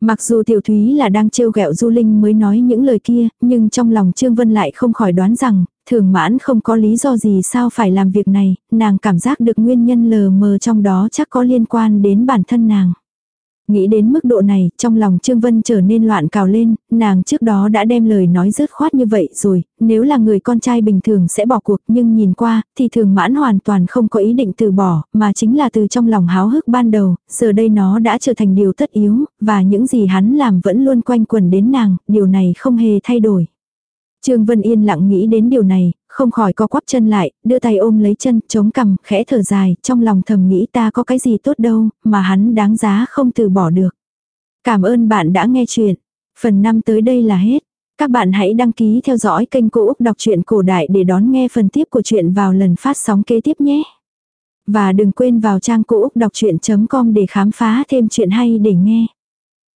Mặc dù Tiểu Thúy là đang trêu ghẹo Du Linh mới nói những lời kia, nhưng trong lòng Trương Vân lại không khỏi đoán rằng, thường mãn không có lý do gì sao phải làm việc này, nàng cảm giác được nguyên nhân lờ mờ trong đó chắc có liên quan đến bản thân nàng. Nghĩ đến mức độ này, trong lòng Trương Vân trở nên loạn cào lên, nàng trước đó đã đem lời nói rớt khoát như vậy rồi, nếu là người con trai bình thường sẽ bỏ cuộc nhưng nhìn qua, thì thường mãn hoàn toàn không có ý định từ bỏ, mà chính là từ trong lòng háo hức ban đầu, giờ đây nó đã trở thành điều tất yếu, và những gì hắn làm vẫn luôn quanh quẩn đến nàng, điều này không hề thay đổi. Trương Vân yên lặng nghĩ đến điều này, không khỏi co quắp chân lại, đưa tay ôm lấy chân, chống cằm, khẽ thở dài, trong lòng thầm nghĩ ta có cái gì tốt đâu, mà hắn đáng giá không từ bỏ được. Cảm ơn bạn đã nghe chuyện. Phần 5 tới đây là hết. Các bạn hãy đăng ký theo dõi kênh Cô Úc Đọc truyện Cổ Đại để đón nghe phần tiếp của chuyện vào lần phát sóng kế tiếp nhé. Và đừng quên vào trang cô úc đọc chuyện.com để khám phá thêm chuyện hay để nghe.